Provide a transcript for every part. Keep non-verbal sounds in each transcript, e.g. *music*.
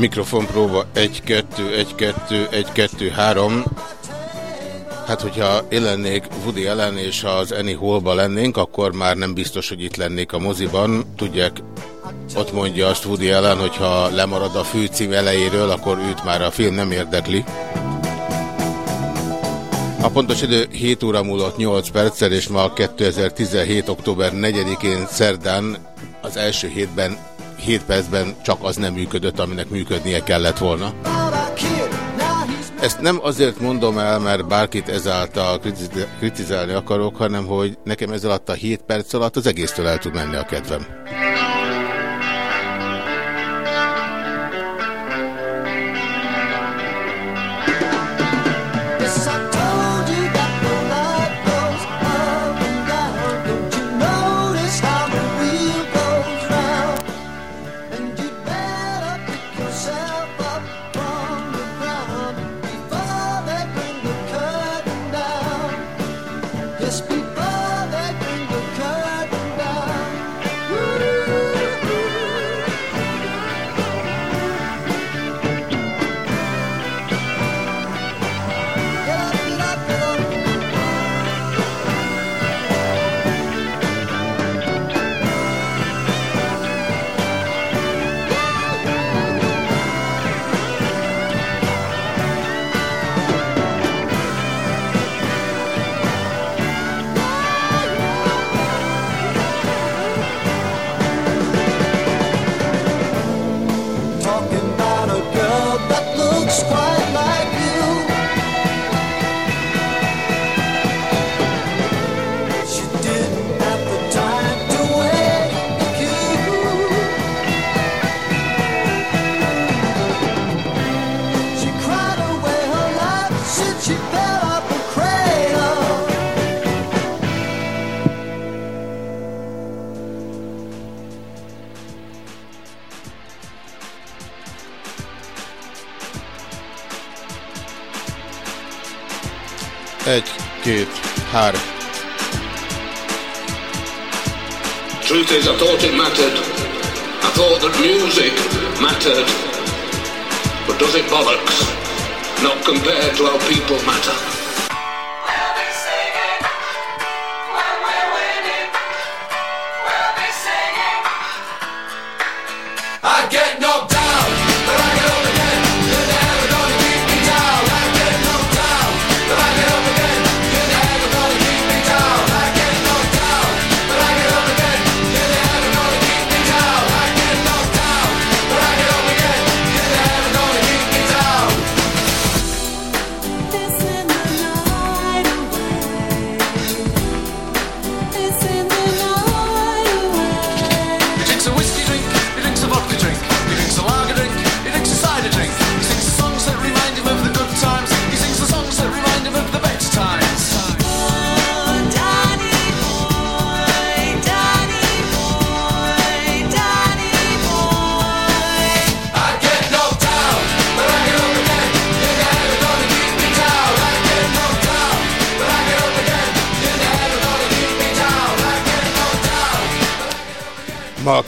Mikrofonpróba 1, 2, 1, 2, 1, 2, 3. Hát, hogyha én lennék Woody Allen, és az Annie Hallba lennénk, akkor már nem biztos, hogy itt lennék a moziban. Tudják, ott mondja azt Woody Allen, hogyha lemarad a főcím elejéről, akkor őt már a film nem érdekli. A pontos idő 7 óra múlott 8 perccel, és ma 2017. október 4-én szerdán az első hétben 7 percben csak az nem működött, aminek működnie kellett volna. Ezt nem azért mondom el, mert bárkit ezáltal kritizálni akarok, hanem hogy nekem ez alatt a 7 perc alatt az egésztől el tud menni a kedvem.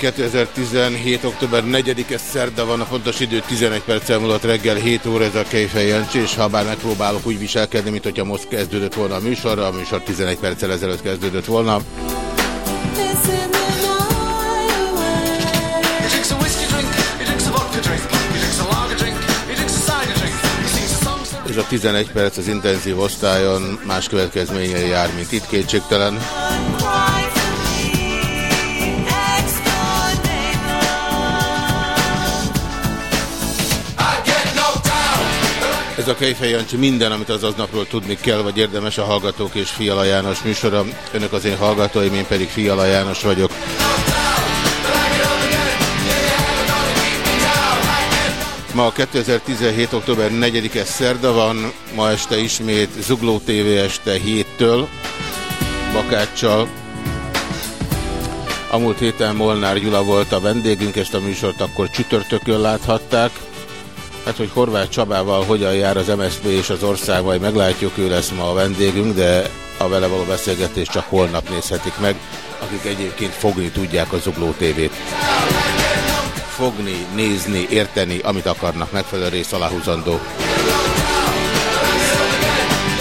2017. október 4-e szerda van, a fontos idő 11 perccel múlott reggel 7 óra, ez a Kejfej Jancsi, és ha bár megpróbálok úgy viselkedni, mint hogyha most kezdődött volna a műsorra, a műsor 11 perccel ezelőtt kezdődött volna. Ez a 11 perc az intenzív osztályon más következményei jár, mint itt kétségtelen. Ez a Kejfej Jancsi minden, amit az aznapról tudni kell, vagy érdemes a Hallgatók és Fiala János műsora. Önök az én hallgatóim, én pedig Fiala János vagyok. Ma 2017. október 4-e szerda van, ma este ismét Zugló TV este 7-től, Bakáccsal. A múlt héten Molnár Gyula volt a vendégünk, ezt a műsort akkor csütörtökön láthatták. Hát, hogy Horváth Csabával hogyan jár az MSZP és az ország, majd meglátjuk, ő lesz ma a vendégünk, de a vele való beszélgetést csak holnap nézhetik meg, akik egyébként fogni tudják a Zugló TV-t. fogni, nézni, érteni, amit akarnak, megfelelő rész aláhúzandó.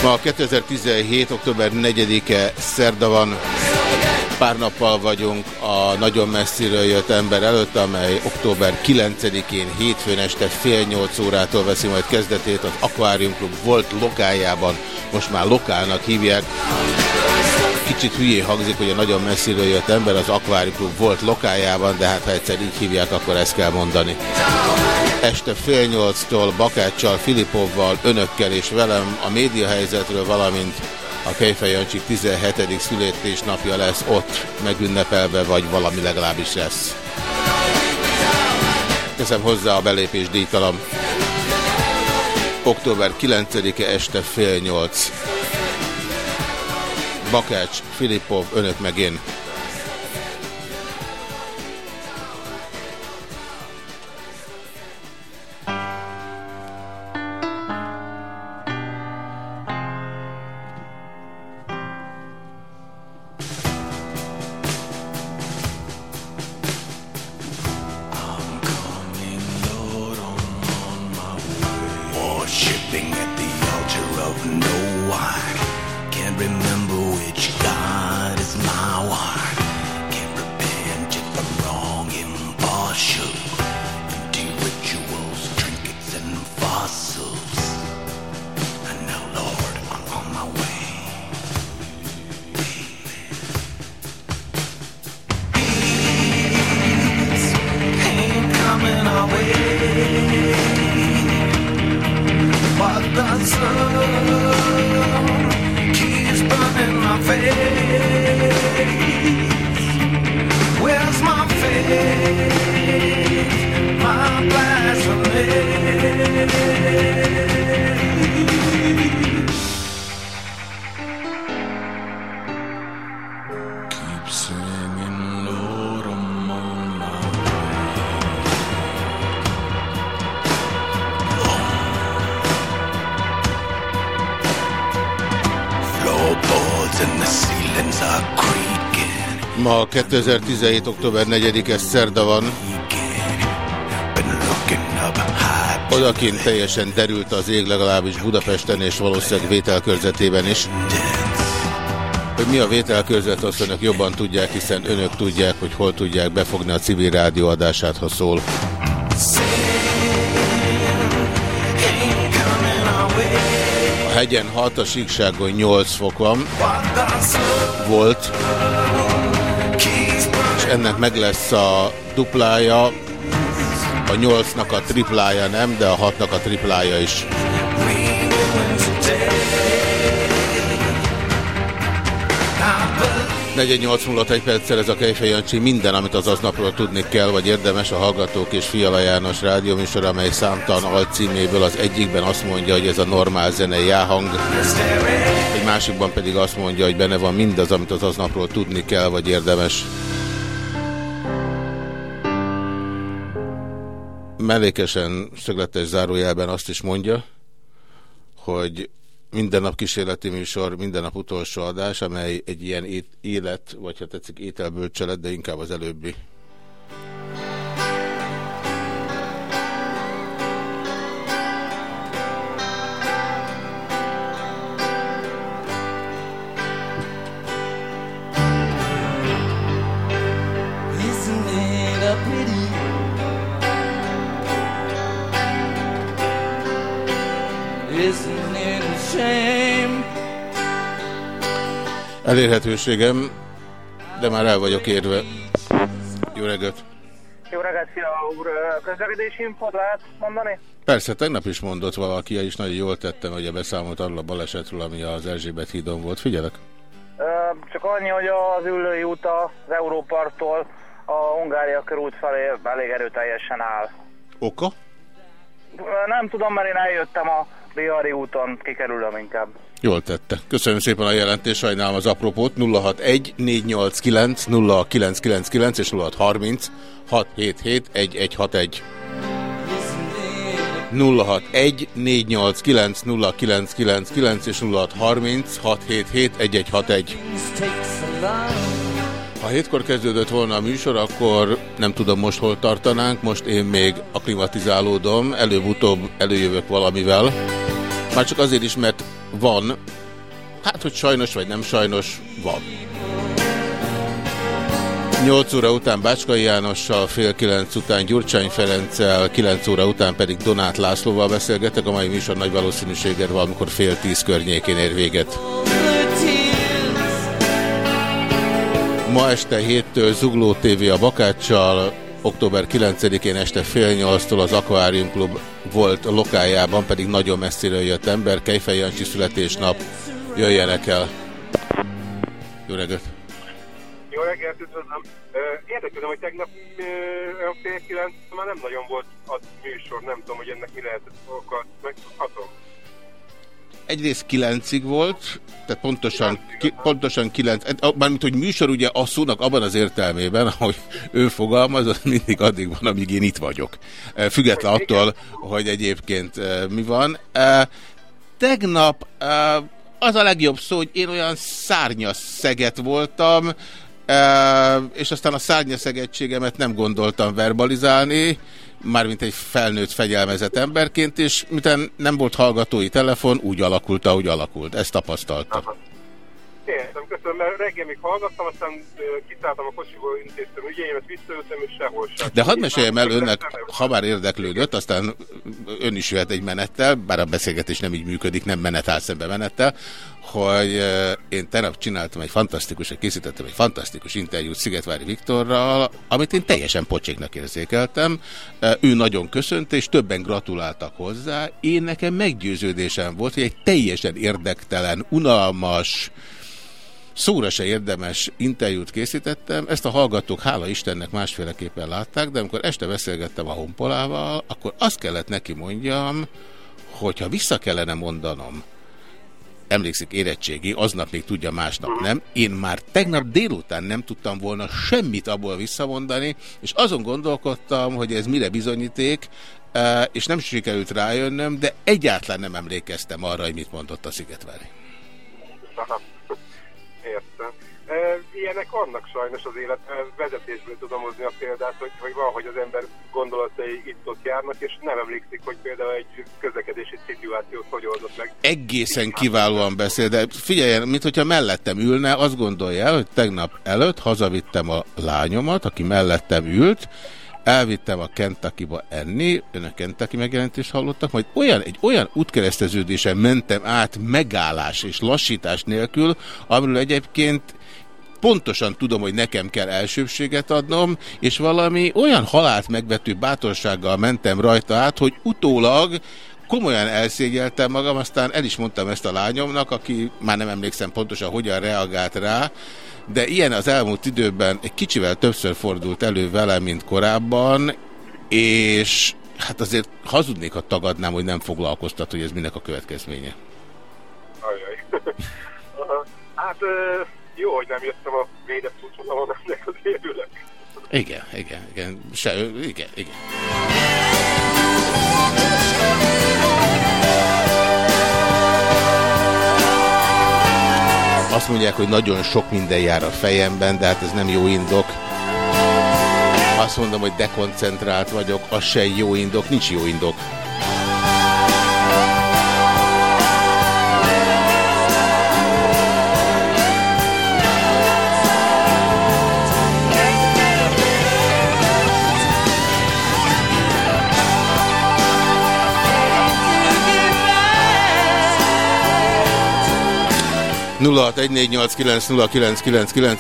Ma 2017. október 4-e szerda van. Pár nappal vagyunk a nagyon messziről jött ember előtt, amely október 9-én hétfőn este fél nyolc órától veszi majd kezdetét az Aquarium Club volt lokájában. Most már lokálnak hívják. Kicsit hülyén hangzik, hogy a nagyon messziről jött ember az Aquarium Club volt lokájában, de hát ha egyszer így hívják, akkor ezt kell mondani. Este fél nyolctól Bakáccsal, Filipovval, önökkel és velem a médiahelyzetről, valamint a Kejfej Jancsi 17. születésnapja lesz ott megünnepelve, vagy valami legalábbis lesz. Teszem hozzá a belépés díjtalam. Október 9-e este fél nyolc. Bakács, Filipov, önök meg én. 2017. október 4-e szerda van. Odakint teljesen derült az ég legalábbis Budapesten és valószínűleg vételkörzetében is. Hogy mi a vételkörzet, azt önök jobban tudják, hiszen önök tudják, hogy hol tudják befogni a civil rádió adását, ha szól. A hegyen 6, a síkságon 8 fok van, volt, ennek meg lesz a duplája, a 8-nak a triplája nem, de a 6-nak a triplája is. 8 múlott egy perccel ez a Kejfej Jancsi minden, amit az aznapról tudni kell, vagy érdemes a Hallgatók és Fiala János rádióműsor, amely számtalan alcíméből az egyikben azt mondja, hogy ez a normál zenei jáhang, egy másikban pedig azt mondja, hogy benne van mindaz, amit az aznapról tudni kell, vagy érdemes. Mellékesen szögletes zárójelben azt is mondja, hogy minden nap kísérleti műsor, minden nap utolsó adás, amely egy ilyen élet, vagy ha tetszik ételbölcselet, de inkább az előbbi. Elérhetőségem, de már el vagyok érve. Jó reggelt! Jó reggelt, szia úr! Közlekedési infót lehet mondani? Persze, tegnap is mondott valaki, és nagyon jól tettem, hogy a beszámolt arról a balesetről, ami az Erzsébet hídon volt. Figyelek! Csak annyi, hogy az ülői út az Európarttól a Hungária körút felé elég erőteljesen áll. Oka? Nem tudom, mert én eljöttem a Bihari úton, kikerülöm inkább. Jól tette. Köszönöm szépen a jelentést, sajnálom az apropót. 061 489 0999 és 0630 677 1161. 061 489 0999 és 0630 677 1161. Things take so long. Ha hétkor kezdődött volna a műsor, akkor nem tudom most hol tartanánk, most én még aklimatizálódom, előbb-utóbb előjövök valamivel. Már csak azért is, mert van, hát hogy sajnos vagy nem sajnos, van. 8 óra után Bácskai Jánossal, fél 9 után Gyurcsány Ferenccel, 9 óra után pedig Donát Lászlóval beszélgetek. A mai műsor nagy valószínűséggel valamikor fél 10 környékén ér véget. Ma este 7-től Zugló TV a Bakáccsal, október 9-én este fél 8-tól az Aquarium Club volt lokájában, pedig nagyon messziről jött ember, Kejfej Jancsi születésnap, jöjjenek el. Jó reggelt! Jó reggelt, üdvözlöm. Érdeklődöm, hogy tegnap fél kilenc már nem nagyon volt a műsor, nem tudom, hogy ennek mi lehetett oka, megtudhatom. Egyrészt kilencig volt, tehát pontosan, ki, pontosan kilenc, eh, mármint, hogy műsor ugye a szónak abban az értelmében, ahogy ő fogalmaz, az mindig addig van, amíg én itt vagyok. Eh, Független attól, hogy egyébként eh, mi van. Tegnap az a legjobb szó, hogy én olyan szárnyas szeget voltam, és aztán a szárnyaszegettségemet nem gondoltam verbalizálni, mármint egy felnőtt, fegyelmezett emberként, és miután nem volt hallgatói telefon, úgy alakult, ahogy alakult. Ezt tapasztaltam. Értem, köszönöm, mert reggel még hallgattam, aztán kiszálltam a kocsiból, intéztem ügyeimet, visszajöttem, és sehol sem. De hadd meséljem el önnek, ha már érdeklődött, aztán ön is jöhet egy menettel, bár a beszélgetés nem így működik, nem menet áll szembe menettel, hogy én tegnap csináltam egy fantasztikus, készítettem egy fantasztikus interjút Szigetvári Viktorral, amit én teljesen pocséknak érzékeltem. Ő nagyon köszönt, és többen gratuláltak hozzá. Én nekem meggyőződésem volt, hogy egy teljesen érdektelen, unalmas, szóra se érdemes interjút készítettem, ezt a hallgatók hála Istennek másféleképpen látták, de amikor este beszélgettem a honpolával, akkor azt kellett neki mondjam, hogy ha vissza kellene mondanom, emlékszik érettségi, aznap még tudja, másnap nem. Én már tegnap délután nem tudtam volna semmit abból visszamondani, és azon gondolkodtam, hogy ez mire bizonyíték, eh, és nem sikerült rájönnöm, de egyáltalán nem emlékeztem arra, hogy mit mondott a Szigetvári. Aha. Értem. E, ilyenek vannak sajnos az életben, vezetésből tudom hozni a példát, hogy, hogy van, hogy az ember gondolatai itt-ott járnak, és nem emlékszik, hogy például egy közlekedési szituációt hogy oldott meg. Egészen kiválóan beszél, de figyeljen, mint hogyha mellettem ülne, azt gondolja hogy tegnap előtt hazavittem a lányomat, aki mellettem ült, elvittem a Kentuckyba enni, önök Kentucky megjelentést hallottak, majd olyan, egy olyan útkereszteződésen mentem át megállás és lassítás nélkül, amiről egyébként pontosan tudom, hogy nekem kell elsőbséget adnom, és valami olyan halált megvető bátorsággal mentem rajta át, hogy utólag komolyan elszégyeltem magam, aztán el is mondtam ezt a lányomnak, aki már nem emlékszem pontosan, hogyan reagált rá, de ilyen az elmúlt időben egy kicsivel többször fordult elő vele, mint korábban, és hát azért hazudnék, ha tagadnám, hogy nem foglalkoztat, hogy ez minek a következménye. Ajaj. *laughs* Hát jó, hogy nem jöttem a védett útvonalon, ennek az érülök. Igen, igen, igen, Se, igen, igen. Azt mondják, hogy nagyon sok minden jár a fejemben, de hát ez nem jó indok. Azt mondom, hogy dekoncentrált vagyok, az se jó indok, nincs jó indok.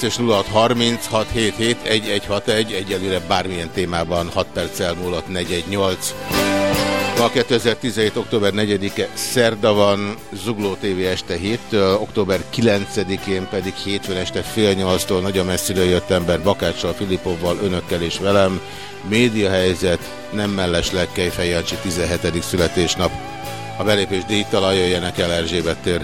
És 0636771161 egyelőre bármilyen témában 6 perccel múlott 418. Ma 2017. október 4-e szerda van, Zugló TV este 7-től, október 9-én pedig hétfőn este fél 8-tól nagyon messziről jött ember Bakáccsal, Filipovval, önökkel és velem. Médiahelyzet, nem mellesleg Kejfej Jancsi 17. születésnap. A belépés díjtal jöjjenek el Erzsébet tér.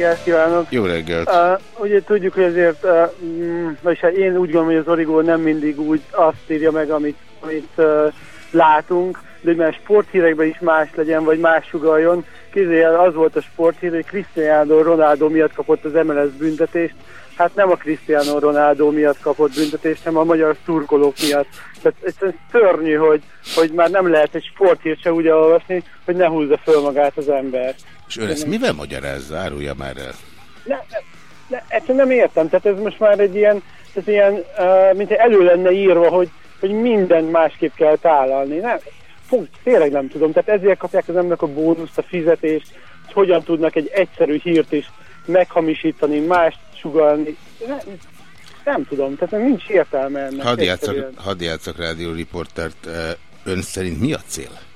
Reggelt kívánok! Jó reggelt! Uh, ugye tudjuk, hogy azért, uh, mm, vagyis hát én úgy gondolom, hogy az Origó nem mindig úgy azt írja meg, amit, amit uh, látunk, de hogy már sporthírekben is más legyen, vagy más sugaljon. Képzelj az volt a sporthír, hogy Cristiano Ronaldo miatt kapott az MLS büntetést, hát nem a Cristiano Ronaldo miatt kapott büntetést, hanem a magyar szurkolók miatt. Tehát egyszerűen szörnyű, hogy, hogy már nem lehet egy sporthírt se úgy olvasni, hogy ne húzza föl magát az ember. És ön ezt mivel magyarázza? Árulja már el. Ne, ne, ne, egyszerűen nem értem. Tehát ez most már egy ilyen, tehát ilyen uh, mint elő lenne írva, hogy, hogy mindent másképp kell tálalni. Nem, fú, tényleg nem tudom. Tehát ezért kapják az emberek a bónuszt, a fizetést, hogy hogyan tudnak egy egyszerű hírt is meghamisítani, mást sugalni. Nem, nem tudom, tehát nincs értelme ennek. Hadd játszak, hadd játszak rádióriportert. Ön szerint mi a cél?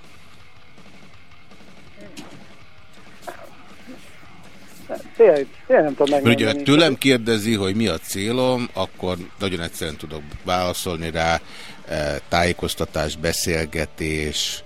Tényleg, tényleg nem tudom megmondani. ugye tőlem kérdezi, hogy mi a célom, akkor nagyon egyszerűen tudok válaszolni rá, eh, tájékoztatás, beszélgetés,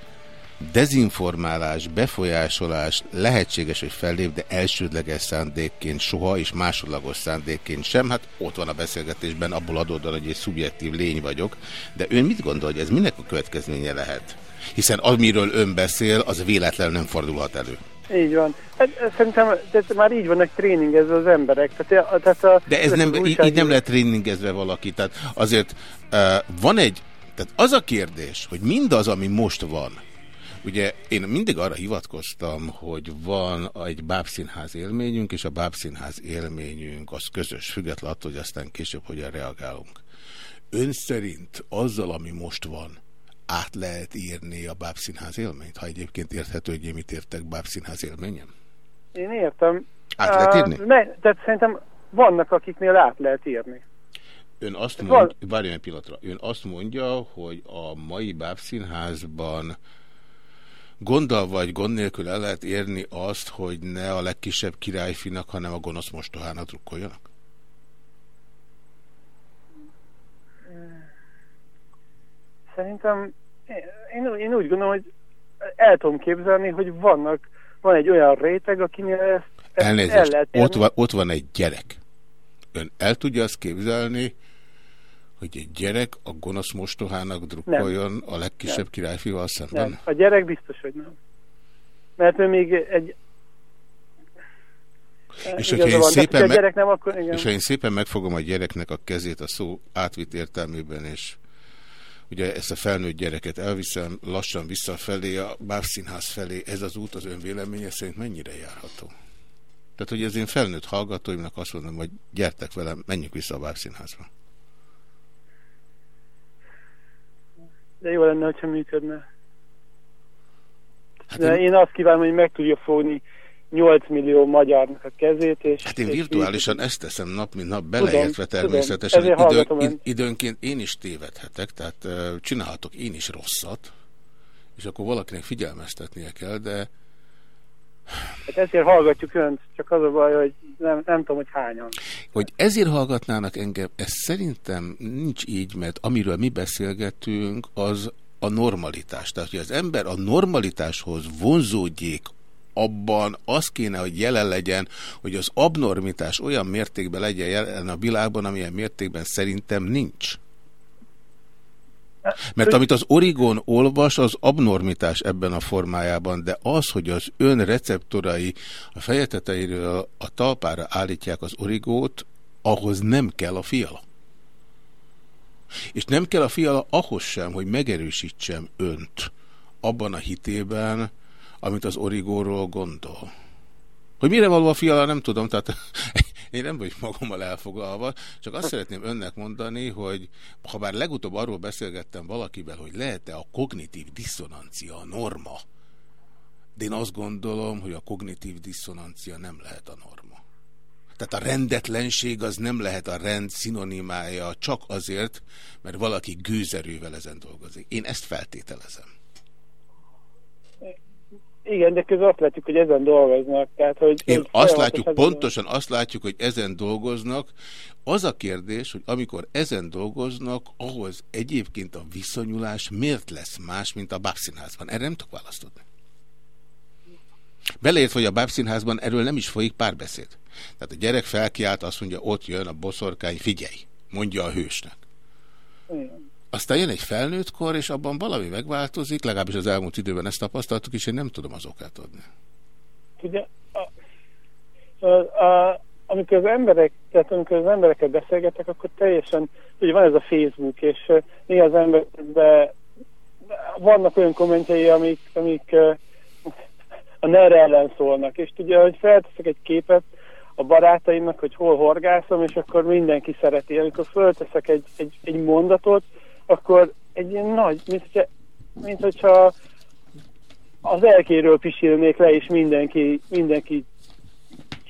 dezinformálás, befolyásolás, lehetséges, hogy fellép, de elsődleges szándékként soha, és másodlagos szándékként sem. Hát ott van a beszélgetésben, abból adódóan, hogy egy szubjektív lény vagyok. De ön mit gondol, hogy ez minek a következménye lehet? Hiszen amiről ön beszél, az véletlenül nem fordulhat elő. Így van. Hát, ez szerintem tehát már így vannak tréningezve az emberek. Tehát, a- tehát a, De ez nem, az így, nem lehet tréningezve valaki. Tehát azért uh, van egy, tehát az a kérdés, hogy mindaz, ami most van, Ugye én mindig arra hivatkoztam, hogy van egy bábszínház élményünk, és a bábszínház élményünk az közös, független attól, hogy aztán később hogyan reagálunk. Ön szerint azzal, ami most van, át lehet írni a bábszínház élményt? Ha egyébként érthető, hogy én mit értek bábszínház élményem? Én értem. Át lehet írni? Ne, tehát szerintem vannak, akiknél át lehet írni. Ön azt mondja, várjon egy pillanatra, ön azt mondja, hogy a mai bábszínházban gonddal vagy gond nélkül el lehet érni azt, hogy ne a legkisebb királyfinak, hanem a gonosz mostohának drukkoljanak? Szerintem én, én úgy gondolom, hogy el tudom képzelni, hogy vannak, van egy olyan réteg, akinél ezt, ezt el Elnézést, lehet ott van, ott van egy gyerek. Ön el tudja azt képzelni, hogy egy gyerek a gonosz mostohának drukkoljon a legkisebb királyfival szemben? Nem, a gyerek biztos, hogy nem. Mert ő még egy... És Igaza hogyha én, van, szépen meg, nem, akkor igen. és ha én szépen megfogom a gyereknek a kezét a szó átvitt értelmében, és ugye ezt a felnőtt gyereket elviszem lassan visszafelé, a bábszínház felé, ez az út az ön véleménye szerint mennyire járható? Tehát, hogy az én felnőtt hallgatóimnak azt mondom, hogy gyertek velem, menjünk vissza a bábszínházba. De jó lenne, hogyha működne. Hát De én- én azt kívánom, hogy meg tudja fogni 8 millió magyarnak a kezét, és... Hát én és virtuálisan ezt teszem nap, mint nap, Tudom, beleértve tudom. természetesen. Ezért Idő, hallgatom id, önt. időnként én is tévedhetek, tehát uh, csinálhatok én is rosszat, és akkor valakinek figyelmeztetnie kell, de Hát ezért hallgatjuk önt, csak az a baj, hogy nem, nem tudom, hogy hányan. Hogy ezért hallgatnának engem, ez szerintem nincs így, mert amiről mi beszélgetünk, az a normalitás. Tehát, hogy az ember a normalitáshoz vonzódjék, abban az kéne, hogy jelen legyen, hogy az abnormitás olyan mértékben legyen jelen a világban, amilyen mértékben szerintem nincs. Mert amit az Origon olvas, az abnormitás ebben a formájában, de az, hogy az ön receptorai a feje tetejéről a talpára állítják az origót, ahhoz nem kell a fiala. És nem kell a fiala ahhoz sem, hogy megerősítsem önt abban a hitében, amit az origóról gondol. Hogy mire való a fiala, nem tudom, tehát *laughs* én nem vagyok magammal elfoglalva, csak azt szeretném önnek mondani, hogy ha bár legutóbb arról beszélgettem valakivel, hogy lehet-e a kognitív diszonancia a norma, de én azt gondolom, hogy a kognitív diszonancia nem lehet a norma. Tehát a rendetlenség az nem lehet a rend szinonimája csak azért, mert valaki gőzerővel ezen dolgozik. Én ezt feltételezem. Igen, de közben azt látjuk, hogy ezen dolgoznak. Tehát, hogy, Én azt látjuk, ezen pontosan azt látjuk, hogy ezen dolgoznak. Az a kérdés, hogy amikor ezen dolgoznak, ahhoz egyébként a viszonyulás miért lesz más, mint a bábszínházban? Erre nem tudok választ adni. Beleért, hogy a bábszínházban erről nem is folyik párbeszéd. Tehát a gyerek felkiált, azt mondja, ott jön a boszorkány, figyelj, mondja a hősnek. Igen. Aztán jön egy felnőtt kor, és abban valami megváltozik, legalábbis az elmúlt időben ezt tapasztaltuk, és én nem tudom az okát adni. Ugye, a, a, a, amikor az emberek, tehát amikor az emberekkel beszélgetek, akkor teljesen, ugye van ez a Facebook, és néha az emberekben vannak olyan kommentjei, amik, amik a NER ellen szólnak, és ugye, hogy felteszek egy képet a barátaimnak, hogy hol horgászom, és akkor mindenki szereti. Amikor felteszek egy, egy, egy mondatot, akkor egy ilyen nagy, mint hogyha, mint hogyha az elkéről pisilnék le, és mindenki, mindenki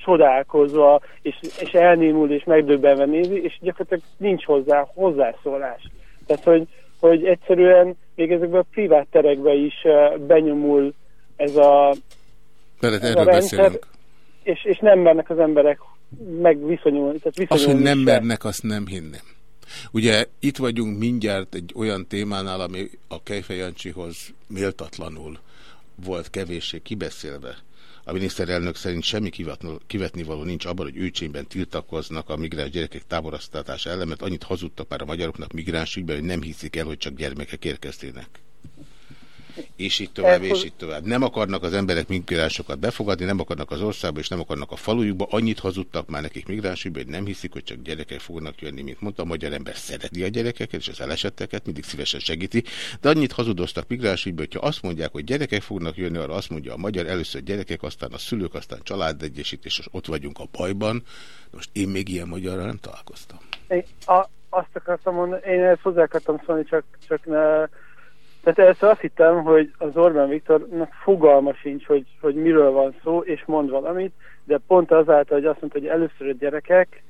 csodálkozva, és, és elnémul, és megdöbbenve nézi, és gyakorlatilag nincs hozzá hozzászólás. Tehát, hogy, hogy egyszerűen még ezekben a privát terekben is eh, benyomul ez a, Veled ez a rendszer, beszélünk. és, és nem mernek az emberek megviszonyulni. Tehát Az, hogy viszonyulni nem mernek, azt nem hinném. Ugye itt vagyunk mindjárt egy olyan témánál, ami a Kejfej Jancsihoz méltatlanul volt kevéssé kibeszélve. A miniszterelnök szerint semmi kivatnul- kivetnivaló nincs abban, hogy őcsényben tiltakoznak a migráns gyerekek táboroztatása ellen, mert annyit hazudtak már a magyaroknak migráns ügyben, hogy nem hiszik el, hogy csak gyermekek érkeztének. És így tovább, és így tovább. Nem akarnak az emberek migránsokat befogadni, nem akarnak az országba, és nem akarnak a falujukba. Annyit hazudtak már nekik migráns ügyben, hogy nem hiszik, hogy csak gyerekek fognak jönni, mint mondta. A magyar ember szereti a gyerekeket, és az elesetteket mindig szívesen segíti. De annyit hazudoztak migráns ügyben, hogyha azt mondják, hogy gyerekek fognak jönni, arra azt mondja a magyar először gyerekek, aztán a szülők, aztán családegyesítés, és ott vagyunk a bajban. Most én még ilyen magyarral nem találkoztam. A, azt akartam mondani, én ezt hozzá akartam szólni, csak, csak ne, tehát először azt hittem, hogy az Orbán Viktornak fogalma sincs, hogy, hogy miről van szó, és mond valamit, de pont azáltal, hogy azt mondta, hogy először a gyerekek,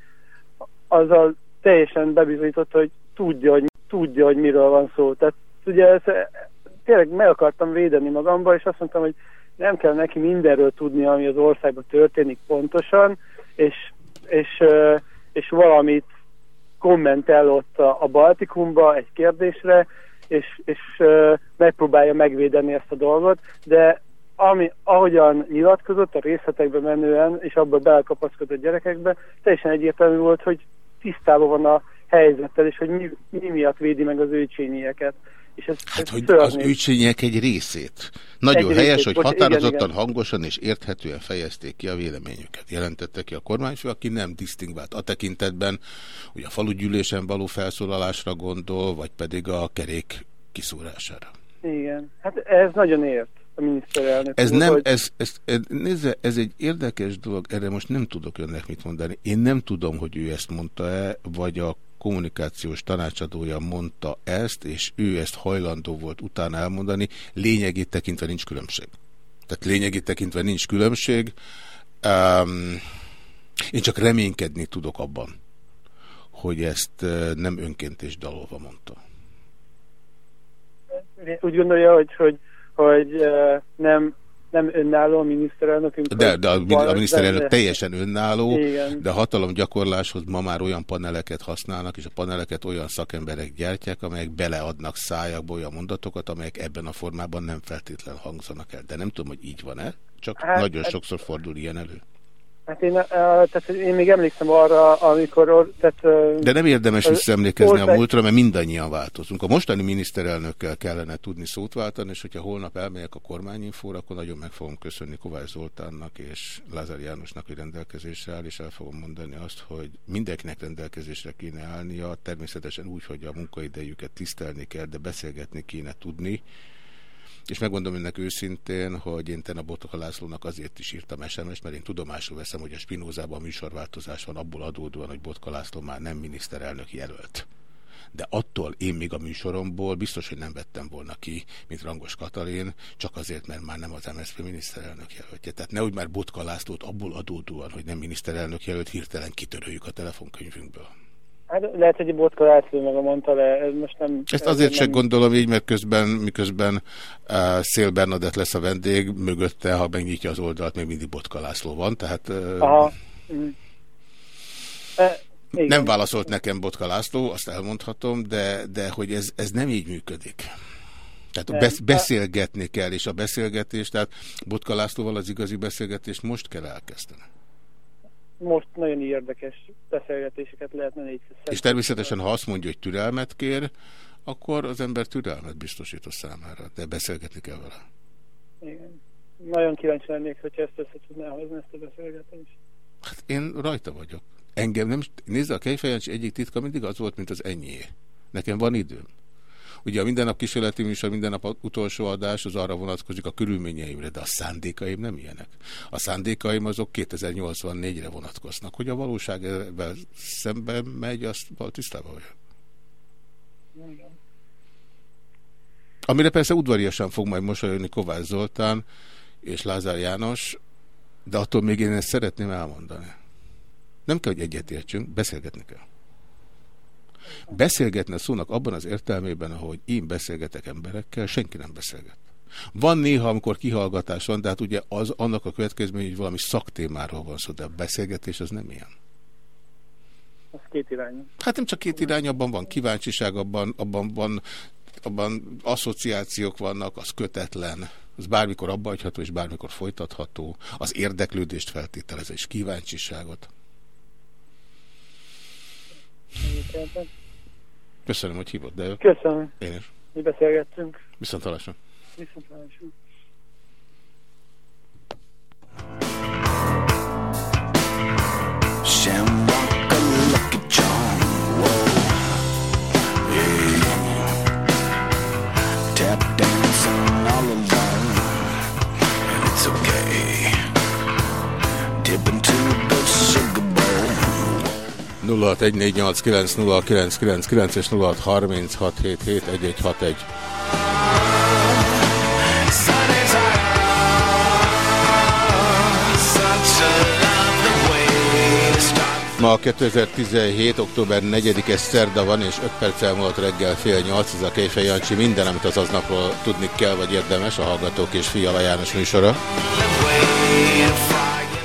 azzal teljesen bebizonyította, hogy tudja, hogy, tudja, hogy miről van szó. Tehát ugye ezt, tényleg meg akartam védeni magamba, és azt mondtam, hogy nem kell neki mindenről tudni, ami az országban történik pontosan, és, és, ö, és valamit kommentel ott a, a Baltikumba egy kérdésre, és, és megpróbálja megvédeni ezt a dolgot, de ami, ahogyan nyilatkozott a részletekbe menően, és abba belekapaszkodott gyerekekbe, teljesen egyértelmű volt, hogy tisztában van a helyzettel, és hogy mi, mi miatt védi meg az őcsényieket. És ez, Hát, ez hogy szörnyű. az őcsények egy részét. Nagyon Egy helyes, részét, hogy bocs, határozottan, igen, igen. hangosan és érthetően fejezték ki a véleményüket. Jelentette ki a kormányfő, aki nem disztingvált a tekintetben, hogy a falugyűlésen való felszólalásra gondol, vagy pedig a kerék kiszúrására. Igen, hát ez nagyon ért a miniszterelnök. Ez nem, hogy- ez, ez, ez, nézze, ez egy érdekes dolog, erre most nem tudok önnek mit mondani. Én nem tudom, hogy ő ezt mondta-e, vagy a kommunikációs tanácsadója mondta ezt, és ő ezt hajlandó volt utána elmondani. Lényegét tekintve nincs különbség. Tehát lényegét tekintve nincs különbség. Um, én csak reménykedni tudok abban, hogy ezt eh, nem önként és dalolva mondta. úgy gondolja, hogy, hogy, hogy eh, nem, nem önálló a miniszterelnökünk. De, de a, a miniszterelnök benne- teljesen önálló, Igen. de hatalom gyakorláshoz ma már olyan paneleket használnak, és a paneleket olyan szakemberek gyártják, amelyek beleadnak szájakba olyan mondatokat, amelyek ebben a formában nem feltétlenül hangzanak el. De nem tudom, hogy így van-e, csak Hát, nagyon hát- sokszor fordul ilyen elő. Hát én, eh, tehát én még emlékszem arra, amikor... or- Tehát, eh, De nem érdemes visszaemlékezni a múltra, mert mindannyian változunk. A mostani miniszterelnökkel kellene tudni szót váltani, és hogyha holnap elmegyek a kormányinfóra, akkor nagyon meg fogom köszönni Kovács Zoltánnak és Lázár Jánosnak, hogy rendelkezésre áll, és el fogom mondani azt, hogy mindenkinek rendelkezésre kéne állnia, természetesen úgy, hogy a munkaidejüket tisztelni kell, de beszélgetni kéne tudni. És megmondom önnek őszintén, hogy én a Botoka Lászlónak azért is írtam SMS, mert én tudomásul veszem, hogy a Spinózában műsorváltozás van abból adódóan, hogy Botka László már nem miniszterelnök jelölt. De attól én még a műsoromból biztos, hogy nem vettem volna ki, mint Rangos Katalin, csak azért, mert már nem az MSZP miniszterelnök jelöltje. Tehát nehogy már Botka Lászlót abból adódóan, hogy nem miniszterelnök jelölt, hirtelen kitöröljük a telefonkönyvünkből. Hát lehet, hogy Botka László maga mondta le, ez most nem... Ezt ez azért nem- sem gondolom így, mert közben, miközben uh, Szél Bernadett lesz a vendég, mögötte, ha megnyitja az oldalt, még mindig Botka László van, tehát uh, Aha. Mm. E, igen. nem válaszolt nekem Botka László, azt elmondhatom, de, de hogy ez, ez nem így működik. Tehát besz beszélgetni kell, és a beszélgetés, tehát Botka Lászlóval az igazi beszélgetést most kell elkezdeni. Most nagyon érdekes beszélgetéseket lehetne négy És természetesen, ha azt mondja, hogy türelmet kér, akkor az ember türelmet biztosít a számára, de beszélgetni kell vele. Igen. Nagyon kíváncsi lennék, hogyha ezt össze tudná hozni, ezt a beszélgetést. Hát én rajta vagyok. Engem nem... Nézd, a Kejfejancsi egyik titka mindig az volt, mint az ennyié. Nekem van időm. Ugye a minden nap kísérleti műsor, minden nap utolsó adás az arra vonatkozik a körülményeimre, de a szándékaim nem ilyenek. A szándékaim azok 2084-re vonatkoznak. Hogy a valóság ebben szemben megy, azt tisztában vagyok. Amire persze udvariasan fog majd mosolyogni Kovács Zoltán és Lázár János, de attól még én ezt szeretném elmondani. Nem kell, hogy egyetértsünk, beszélgetni kell. Beszélgetni a szónak abban az értelmében, ahogy én beszélgetek emberekkel, senki nem beszélget. Van néha, amikor kihallgatás van, de hát ugye az annak a következmény, hogy valami szaktémáról van szó, de a beszélgetés az nem ilyen. Az két irányú. Hát nem csak két irány, abban van kíváncsiság, abban, abban van abban asszociációk vannak, az kötetlen, az bármikor abba hagyható, és bármikor folytatható, az érdeklődést feltételez, és kíváncsiságot. Köszönöm, hogy hívott, de Köszönöm. én is. Mi beszélgettünk. Viszont hallásra. Viszontlátásra. Shamrock, 0614890999 és 0636771161. Sun is out. Such a lovely way to start. Ma 2017. október 4-e szerda van, és 5 perc elmúlott reggel fél 8, ez a Kejfej Jancsi. Minden, amit az aznapról tudni kell, vagy érdemes, a Hallgatók és Fiala János műsora.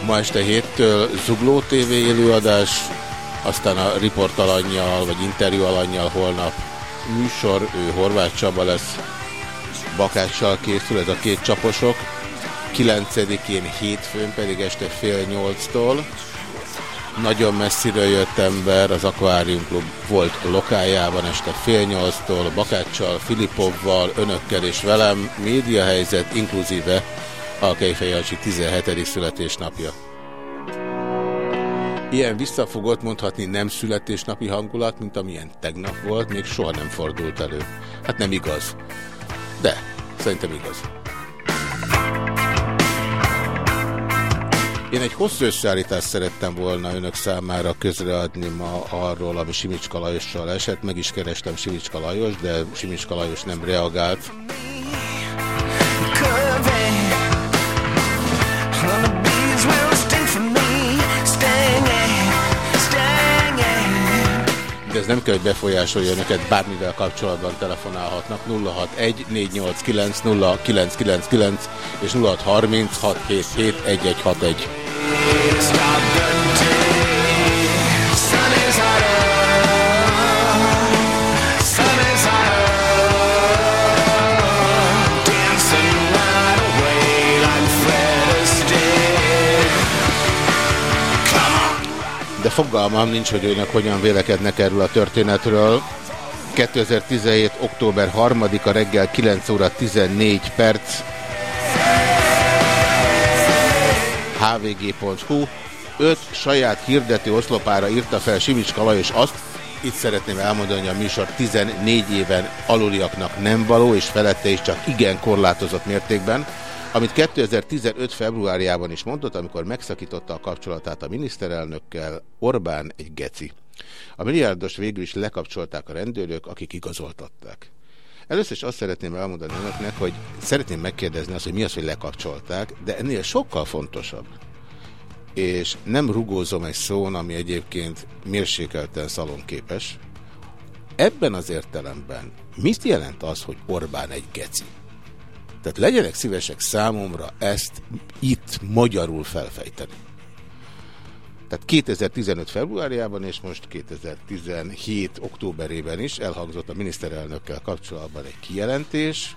Ma este héttől Zugló TV élőadás, aztán a riportalannyal, vagy interjú alannyal holnap műsor, ő Horváth Csaba lesz, Bakáccsal készül, ez a két csaposok. 9-én hétfőn pedig este fél nyolctól. Nagyon messziről jött ember, az Aquarium Club volt lokájában este fél nyolctól, Bakáccsal, Filipovval, önökkel és velem, médiahelyzet, inkluzíve a Kejfej Jancsi 17. születésnapja. Ilyen visszafogott, mondhatni nem születésnapi hangulat, mint amilyen tegnap volt, még soha nem fordult elő. Hát nem igaz. De, szerintem igaz. Én egy hosszú összeállítást szerettem volna önök számára közreadni ma arról, ami Simicska Lajossal esett. Meg is kerestem Simicska Lajos, de Simicska Lajos nem reagált. De ez nem kell, hogy befolyásolja önöket, bármivel kapcsolatban telefonálhatnak 061 489 0999 és 0636771161. fogalmam nincs, hogy önök hogyan vélekednek erről a történetről. 2017. október 3-a reggel 9 óra 14 perc. hvg.hu 5 saját hirdető oszlopára írta fel Simicska Lajos azt, itt szeretném elmondani, hogy a műsor 14 éven aluliaknak nem való, és felette is csak igen korlátozott mértékben, amit 2015. februárjában is mondott, amikor megszakította a kapcsolatát a miniszterelnökkel, Orbán egy geci. A milliárdos végül is lekapcsolták a rendőrök, akik igazoltatták. Először is azt szeretném elmondani önöknek, hogy szeretném megkérdezni azt, hogy mi az, hogy lekapcsolták, de ennél sokkal fontosabb. És nem rugózom egy szón, ami egyébként mérsékelten szalonképes. Ebben az értelemben mit jelent az, hogy Orbán egy geci? Tehát legyenek szívesek számomra ezt itt magyarul felfejteni. Tehát 2015. februárjában és most 2017. októberében is elhangzott a miniszterelnökkel kapcsolatban egy kijelentés,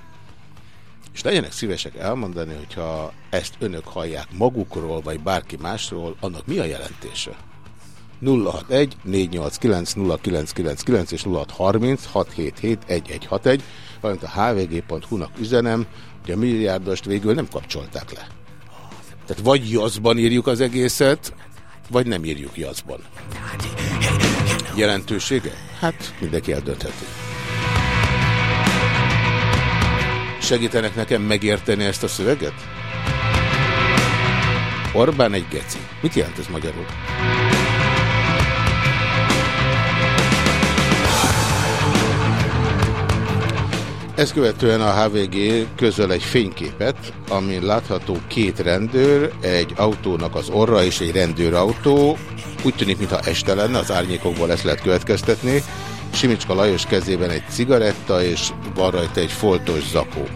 És legyenek szívesek elmondani, hogyha ezt önök hallják magukról, vagy bárki másról, annak mi a jelentése? 061 489 0999 és 0630 677 1161, valamint a hvg.hu-nak üzenem, hogy a milliárdost végül nem kapcsolták le. Tehát vagy jazban írjuk az egészet, vagy nem írjuk jazban. Jelentősége? Hát mindenki eldöntheti. Segítenek nekem megérteni ezt a szöveget? Orbán egy geci. Mit jelent ez magyarul? Ezt követően a HVG közöl egy fényképet, amin látható két rendőr, egy autónak az orra és egy rendőrautó. Úgy tűnik, mintha este lenne, az árnyékokból ezt lehet következtetni. Simicska Lajos kezében egy cigaretta, és van rajta egy foltos zakó.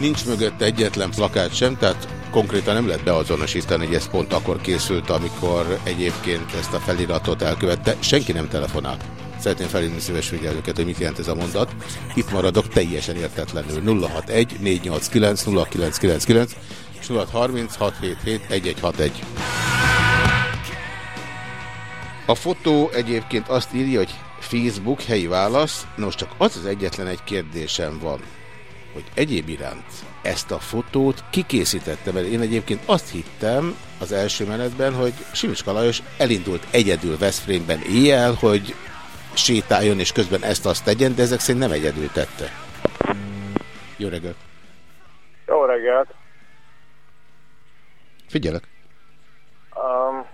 Nincs mögötte egyetlen plakát sem, tehát konkrétan nem lehet beazonosítani, hogy ez pont akkor készült, amikor egyébként ezt a feliratot elkövette. Senki nem telefonál. Szeretném felhívni szíves figyelőket, hogy mit jelent ez a mondat. Itt maradok teljesen értetlenül. 061 489 0999 és 0630 677 1161. A fotó egyébként azt írja, hogy Facebook helyi válasz. Nos, csak az az egyetlen egy kérdésem van, hogy egyéb iránt ezt a fotót kikészítette, mert én egyébként azt hittem az első menetben, hogy Simicska Lajos elindult egyedül Veszprémben éjjel, hogy sétáljon és közben ezt-azt tegyen, de ezek szerint nem egyedül tette. Jó reggelt! Jó reggelt! Figyelek! Um,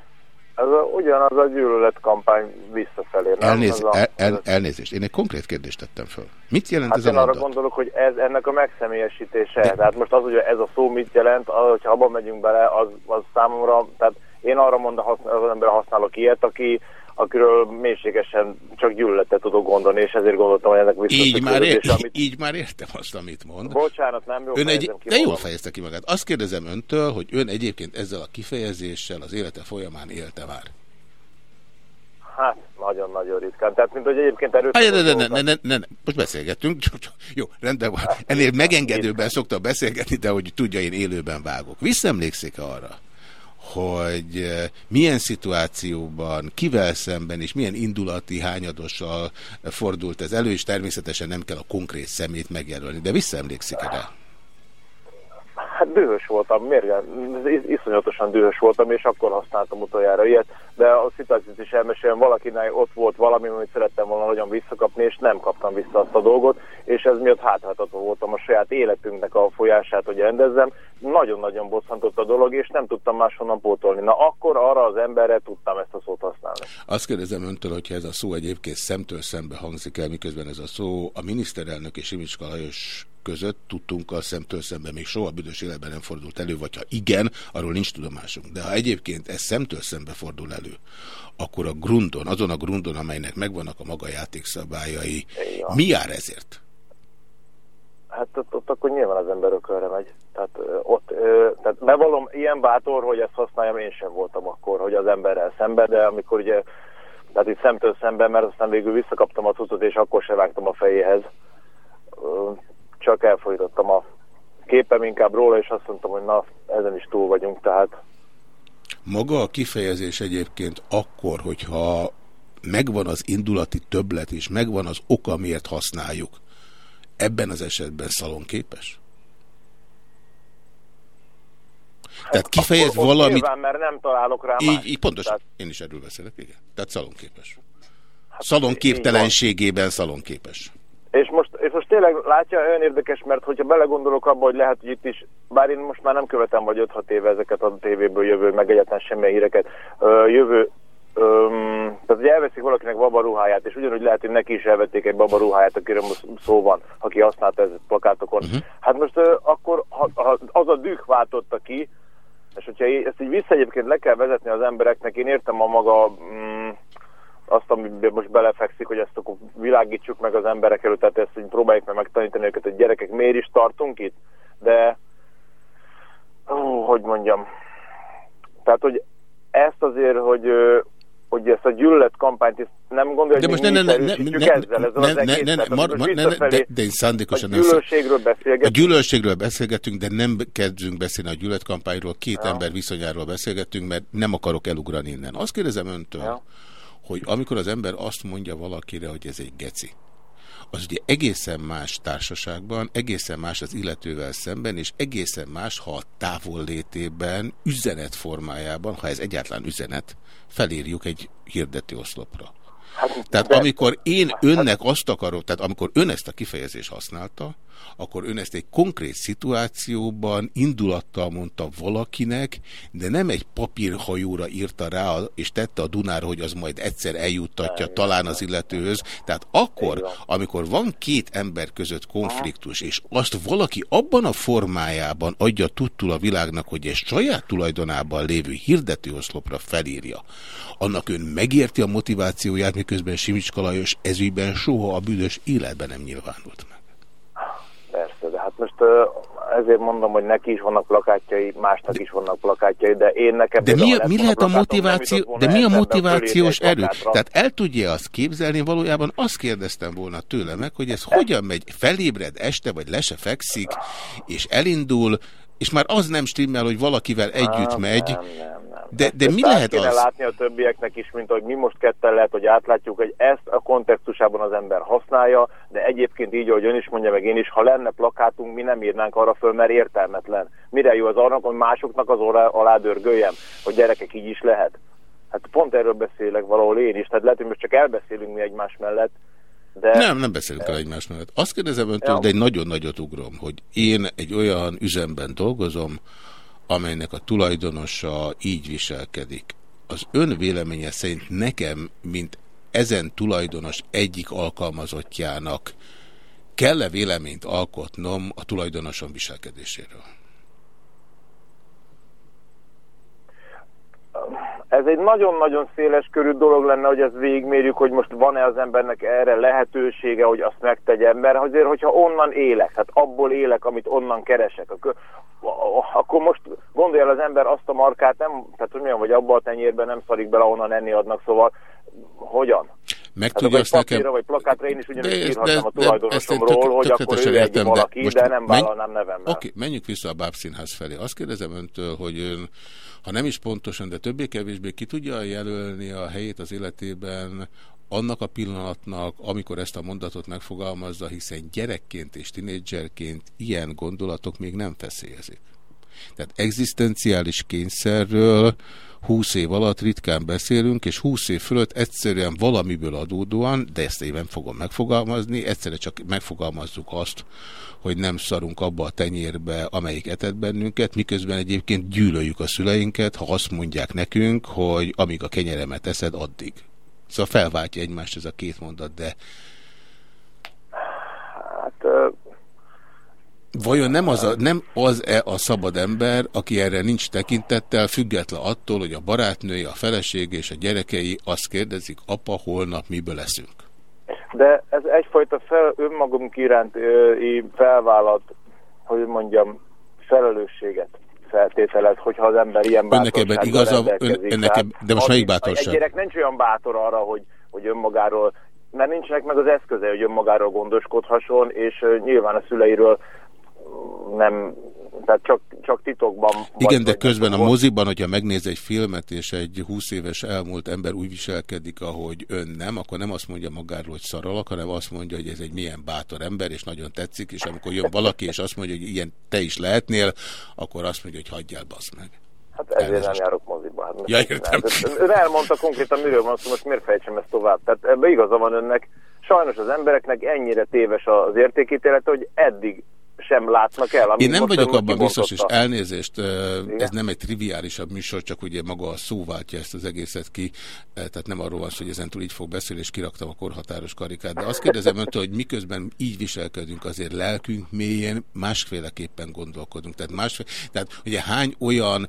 ez a, ugyanaz a gyűlöletkampány visszafelé. Elnéz, el, el, elnézést, én egy konkrét kérdést tettem föl. Mit jelent Hát ez a én arra mondat? gondolok, hogy ez ennek a megszemélyesítése. De... Tehát most az, hogy ez a szó mit jelent, az, hogyha abban megyünk bele, az, az számomra, tehát én arra mondom, az ember használok ilyet, aki akiről mélységesen csak gyűlöletet tudok gondolni, és ezért gondoltam, hogy ennek Így már, ér, amit... így már értem azt, amit mond. Bocsánat, nem jó Ön egy, ki de jól fejezte ki magát. Azt kérdezem öntől, hogy ön egyébként ezzel a kifejezéssel az élete folyamán élte már. Hát, nagyon-nagyon ritkán. Tehát, mint hogy egyébként erőszakos ne, ne, ne, ne, ne, ne, ne, most. Csak- *laughs* csak- Jó, rendben van. Ennél megengedőben szoktam beszélgetni, de hogy tudja, én élőben vágok. Visszaemlékszik -e arra, hogy eh, milyen szituációban, kivel szemben és milyen indulati hányadossal fordult ez elő, és természetesen nem kell a konkrét szemét megjelölni, de visszaemlékszik-e rá? Dühös voltam, mérgen, is- iszonyatosan dühös voltam, és akkor használtam utoljára ilyet, de a szituációt is elmesélem, valakinek ott volt valami, amit szerettem volna nagyon visszakapni, és nem kaptam vissza azt a dolgot, és ez miatt hátráltató voltam a saját életünknek a folyását, hogy rendezzem. Nagyon-nagyon bosszantott a dolog, és nem tudtam máshonnan pótolni. Na akkor arra az emberre tudtam ezt a szót használni. Azt kérdezem öntől, hogyha ez a szó egyébként szemtől szembe hangzik el, miközben ez a szó a miniszterelnök és Simicska Lajos között tudtunk a szemtől szembe még soha büdös életben nem fordult elő, vagy ha igen, arról nincs tudomásunk. De ha egyébként ez szemtől szembe fordul elő, akkor a grundon, azon a grundon, amelynek megvannak a maga játékszabályai, mi jár ezért? Hát ott, ott akkor nyilván az ember ökölre megy. Tehát ott, ö, tehát bevallom, ilyen bátor, hogy ezt használjam, én sem voltam akkor, hogy az emberrel szembe, de amikor ugye, tehát itt szemtől szemben, mert aztán végül visszakaptam a cuccot, és akkor se vágtam a fejéhez. Ö, Csak elfolytottam a képem inkább róla, és azt mondtam, hogy na, ezen is túl vagyunk, tehát Maga a kifejezés egyébként akkor, hogyha megvan az indulati többlet, és megvan az oka, miért használjuk, ebben az esetben szalonképes? Tehát kifejez valamit... Nyilván, mert nem találok rá Így, így pontosan. Tehát, Én is erről beszélek, igen. Tehát szalonképes. Szalonképtelenségében szalonképes. És most, és most tényleg látja, olyan érdekes, mert hogyha belegondolok abba, hogy lehet, hogy itt is, bár én most már nem követem vagy 5-6 éve ezeket a tévéből jövő, meg egyáltalán semmilyen híreket, jövő, öm, tehát hogy elveszik valakinek babaruháját, és ugyanúgy lehet, hogy neki is elvették egy babaruháját, akiről most szó van, aki használta ezt plakátokon. Uh-huh. Hát most ö, akkor ha, ha az a düh váltotta ki, és hogyha ezt így vissza egyébként le kell vezetni az embereknek, én értem a maga mm, azt, amiben most belefekszik, hogy ezt akkor világítsuk meg az emberek előtt, tehát ezt így próbáljuk meg megtanítani őket, hogy gyerekek, miért is tartunk itt, de ó, hogy mondjam, tehát, hogy ezt azért, hogy, hogy ezt a gyűlölet kampányt ezt nem gondolja, hogy ne, ne, ne, ne, ne, ezzel, ezzel ne, az ne, ne, ne, mar- mar- ne, ne, de, de én szándékosan a gyűlölségről A beszélgetünk. gyűlölségről beszélgetünk, de nem kezdünk beszélni a gyűlöletkampányról, két Ja. ember viszonyáról beszélgetünk, mert nem akarok elugrani innen. Azt kérdezem öntől, Ja. Hogy amikor az ember azt mondja valakire, hogy ez egy geci, az ugye egészen más társaságban, egészen más az illetővel szemben, és egészen más, ha a távollétében, üzenet formájában, ha ez egyáltalán üzenet, felírjuk egy hirdető oszlopra. Tehát de- amikor én önnek azt akarom, tehát amikor ön ezt a kifejezést használta, akkor ön ezt egy konkrét szituációban indulattal mondta valakinek, de nem egy papírhajóra írta rá, és tette a Dunára, hogy az majd egyszer eljuttatja talán az illetőhöz. Tehát akkor, amikor van két ember között konfliktus, és azt valaki abban a formájában adja tudtul a világnak, hogy egy saját tulajdonában lévő hirdetőoszlopra felírja, annak ön megérti a motivációját, miközben Simicska Lajos ezügyben soha a büdös életben nem nyilvánult meg. De most ezért mondom, hogy neki is vannak plakátjai, másnak is vannak plakátjai, de én nekem... De mi, például mi lehet a nem motiváció, de mi a motivációs erő? plakátra. Tehát el tudja azt képzelni valójában, azt kérdeztem volna tőle meg, hogy ez hogyan megy, felébred este, vagy le se fekszik, és elindul, és már az nem stimmel, hogy valakivel együtt Hát, megy, nem, nem, nem. De, de mi lehet kéne az? látni a többieknek is, mint hogy mi most ketten lehet, hogy átlátjuk, hogy ezt a kontextusában az ember használja, de egyébként így, ahogy ön is mondja, meg én is, ha lenne plakátunk, mi nem írnánk arra föl, mert értelmetlen. Mire jó az arnak, hogy másoknak az orra alá dörgöljem, hogy gyerekek így is lehet. Hát pont erről beszélek valahol én is, tehát lehet, hogy most csak elbeszélünk mi egymás mellett, de... Nem, nem beszélünk el egymás mellett. Azt kérdezem öntől, Ja. de egy nagyon nagyot ugrom, hogy én egy olyan üzemben dolgozom, amelynek a tulajdonosa így viselkedik. Az ön véleménye szerint nekem, mint ezen tulajdonos egyik alkalmazottjának kell-e véleményt alkotnom a tulajdonosom viselkedéséről? Ez egy nagyon-nagyon széles körű dolog lenne, hogy ezt végigmérjük, hogy most van-e az embernek erre lehetősége, hogy azt megtegye, mert azért, hogyha onnan élek, tehát abból élek, amit onnan keresek, akkor, akkor most gondolja az ember azt a markát, nem, tehát hogy milyen, vagy abban a tenyérben nem szarik bele, onnan enni adnak, szóval hogyan? Meg Hát tudja vagy azt nekem... vagy plakátra én is De írhatnám a de- én tulajdonosomról, tök- hogy akkor ő értem, valaki, most de nem vállalnám nevemmel. Oké, menjünk vissza a Bábszínház felé. Azt kérdezem öntől, hogy ön, ha nem is pontosan, de többé-kevésbé ki tudja jelölni a helyét az életében annak a pillanatnak, amikor ezt a mondatot megfogalmazza, hiszen gyerekként és tinédzserként ilyen gondolatok még nem feszélyezik. Tehát egzisztenciális kényszerről 20 év alatt ritkán beszélünk, és 20 év fölött egyszerűen valamiből adódóan, de ezt nem fogom megfogalmazni, egyszerre csak megfogalmazzuk azt, hogy nem szarunk abba a tenyérbe, amelyik etet bennünket, miközben egyébként gyűlöljük a szüleinket, ha azt mondják nekünk, hogy amíg a kenyeremet eszed, addig. Szóval felváltja egymást ez a két mondat, de Hát, ö, Vajon nem az, a, nem az-e a szabad ember, aki erre nincs tekintettel, független attól, hogy a barátnője, a felesége és a gyerekei azt kérdezik, apa, holnap miből leszünk? De ez egyfajta fel, önmagunk iránti felvállalt, hogy mondjam, felelősséget feltételez, hogyha az ember ilyen Önnek ebben igaza- ön- ennek Tehát eb- de most az- melyik bátorság? Egy gyerek nincs olyan bátor arra, hogy, hogy önmagáról, mert nincsenek meg az eszköze, hogy önmagáról gondoskodhasson, és nyilván a szüleiről nem, tehát csak, csak titokban. Igen, de közben a moziban, hogyha megnéz egy filmet, és egy 20 éves elmúlt ember úgy viselkedik, ahogy ön nem, akkor nem azt mondja magáról, hogy szaralak, hanem azt mondja, hogy ez egy milyen bátor ember, és nagyon tetszik, és amikor jön valaki, és azt mondja, hogy ilyen te is lehetnél, akkor azt mondja, hogy hagyjál, basz meg. Hát ezért nem járok moziba. Hát Ja, értem. csinálsz? Ön elmondta konkrétan, miről van szó, most miért fejtsem ezt tovább? Tehát ebbe igaza van önnek. Sajnos az embereknek ennyire téves az értékítélete, hogy eddig sem látnak el. Én nem vagyok abban biztos, és elnézést, eh, ez nem egy triviálisabb műsor, csak ugye maga a szó váltja ezt az egészet ki, eh, tehát nem arról van szó, hogy ezentúl így fog beszélni, és kiraktam a korhatáros karikát, de azt kérdezem öntől, hogy miközben így viselkedünk, azért lelkünk mélyén másféleképpen gondolkodunk. Tehát, másféle, tehát ugye hány olyan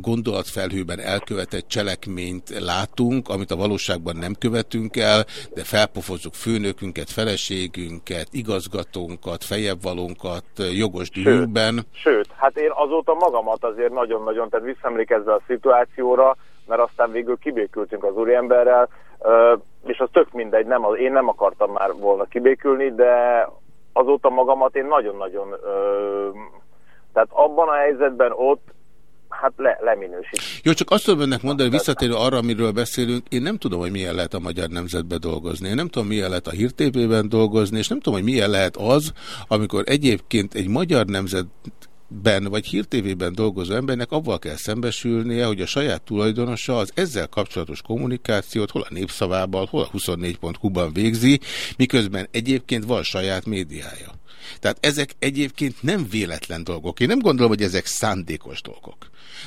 gondolatfelhőben elkövetett cselekményt látunk, amit a valóságban nem követünk el, de felpofozzuk főnökünket, feleségünket, igazgatónkat, fejebb valónkat eh, jogos dühünkben. Sőt, hát én azóta magamat azért nagyon-nagyon, tehát visszaemlékezve a szituációra, mert aztán végül kibékültünk az úriemberrel, és az tök mindegy, nem, én nem akartam már volna kibékülni, de azóta magamat én nagyon-nagyon, tehát abban a helyzetben ott, hát le, leminősít. Jó, csak azt tudom önnek mondani, visszatérő arra, amiről beszélünk, én nem tudom, hogy milyen lehet a Magyar Nemzetben dolgozni. Én nem tudom, milyen lehet a Hír TV-ben dolgozni, és nem tudom, hogy milyen lehet az, amikor egyébként egy Magyar Nemzetben vagy Hír TV-ben dolgozó embernek avval kell szembesülnie, hogy a saját tulajdonosa az ezzel kapcsolatos kommunikációt hol a népszavában, hol a 24.hu-ban végzi, miközben egyébként van saját médiája. Tehát ezek egyébként nem véletlen dolgok. Én nem gondolom, hogy ezek szándékos dolgok.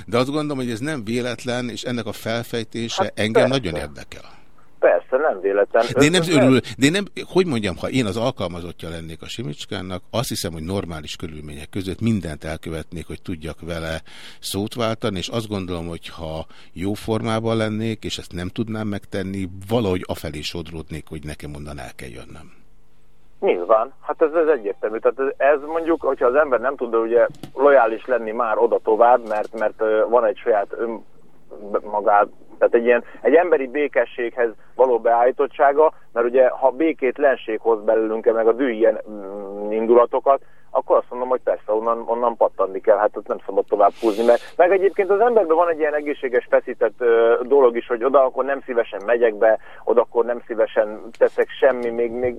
De azt gondolom, hogy ez nem véletlen, és ennek a felfejtése hát engem persze. nagyon érdekel. Persze, nem véletlen. De én nem örül, de én nem, hogy mondjam, ha én az alkalmazottja lennék a Simicskának, azt hiszem, hogy normális körülmények között mindent elkövetnék, hogy tudjak vele szót váltani, és azt gondolom, hogy ha jó formában lennék, és ezt nem tudnám megtenni, valahogy afelé sodródnék, hogy nekem onnan el kell jönnöm. Nyilván, hát ez, ez egyértelmű. Tehát ez, ez mondjuk, hogyha az ember nem tud ugye lojális lenni már oda tovább, mert, mert van egy saját ön tehát egy ilyen, egy emberi békességhez való beállítottsága, mert ugye ha békétlenség hoz belőlünk meg a dű ilyen mm, indulatokat, akkor azt mondom, hogy persze onnan, onnan pattanni kell, hát ott nem szabad tovább húzni, mert meg egyébként az emberben van egy ilyen egészséges feszített ö, dolog is, hogy oda akkor nem szívesen megyek be, oda akkor nem szívesen teszek semmi, még, még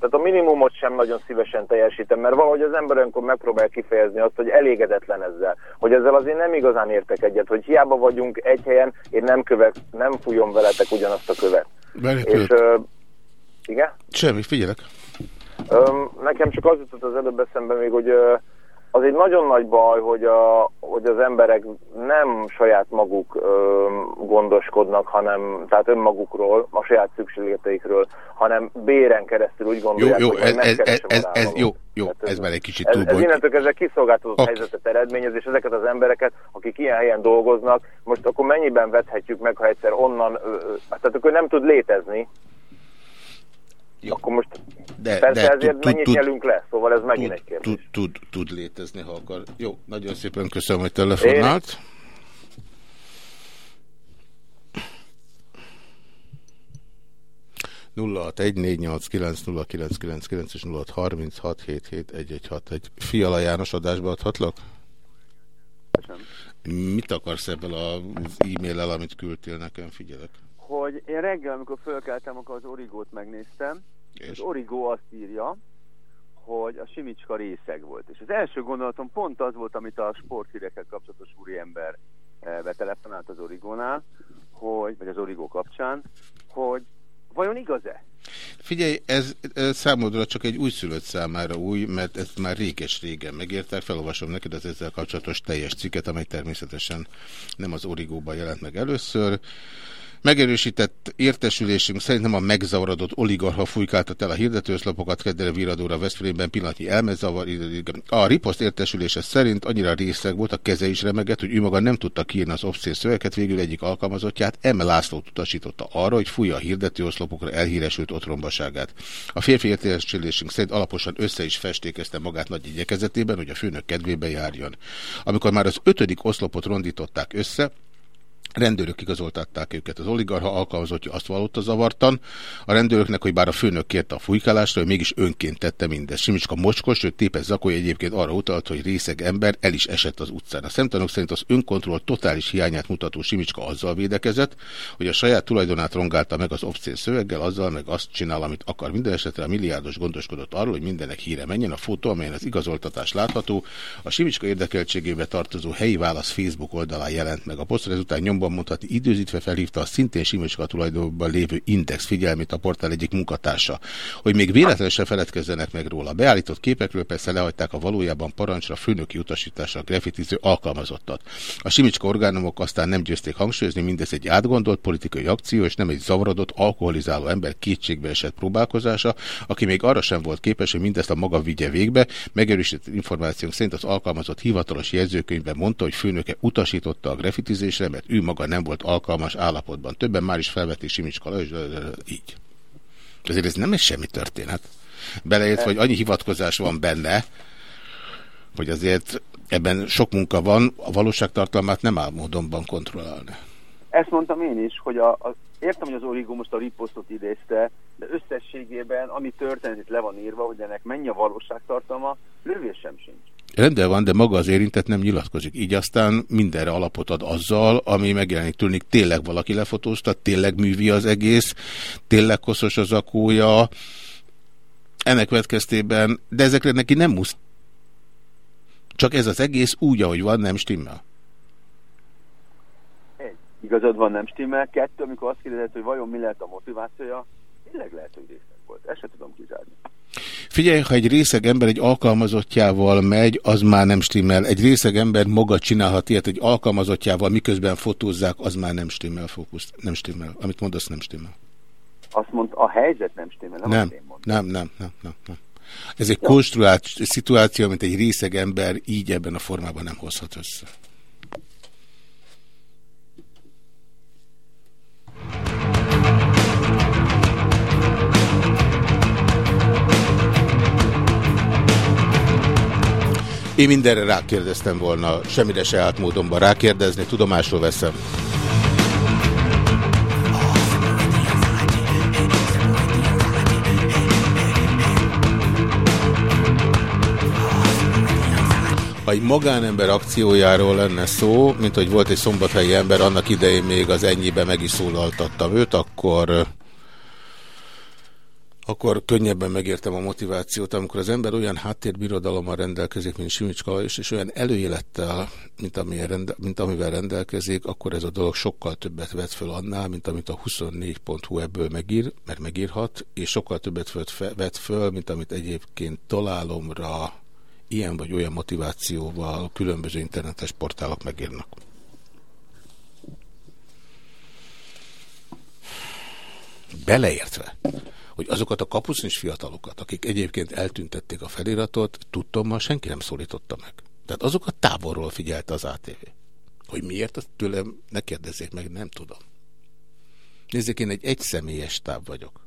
tehát a minimumot sem nagyon szívesen teljesítem, mert valahogy az ember olyankor megpróbál kifejezni azt, hogy elégedetlen ezzel. Hogy ezzel azért nem igazán értek egyet, hogy hiába vagyunk egy helyen, én nem kövek, nem fújom veletek ugyanazt a követ. Várj, És, ö, igen? Semmi, figyelek. Nekem csak az jutott az előbb eszembe még, hogy ö, az egy nagyon nagy baj, hogy, a, hogy az emberek nem saját maguk öm, gondoskodnak, hanem, tehát önmagukról, a saját szükségleteikről, hanem béren keresztül úgy Jó, gondolják, jó, hogy ez, majd ez, ez, ez, ez, jó, jó, ez már egy kicsit Ez, túl ez volt. innentől kezdve kiszolgáltatott Oké. helyzetet eredményez, és ezeket az embereket, akik ilyen helyen dolgoznak, most akkor mennyiben vethetjük meg, ha egyszer onnan, ö, ö, tehát akkor nem tud létezni, Jó. akkor most De- persze de ezért tud- mennyit tud- nyelünk le, szóval ez megint tud, egy kérdés. tud, tud, tud létezni, ha akar. Jó, nagyon szépen köszönöm, hogy telefonált. nulla és 0636771161. Fiala János adásba adhatlak? Mit akarsz ebből az e-mail-el, amit küldtél nekem? Figyelek. hogy én reggel, amikor fölkeltem, akkor az Origót megnéztem, és az Origó azt írja, hogy a Simicska részeg volt. És az első gondolatom pont az volt, amit a sporthírekkel kapcsolatos úriember eh, betelefonált az Origónál, hogy, vagy az Origó kapcsán, hogy vajon igaz-e? Figyelj, ez, ez számodra csak egy újszülött számára új, mert ezt már réges-régen megértek. Felolvasom neked az ezzel kapcsolatos teljes cikket, amely természetesen nem az Origóban jelent meg először. Megerősített értesülésünk szerint nem a megzavarodott oligarha fújkáltat el a hirdetőszlapokat kedvere viradóra Veszprémben pillanatnyi elmezavar. A riposzt értesülése szerint annyira részeg volt, a keze is remegett, hogy ő maga nem tudta kiírni az obszén szöveket, végül egyik alkalmazottját, M. Lászlót utasította arra, hogy fújja a hirdetőoszlopokra elhíresült otrombaságát. A férfi értesülésünk szerint alaposan össze is festékezte magát nagy igyekezetében, hogy a főnök kedvébe járjon. Amikor már az ötödik oszlopot rondították össze, Rendőrök igazoltatták őket. Az oligarha alkalmazottja azt vallotta zavartan. A rendőröknek, hogy bár a főnök kérte a fújkálásra, hogy mégis önként tette mindezt. Simicska mocskos, sőt tépes zakója egyébként arra utalt, hogy részeg ember el is esett az utcán. A szemtanúk szerint az önkontroll totális hiányát mutató Simicska azzal védekezett, hogy a saját tulajdonát rongálta meg az obszén szöveggel, azzal meg azt csinál, amit akar. Minden esetre a milliárdos gondoskodott arról, hogy mindenek híre menjen. A fotó, amelyen az igazoltatás látható, a Simicska érdekeltségébe tartozó helyi válasz Facebook oldalán jelent meg. A poszter ezután nyomban mondhatni időzítve felhívta a szintén Simicska tulajdonban lévő Index figyelmét a portál egyik munkatársa, hogy még véletlenül se feledkezzenek meg róla. Beállított képekről persze lehagyták a valójában parancsra főnöki utasításra grafitiző alkalmazottat. A Simicska orgánumok aztán nem győzték hangsúlyozni, mindez egy átgondolt politikai akció, és nem egy zavarodott, alkoholizáló ember kétségbe esett próbálkozása, aki még arra sem volt képes, hogy mindezt a maga vigye végbe. Megerősített információnk szerint az alkalmazott hivatalos jegyzőkönyvben mondta, hogy főnöke utasította a grafitizésre, mert ő maga nem volt alkalmas állapotban. Többen már is felvették Simicska Lajos, így. Azért ez nem egy semmi történet. Beleért, hogy annyi hivatkozás van benne, hogy azért ebben sok munka van, a valóságtartalmát nem áll módonban kontrollálni. ezt mondtam én is, hogy a, a, értem, hogy az Origo most a riposztot idézte, de összességében, ami történt, itt le van írva, hogy ennek mennyi a valóságtartalma, lövésem sincs. Rendben van, de maga az érintett nem nyilatkozik. Így aztán mindenre alapot ad azzal, ami megjelenik tűnik. Tényleg valaki lefotózta, tényleg művi az egész, tényleg koszos az akója. Ennek következtében, de ezekre neki nem musz. Csak ez az egész úgy, ahogy van, nem stimmel. Egy, igazad van, nem stimmel. Kettő, amikor azt kérdezett, hogy vajon mi lehet a motivációja, tényleg lehet, hogy részek volt. Ezt tudom kizárni. Figyelj, ha egy részeg ember egy alkalmazottjával megy, az már nem stimmel. Egy részeg ember maga csinálhat ilyet egy alkalmazottjával, miközben fotózzák, az már nem stimmel, fókusz. Nem stimmel. Amit mondasz, nem stimmel. Azt mondta, a helyzet nem stimmel, nem, Nem, nem, nem, nem, nem, nem. Ez egy konstruált szituáció, amit egy részeg ember így ebben a formában nem hozhat össze. Én mindenre rákérdeztem volna, semmire se állt módonban rákérdezni, tudomásul veszem. Ha egy magánember akciójáról lenne szó, mint hogy volt egy szombathelyi ember, annak idején még az ennyibe meg is szólaltattam őt, akkor akkor könnyebben megértem a motivációt, amikor az ember olyan háttérbirodalommal rendelkezik, mint Simicska, és, és olyan előélettel, mint, amilyen rende, mint amivel rendelkezik, akkor ez a dolog sokkal többet vet föl annál, mint amit a 24.hu ebből megír, mert megírhat, és sokkal többet vet föl, mint amit egyébként találomra ilyen vagy olyan motivációval különböző internetes portálok megírnak. Beleértve, hogy azokat a kapusznis fiatalokat, akik egyébként eltüntették a feliratot, tudtommal senki nem szólította meg. Tehát azokat távolról figyelte az ATV. Hogy miért, azt tőlem ne kérdezzék meg, nem tudom. Nézzék, én egy egyszemélyes táv vagyok.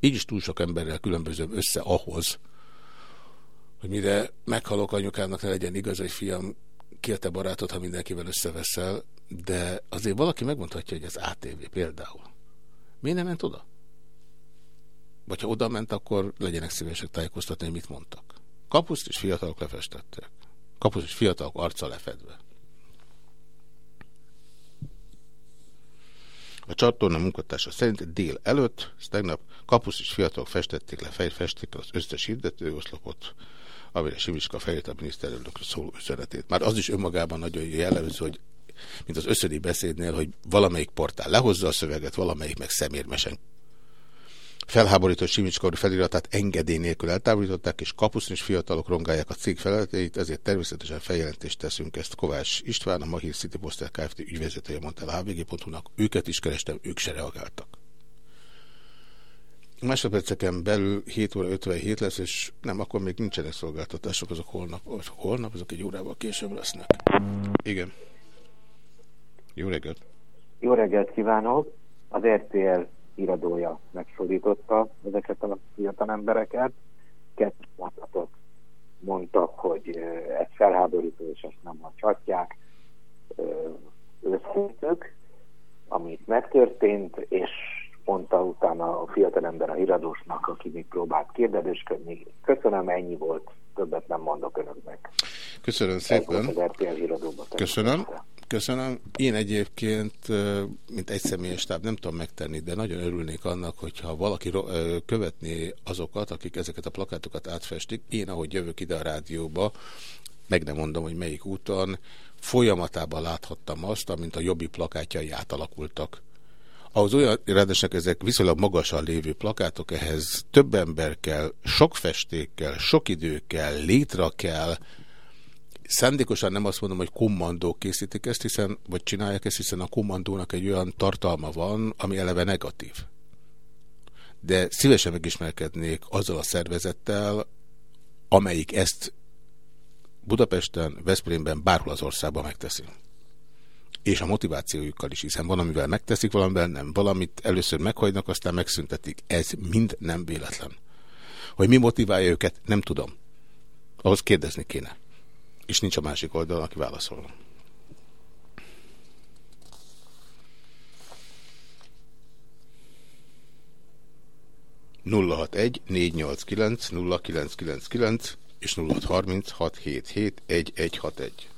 Így is túl sok emberrel különbözöm össze ahhoz, hogy mire meghalok anyukámnak, ne legyen igaz, hogy fiam, kérte barátot, ha mindenkivel összeveszel, de azért valaki megmondhatja, hogy ez ATV például. Miért nem ment oda? Vagy ha oda ment, akkor legyenek szívesek tájékoztatni, hogy mit mondtak. Kapuszt és fiatalok lefestettek. Kapuszt és fiatalok arca lefedve. A csatorna munkatársa szerint dél előtt, tegnap kapuszt és fiatalok festették le, fejfesték az összes hirdetőoszlopot, amire Simiska felírta a miniszterelnökről szóló üzenetét. Már az is önmagában nagyon jellemző, hogy mint az összödi beszédnél, hogy valamelyik portál lehozza a szöveget, valamelyik meg szemérmesen felháborító Simicska feliratát engedély nélkül eltávolították, és kapuszni és fiatalok rongálják a cég feleleteit, ezért természetesen feljelentést teszünk ezt Kovács István, a Mahir City Poster Kft. ügyvezetője mondta a hvg.hu-nak. Őket is kerestem, ők se reagáltak. Másodperceken belül 7 óra 57 lesz, és nem, akkor még nincsenek szolgáltatások, azok holnap, holnap azok egy órával később lesznek. Igen. Jó reggelt! Jó reggelt kívánok! Az RTL iradója megszólította ezeket a fiatal embereket. Kettő mondatot mondtak, hogy ez felháborító, és ezt nem hagyhatják. Őszintük, amit megtörtént, és mondta utána a fiatalember a híradósnak, aki még próbált kérdezősködni. Köszönöm, ennyi volt, többet nem mondok önöknek. Köszönöm szépen. Köszönöm. Köszönöm. Én egyébként, mint egy személyes táv nem tudom megtenni, de nagyon örülnék annak, hogyha valaki követné azokat, akik ezeket a plakátokat átfestik. Én, ahogy jövök ide a rádióba, meg nem mondom, hogy melyik úton, folyamatában láthattam azt, amint a jobbi plakátjai átalakultak. Ahhoz olyan, ráadásul ezek viszonylag magasan lévő plakátok, ehhez több ember kell, sok festék kell, sok idő kell, létre kell, Szándékosan nem azt mondom, hogy kommandók készítik ezt, hiszen, vagy csinálják ezt, hiszen a kommandónak egy olyan tartalma van, ami eleve negatív. De szívesen megismerkednék azzal a szervezettel, amelyik ezt Budapesten, Veszprémben, bárhol az országban megteszi és a motivációjukkal is, hiszen van, amivel megteszik, valamivel nem. Valamit először meghagynak, aztán megszüntetik. Ez mind nem véletlen. Hogy mi motiválja őket, nem tudom. Ahhoz kérdezni kéne. És nincs a másik oldalon, aki válaszol. nulla hat egy négy nyolc kilenc nulla kilenc kilenc kilenc és nulla hat harminc hat hét hét egy egy hat egy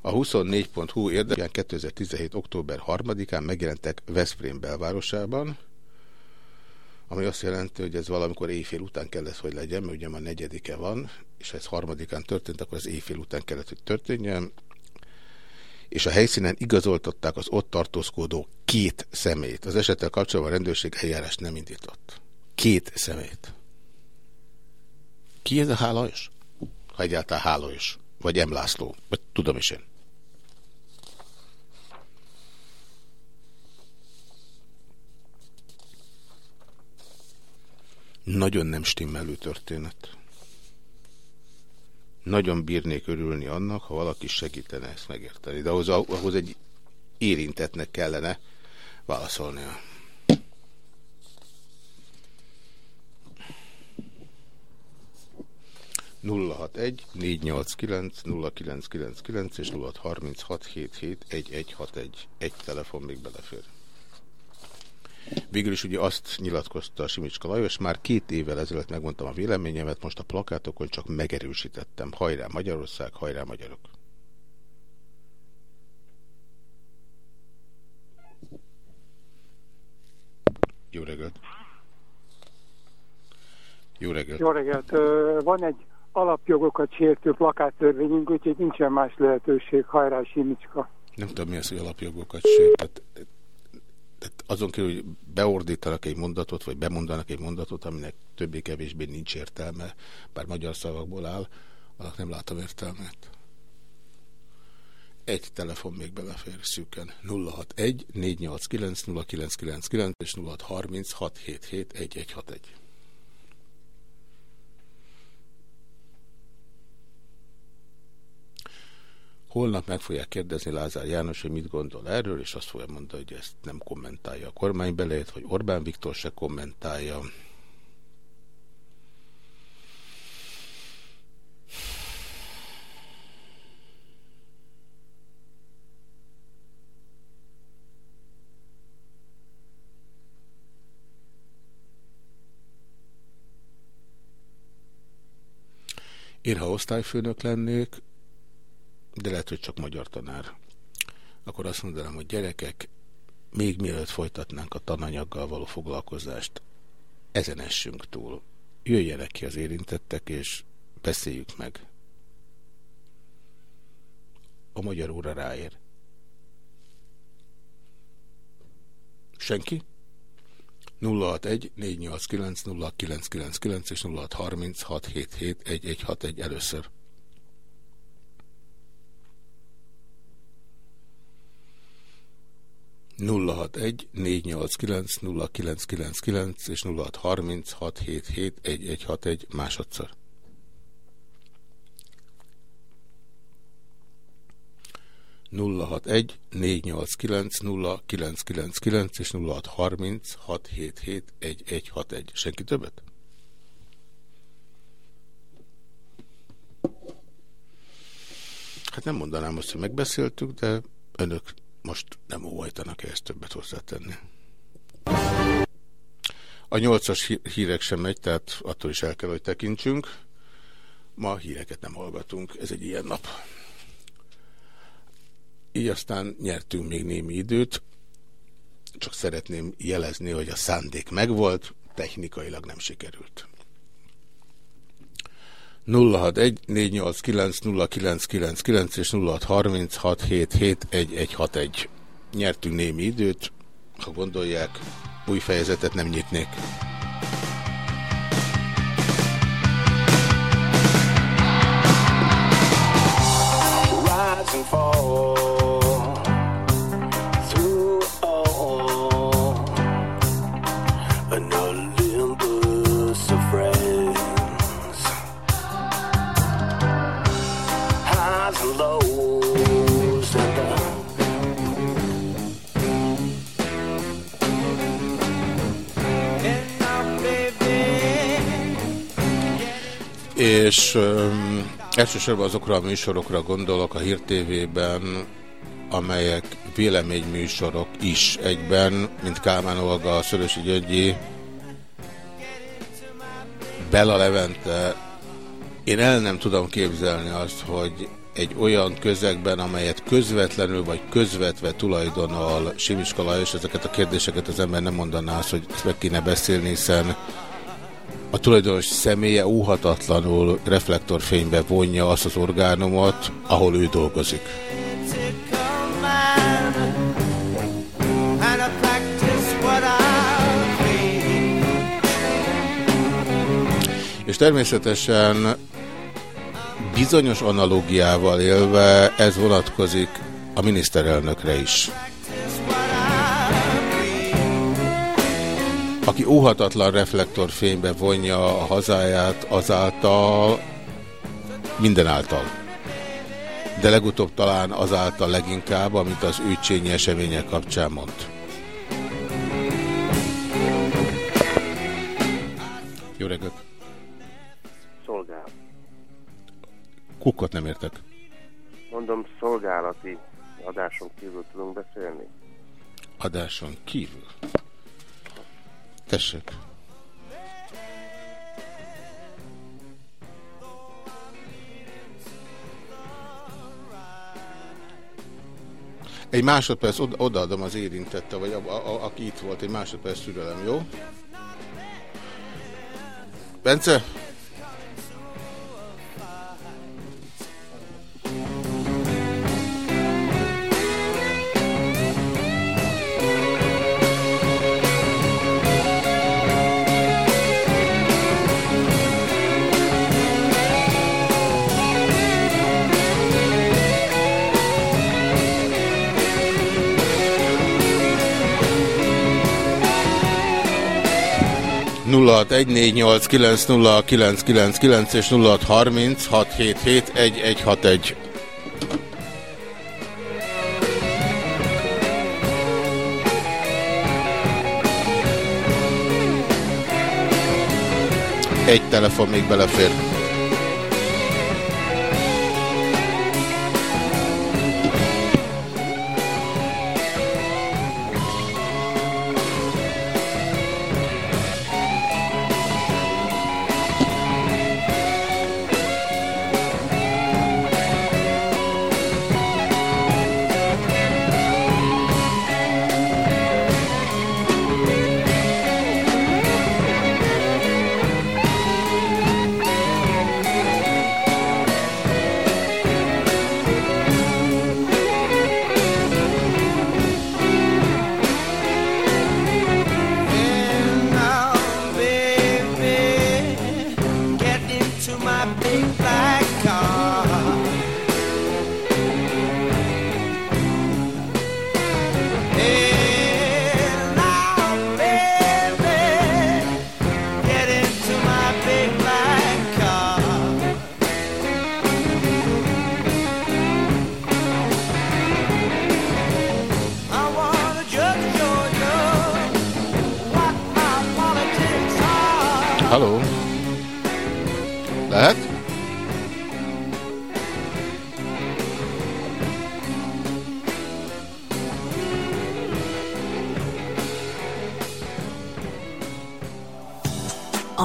a 24.hu érdekében 2017. október 3-án megjelentek Veszprém belvárosában, ami azt jelenti, hogy ez valamikor éjfél után kellett, hogy legyen, mert ugye már negyedike van, és ha ez harmadikán történt, akkor az éjfél után kellett, hogy történjen, és a helyszínen igazoltatták az ott tartózkodó két szemét. Az esettel kapcsolatban a rendőrség eljárást nem indított. Két szemét. Ki ez a hálajos? Ha egyáltalán hálajos. Vagy emlászló. Vagy tudom is én. Nagyon nem stimmelő történet. Nagyon bírnék örülni annak, ha valaki segítene ezt megérteni. De ahhoz, ahhoz egy érintetnek kellene válaszolnia. Nulla hat egy négy nyolc kilenc nulla kilenc kilenc kilenc és nulla harminc hat hét hét egy telefon még belefér. Végül is ugye azt nyilatkozta Simicska Lajos, már két évvel ezelőtt megmondtam a véleményemet, most a plakátokon csak megerősítettem. Hajrá Magyarország, hajrá magyarok! Jó reggelt! Jó reggelt! Jó reggelt! Van egy alapjogokat sértő plakáttörvényünk, úgyhogy nincsen más lehetőség. Hajrá Simicska! Nem tudom mi az, hogy alapjogokat sért. Tehát, tehát azon kívül, hogy beordítanak egy mondatot, vagy bemondanak egy mondatot, aminek többé-kevésbé nincs értelme, bár magyar szavakból áll, annak nem látom értelmet. Egy telefon még belefér szűken. 061 489 0999 és 0630 677 Holnap meg fogják kérdezni Lázár János, hogy mit gondol erről, és azt fogja mondani, hogy ezt nem kommentálja a kormány belejét, hogy Orbán Viktor se kommentálja. Én, ha osztályfőnök lennék, de lehet, hogy csak magyar tanár, akkor azt mondanám, hogy gyerekek, még mielőtt folytatnánk a tananyaggal való foglalkozást, ezen essünk túl. Jöjjenek ki az érintettek, és beszéljük meg. A magyar óra ráér. Senki? 061 489 0999 és 0630 677 1161 először. 061 489 0999 és 0636771161 másodszor. nulla hat egy négy nyolc kilenc nulla kilenc kilenc kilenc és nulla hat harminc hat hét hét egy egy hat egy senki többet hát nem mondanám azt hogy megbeszéltük de önök most nem óhajtanak ezt többet hozzátenni. A nyolcas hírek sem megy, tehát attól is el kell, hogy tekintsünk. Ma híreket nem hallgatunk, ez egy ilyen nap. Így aztán nyertünk még némi időt, csak szeretném jelezni, hogy a szándék megvolt, technikailag nem sikerült. 061 489 0999 és 0636771161. Nyertünk némi időt, ha gondolják, új fejezetet nem nyitnék. És um, elsősorban azokra a műsorokra gondolok a Hír TV-ben, amelyek véleményműsorok is egyben, mint Kálmán Olga, Szörösi Györgyi, Bela Levente, én el nem tudom képzelni azt, hogy egy olyan közegben, amelyet közvetlenül vagy közvetve tulajdonol Simiska Lajos, ezeket a kérdéseket az ember nem mondaná azt, hogy ezt meg kéne beszélni, hiszen a tulajdonos személye óhatatlanul reflektorfénybe vonja azt az orgánumot, ahol ő dolgozik. És természetesen bizonyos analógiával élve ez vonatkozik a miniszterelnökre is. Aki óhatatlan reflektorfénybe vonja a hazáját azáltal, mindenáltal. De legutóbb talán azáltal leginkább, amit az őcsényi események kapcsán mond. Jó reggelt! Szolgál. Kukkot nem értek. Mondom, szolgálati adáson kívül tudunk beszélni. Adáson kívül. Tessék. Egy másodperc, oda, odaadom az érintette, vagy a, a, a, aki itt volt, egy másodperc türelem, jó? Bence? Nulla és 0636771161. Egy telefon még belefér.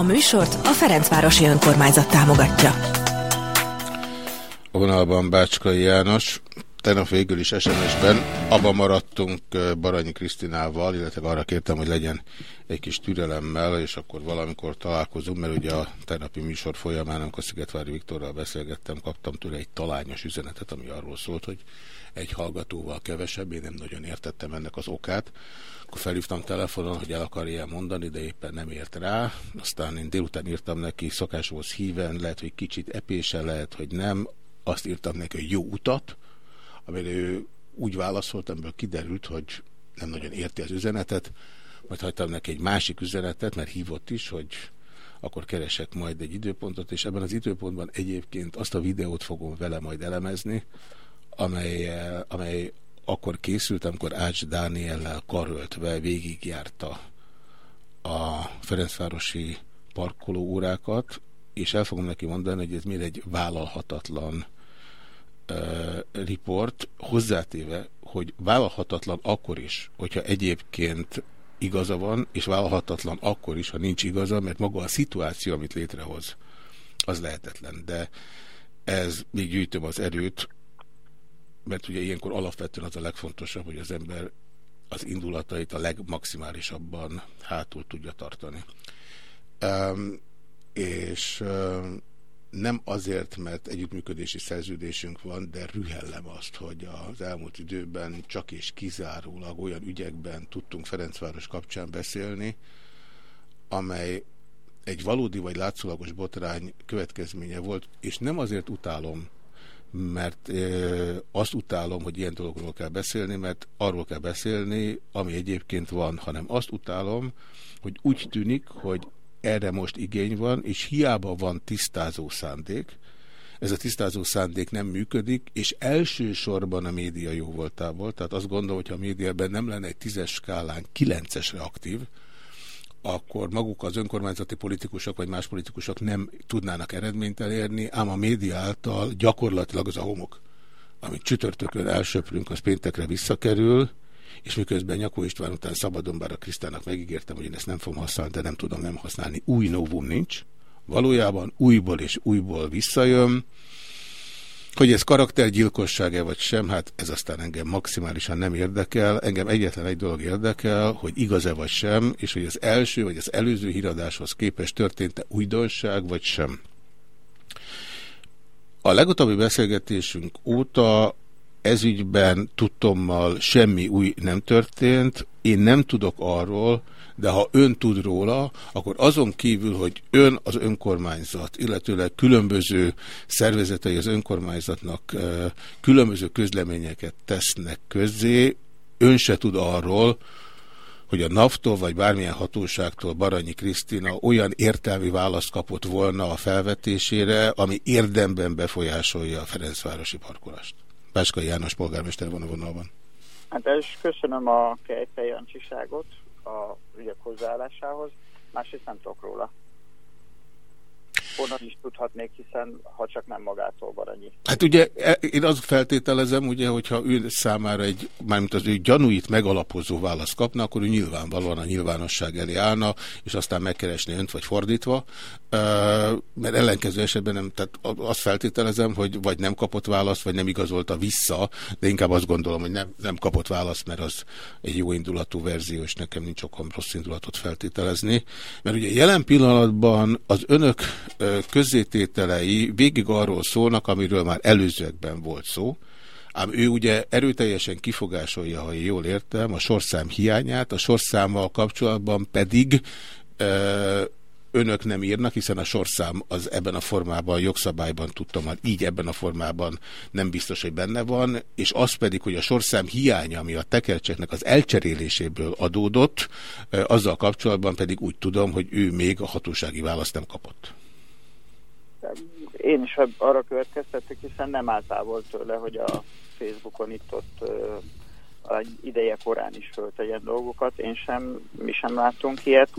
Műsort a Ferencvárosi Önkormányzat támogatja. A vonalban Bácskai János. Tegnap végül is SMS-ben abban maradtunk Baranyi Krisztinával, illetve arra kértem, hogy legyen egy kis türelemmel, és akkor valamikor találkozunk, mert ugye a tegnapi műsor folyamán, amikor Szigetvári Viktorral beszélgettem, kaptam tőle egy talányos üzenetet, ami arról szólt, hogy egy hallgatóval kevesebb, én nem nagyon értettem ennek az okát. Akkor felhívtam telefonon, hogy el akarja mondani, de éppen nem ért rá. Aztán én délután írtam neki szokáshoz híven, lehet, hogy kicsit epésen, lehet, hogy nem. Azt írtam neki, hogy jó utat, amire ő úgy válaszolt, amiből kiderült, hogy nem nagyon érti az üzenetet, majd hagytam neki egy másik üzenetet, mert hívott is, hogy akkor keresek majd egy időpontot, és ebben az időpontban egyébként azt a videót fogom vele majd elemezni, amely, amely akkor készült, amikor Ács Dániellel karöltve végigjárta a Ferencvárosi parkoló órákat, és el fogom neki mondani, hogy ez miért egy vállalhatatlan uh, riport, hozzátéve, hogy vállalhatatlan akkor is, hogyha egyébként igaza van, és vállalhatatlan akkor is, ha nincs igaza, mert maga a szituáció, amit létrehoz, az lehetetlen. De ez még gyűjtöm az erőt, mert ugye ilyenkor alapvetően az a legfontosabb, hogy az ember az indulatait a legmaximálisabban hátul tudja tartani. Um, és um, nem azért, mert együttműködési szerződésünk van, de rühellem azt, hogy az elmúlt időben csak és kizárólag olyan ügyekben tudtunk Ferencváros kapcsán beszélni, amely egy valódi vagy látszólagos botrány következménye volt, és nem azért utálom, mert azt utálom, hogy ilyen dologról kell beszélni, mert arról kell beszélni, ami egyébként van, hanem azt utálom, hogy úgy tűnik, hogy erre most igény van, és hiába van tisztázó szándék, ez a tisztázó szándék nem működik, és elsősorban a média jó voltából, tehát azt gondolom, hogy ha a médiában nem lenne egy tízes skálán kilencesre aktív, akkor maguk az önkormányzati politikusok vagy más politikusok nem tudnának eredményt elérni, ám a média által gyakorlatilag az a homok, amit csütörtökön elsöprünk, az péntekre visszakerül, és miközben Nyakó István után szabadon, bár a Krisztának megígértem, hogy én ezt nem fogom használni, de nem tudom nem használni, új novum nincs. Valójában újból és újból visszajön. Hogy ez karaktergyilkosság-e vagy sem, hát ez aztán engem maximálisan nem érdekel. Engem egyetlen egy dolog érdekel, hogy igaz-e vagy sem, és hogy az első vagy az előző híradáshoz képest történt-e újdonság vagy sem. A legutóbbi beszélgetésünk óta ezügyben tudtommal semmi új nem történt. Én nem tudok arról, de ha ön tud róla, akkor azon kívül, hogy ön az önkormányzat, illetőleg különböző szervezetei az önkormányzatnak különböző közleményeket tesznek közzé, ön se tud arról, hogy a NAV-tól vagy bármilyen hatóságtól Baranyi Krisztina olyan értelmi választ kapott volna a felvetésére, ami érdemben befolyásolja a Ferencvárosi parkolást. Páskai János polgármester van a vonalban. Hát és köszönöm a Kejfej A ügyek hozzáállásához, másrészt nem tudok róla. Honnan is tudhatnék, hiszen ha csak nem magától Baranyi. Hát ugye e, én azt feltételezem, ugye, hogyha ő számára egy, mármint az ő gyanúit megalapozó választ kapna, akkor ő nyilvánvalóan a nyilvánosság elé állna, és aztán megkeresni önt, vagy fordítva, mert ellenkező esetben nem, tehát azt feltételezem, hogy vagy nem kapott választ, vagy nem igazolta vissza, de inkább azt gondolom, hogy nem, nem kapott választ, mert az egy jó indulatú verzió, és nekem nincs okom rossz indulatot feltételezni. Mert ugye jelen pillanatban az önök közzétételei végig arról szólnak, amiről már előzőekben volt szó, ám ő ugye erőteljesen kifogásolja, ha jól értem, a sorszám hiányát, a sorszámmal kapcsolatban pedig önök nem írnak, hiszen a sorszám az ebben a formában, jogszabályban tudtam, hogy így ebben a formában nem biztos, hogy benne van, és az pedig, hogy a sorszám hiánya, ami a tekercseknek az elcseréléséből adódott, azzal kapcsolatban pedig úgy tudom, hogy ő még a hatósági választ nem kapott. Én is arra következtetek, hiszen nem áll távol tőle, hogy a Facebookon itt ott egy ideje korán is föltegyen dolgokat. Én sem, mi sem látunk ilyet.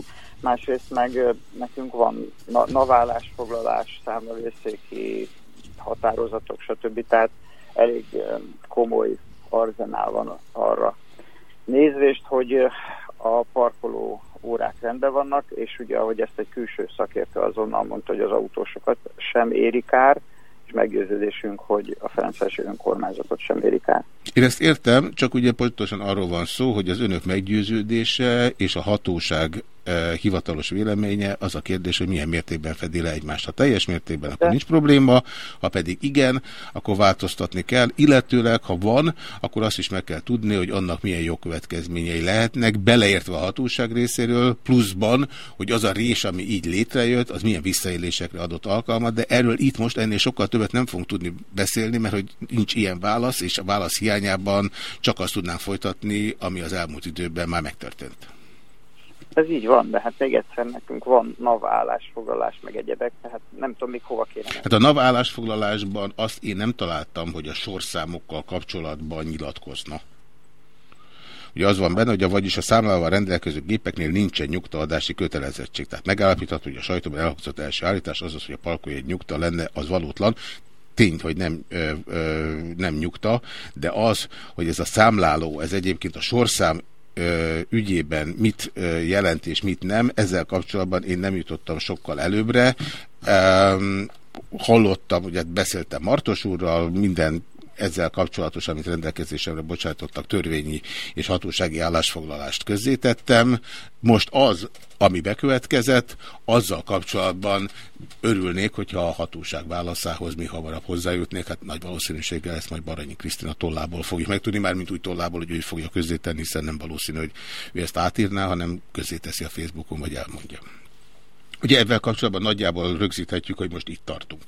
Másrészt meg nekünk van na naválásfoglalás, számlavészéki határozatok, stb. Tehát elég komoly arzenál van arra nézvést, hogy a parkoló órák rendben vannak, és ugye, ahogy ezt egy külső szakértő azonnal mondta, hogy az autósokat sem éri kár, és meggyőződésünk, hogy a Ferencvárosi önkormányzatot sem éri kár. Én ezt értem, csak ugye pontosan arról van szó, hogy az önök meggyőződése és a hatóság hivatalos véleménye, az a kérdés, hogy milyen mértékben fedi le egymást. Ha teljes mértékben, akkor nincs probléma, ha pedig igen, akkor változtatni kell, illetőleg, ha van, akkor azt is meg kell tudni, hogy annak milyen jogkövetkezményei lehetnek, beleértve a hatóság részéről, pluszban, hogy az a rés, ami így létrejött, az milyen visszaélésekre adott alkalmat, de erről itt most ennél sokkal többet nem fogunk tudni beszélni, mert hogy nincs ilyen válasz, és a válasz hiányában csak azt tudnánk folytatni, ami az elmúlt időben már megtörtént. Ez így van, de hát még egyszer nekünk van NAV állásfoglalás, meg egyebek, tehát nem tudom, még hova kéne. Hát a NAV állásfoglalásban azt én nem találtam, hogy a sorszámokkal kapcsolatban nyilatkozna. Ugye az van benne, hogy a vagyis a számlával rendelkező gépeknél nincsen nyugtaadási kötelezettség. Tehát megállapítható, hogy a sajtóban elhangzott első állítás az az, hogy a palkói egy nyugta lenne, az valótlan. tény, hogy nem, ö, ö, nem nyugta, de az, hogy ez a számláló, ez egyébként a sorszám ügyében mit jelent és mit nem, ezzel kapcsolatban én nem jutottam sokkal előbbre. Hallottam, ugye beszéltem Martos úrral, minden ezzel kapcsolatos, amit rendelkezésemre bocsátottak, törvényi és hatósági állásfoglalást közzétettem. Most az, ami bekövetkezett, azzal kapcsolatban örülnék, hogyha a hatóság válaszához mi hamarabb hozzájutnék. Hát nagy valószínűséggel ezt majd Baranyi Krisztina tollából fogja megtudni, már mint úgy tollából, hogy ő fogja közzétenni, hiszen nem valószínű, hogy ő ezt átírná, hanem közzéteszi a Facebookon, vagy elmondja. Ugye ebben kapcsolatban nagyjából rögzíthetjük, hogy most itt tartunk.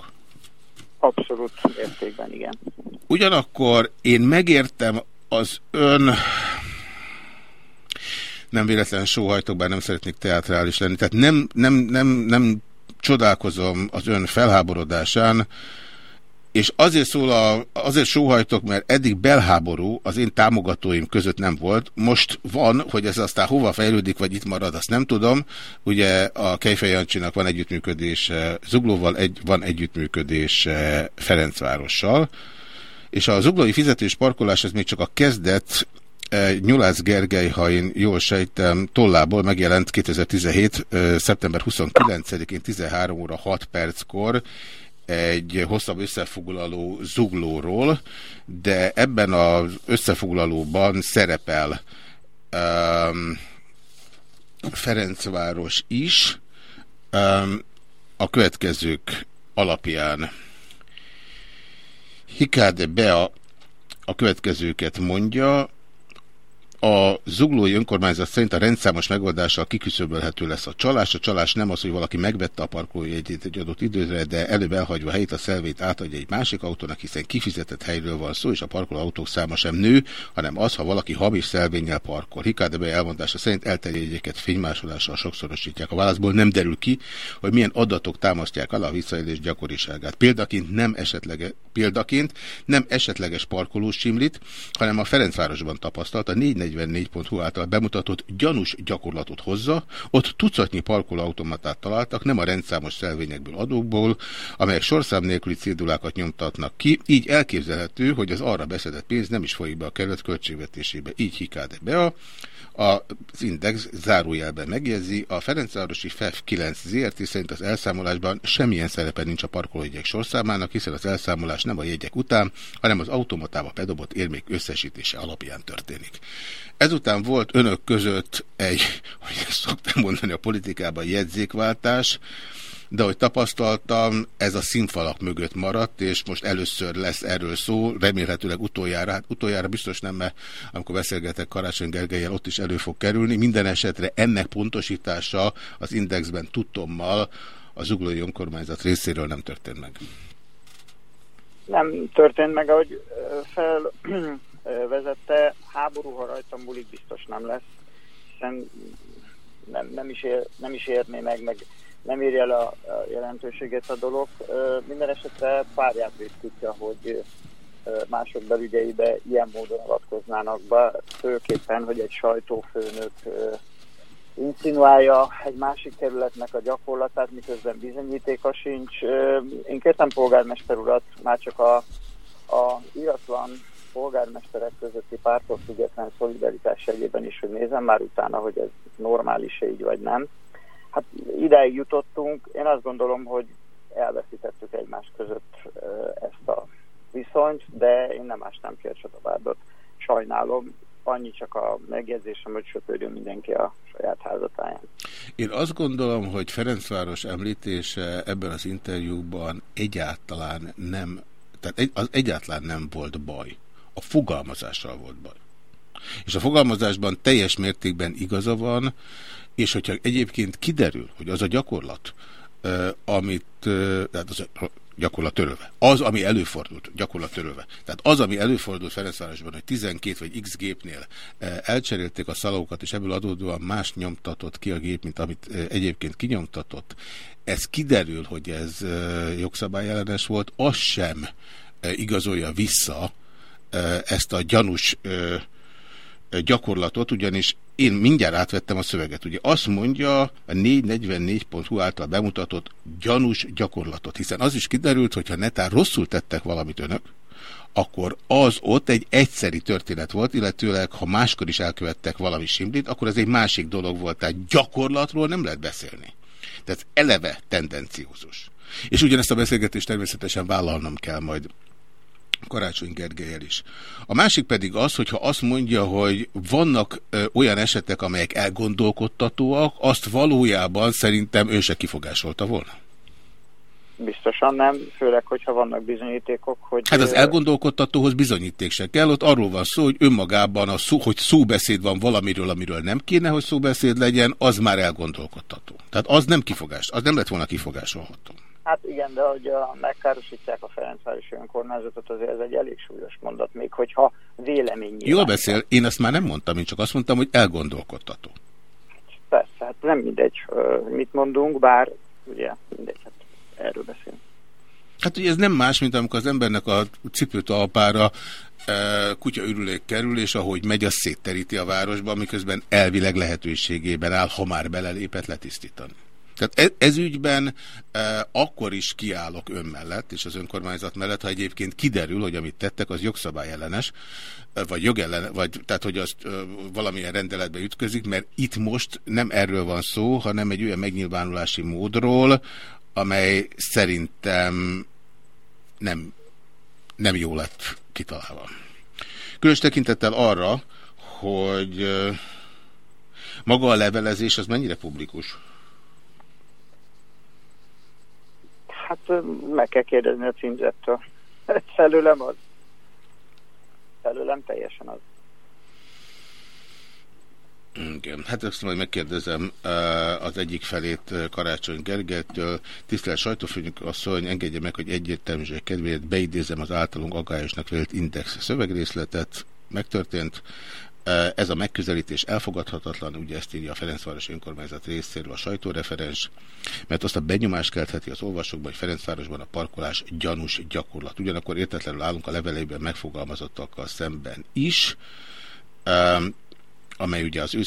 Abszolút értékben, igen. Ugyanakkor én megértem az ön nem véletlen sóhajtok, bár nem szeretnék teatrális lenni. Tehát nem, nem, nem, nem csodálkozom az ön felháborodásán, és azért szól a, azért sóhajtok, mert eddig belháború az én támogatóim között nem volt. Most van, hogy ez aztán hova fejlődik, vagy itt marad, azt nem tudom. Ugye a Kejfej Jancsinak van együttműködés Zuglóval, egy, van együttműködés Ferencvárossal, és a zuglói fizetős parkolás, ez még csak a kezdet, Nyulász Gergely, ha én jól sejtem, tollából megjelent 2017. szeptember 29-én 13 óra 6 perckor egy hosszabb összefoglaló zuglóról, de ebben az összefoglalóban szerepel um, Ferencváros is um, a következők alapján. Hikáde Bea a következőket mondja, a zuglói önkormányzat szerint a rendszámos megoldással kiküszöbölhető lesz a csalás. A csalás nem az, hogy valaki megvette a parkolójegyét egy adott időre, de előbb elhagyva helyét a szelvét átadja egy másik autónak, hiszen kifizetett helyről van szó, és a parkolóautók száma sem nő, hanem az, ha valaki hamis szelvénnyel parkol. Hikádebe elmondása szerint elterjedjéket fénymásolással sokszorosítják. A válaszból nem derül ki, hogy milyen adatok támasztják alá a visszaélés gyakoriságát. Példaként nem, esetlege, példaként nem esetleges parkolós simlit, hanem a Ferencvárosban tapasztalt a 4 44.hu által bemutatott gyanús gyakorlatot hozza, ott tucatnyi parkolóautomatát találtak, nem a rendszámos szelvényekből adókból, amelyek sorszám nélküli cédulákat nyomtatnak ki, így elképzelhető, hogy az arra beszedett pénz nem is folyik be a kerület költségvetésébe. Így hikáde be a az Index zárójelben megjegyzi, a Ferencvárosi FEF 9 ZRT szerint az elszámolásban semmilyen szerepe nincs a parkolójegyek sorszámának, hiszen az elszámolás nem a jegyek után, hanem az automatába bedobott érmék összesítése alapján történik. Ezután volt önök között egy, hogy ezt szoktam mondani a politikában, jegyzékváltás, de hogy tapasztaltam, ez a színfalak mögött maradt, és most először lesz erről szó, remélhetőleg utoljára, hát utoljára biztos nem, mert amikor beszélgetek Karácsony Gergelyel, ott is elő fog kerülni. Minden esetre ennek pontosítása az indexben tudtommal az zuglói önkormányzat részéről nem történt meg. Nem történt meg, ahogy felvezette, háború, ha rajtam múlik, biztos nem lesz, hiszen nem, nem, is, ér, nem is érné meg, meg nem írja el a, a jelentőséget a dolog. Minden esetre párját ritkítja, hogy mások belügyeibe ilyen módon avatkoznának be, főképpen, hogy egy sajtófőnök insinuálja egy másik kerületnek a gyakorlatát, miközben bizonyítéka sincs. Én kértem polgármester urat, már csak a, a iratlan polgármesterek közötti pártól független szolidaritás egyében is, hogy nézem már utána, hogy ez normális így vagy nem. Hát ideig jutottunk. Én azt gondolom, hogy elveszítettük egymás között ezt a viszonyt, de én nem ástam ki a csatabárdot. Sajnálom, annyi csak a megjegyzésem, hogy söpörjön mindenki a saját házatáján. Én azt gondolom, hogy Ferencváros említése ebben az interjúban egyáltalán nem, tehát az egyáltalán nem volt baj. A fogalmazással volt baj. És a fogalmazásban teljes mértékben igaza van, és hogyha egyébként kiderül, hogy az a gyakorlat, amit, tehát az a gyakorlat törölve, az, ami előfordult, gyakorlat törölve, tehát az, ami előfordult Ferencvárosban, hogy 12 vagy x gépnél elcserélték a szalókat, és ebből adódóan más nyomtatott ki a gép, mint amit egyébként kinyomtatott, ez kiderül, hogy ez jogszabályellenes volt, az sem igazolja vissza ezt a gyanús gyakorlatot, ugyanis én mindjárt átvettem a szöveget. Ugye azt mondja a 444.hu által bemutatott gyanús gyakorlatot, hiszen az is kiderült, hogyha netán rosszul tettek valamit önök, akkor az ott egy egyszeri történet volt, illetőleg ha máskor is elkövettek valami simlit, akkor ez egy másik dolog volt, tehát gyakorlatról nem lehet beszélni. Tehát eleve tendenciózus. És ugyanezt a beszélgetést természetesen vállalnom kell majd Karácsony Gergelyel is. A másik pedig az, hogyha azt mondja, hogy vannak ö, olyan esetek, amelyek elgondolkodtatóak, azt valójában szerintem ő se kifogásolta volna. Biztosan nem, főleg, hogyha vannak bizonyítékok, hogy... Hát az elgondolkodtatóhoz bizonyíték se kell, ott arról van szó, hogy önmagában, a szó, hogy szóbeszéd van valamiről, amiről nem kéne, hogy szóbeszéd legyen, az már elgondolkodtató. Tehát az nem kifogás, az nem lett volna kifogásolható. Hát igen, de hogy a, megkárosítják a Ferencvárosi önkormányzatot, azért ez egy elég súlyos mondat, még hogyha vélemény Jól beszél, én ezt már nem mondtam, én csak azt mondtam, hogy elgondolkodtató. Persze, hát nem mindegy, mit mondunk, bár ugye mindegy, hát erről beszélünk. Hát ugye ez nem más, mint amikor az embernek a cipőtalpára kutyaürülék kerül, és ahogy megy, az szétteríti a városba, miközben elvileg lehetőségében áll, ha már belelépett letisztítani. Tehát ez, ez ügyben e, akkor is kiállok ön mellett, és az önkormányzat mellett, ha egyébként kiderül, hogy amit tettek, az jogszabályellenes, e, vagy jogellen, vagy tehát, hogy azt e, valamilyen rendeletbe ütközik, mert itt most nem erről van szó, hanem egy olyan megnyilvánulási módról, amely szerintem nem, nem jó lett kitalálva. Különös tekintettel arra, hogy ö, maga a levelezés az mennyire publikus? Hát meg kell kérdezni a címzettől. *laughs* Felőlem az. Felőlem teljesen az. Igen, hát ezt majd megkérdezem az egyik felét Karácsony Gergelytől. Tisztelt sajtófőnök asszony, engedje meg, hogy egyértelműség kedvéért beidézem az általunk agályosnak vélt index szövegrészletet. Megtörtént. Ez a megközelítés elfogadhatatlan, ugye ezt írja a Ferencváros önkormányzat részéről a sajtóreferens, mert azt a benyomást keltheti az olvasókban, hogy Ferencvárosban a parkolás gyanús gyakorlat. Ugyanakkor értetlenül állunk a leveleiben megfogalmazottakkal szemben is. Amely ugye az ő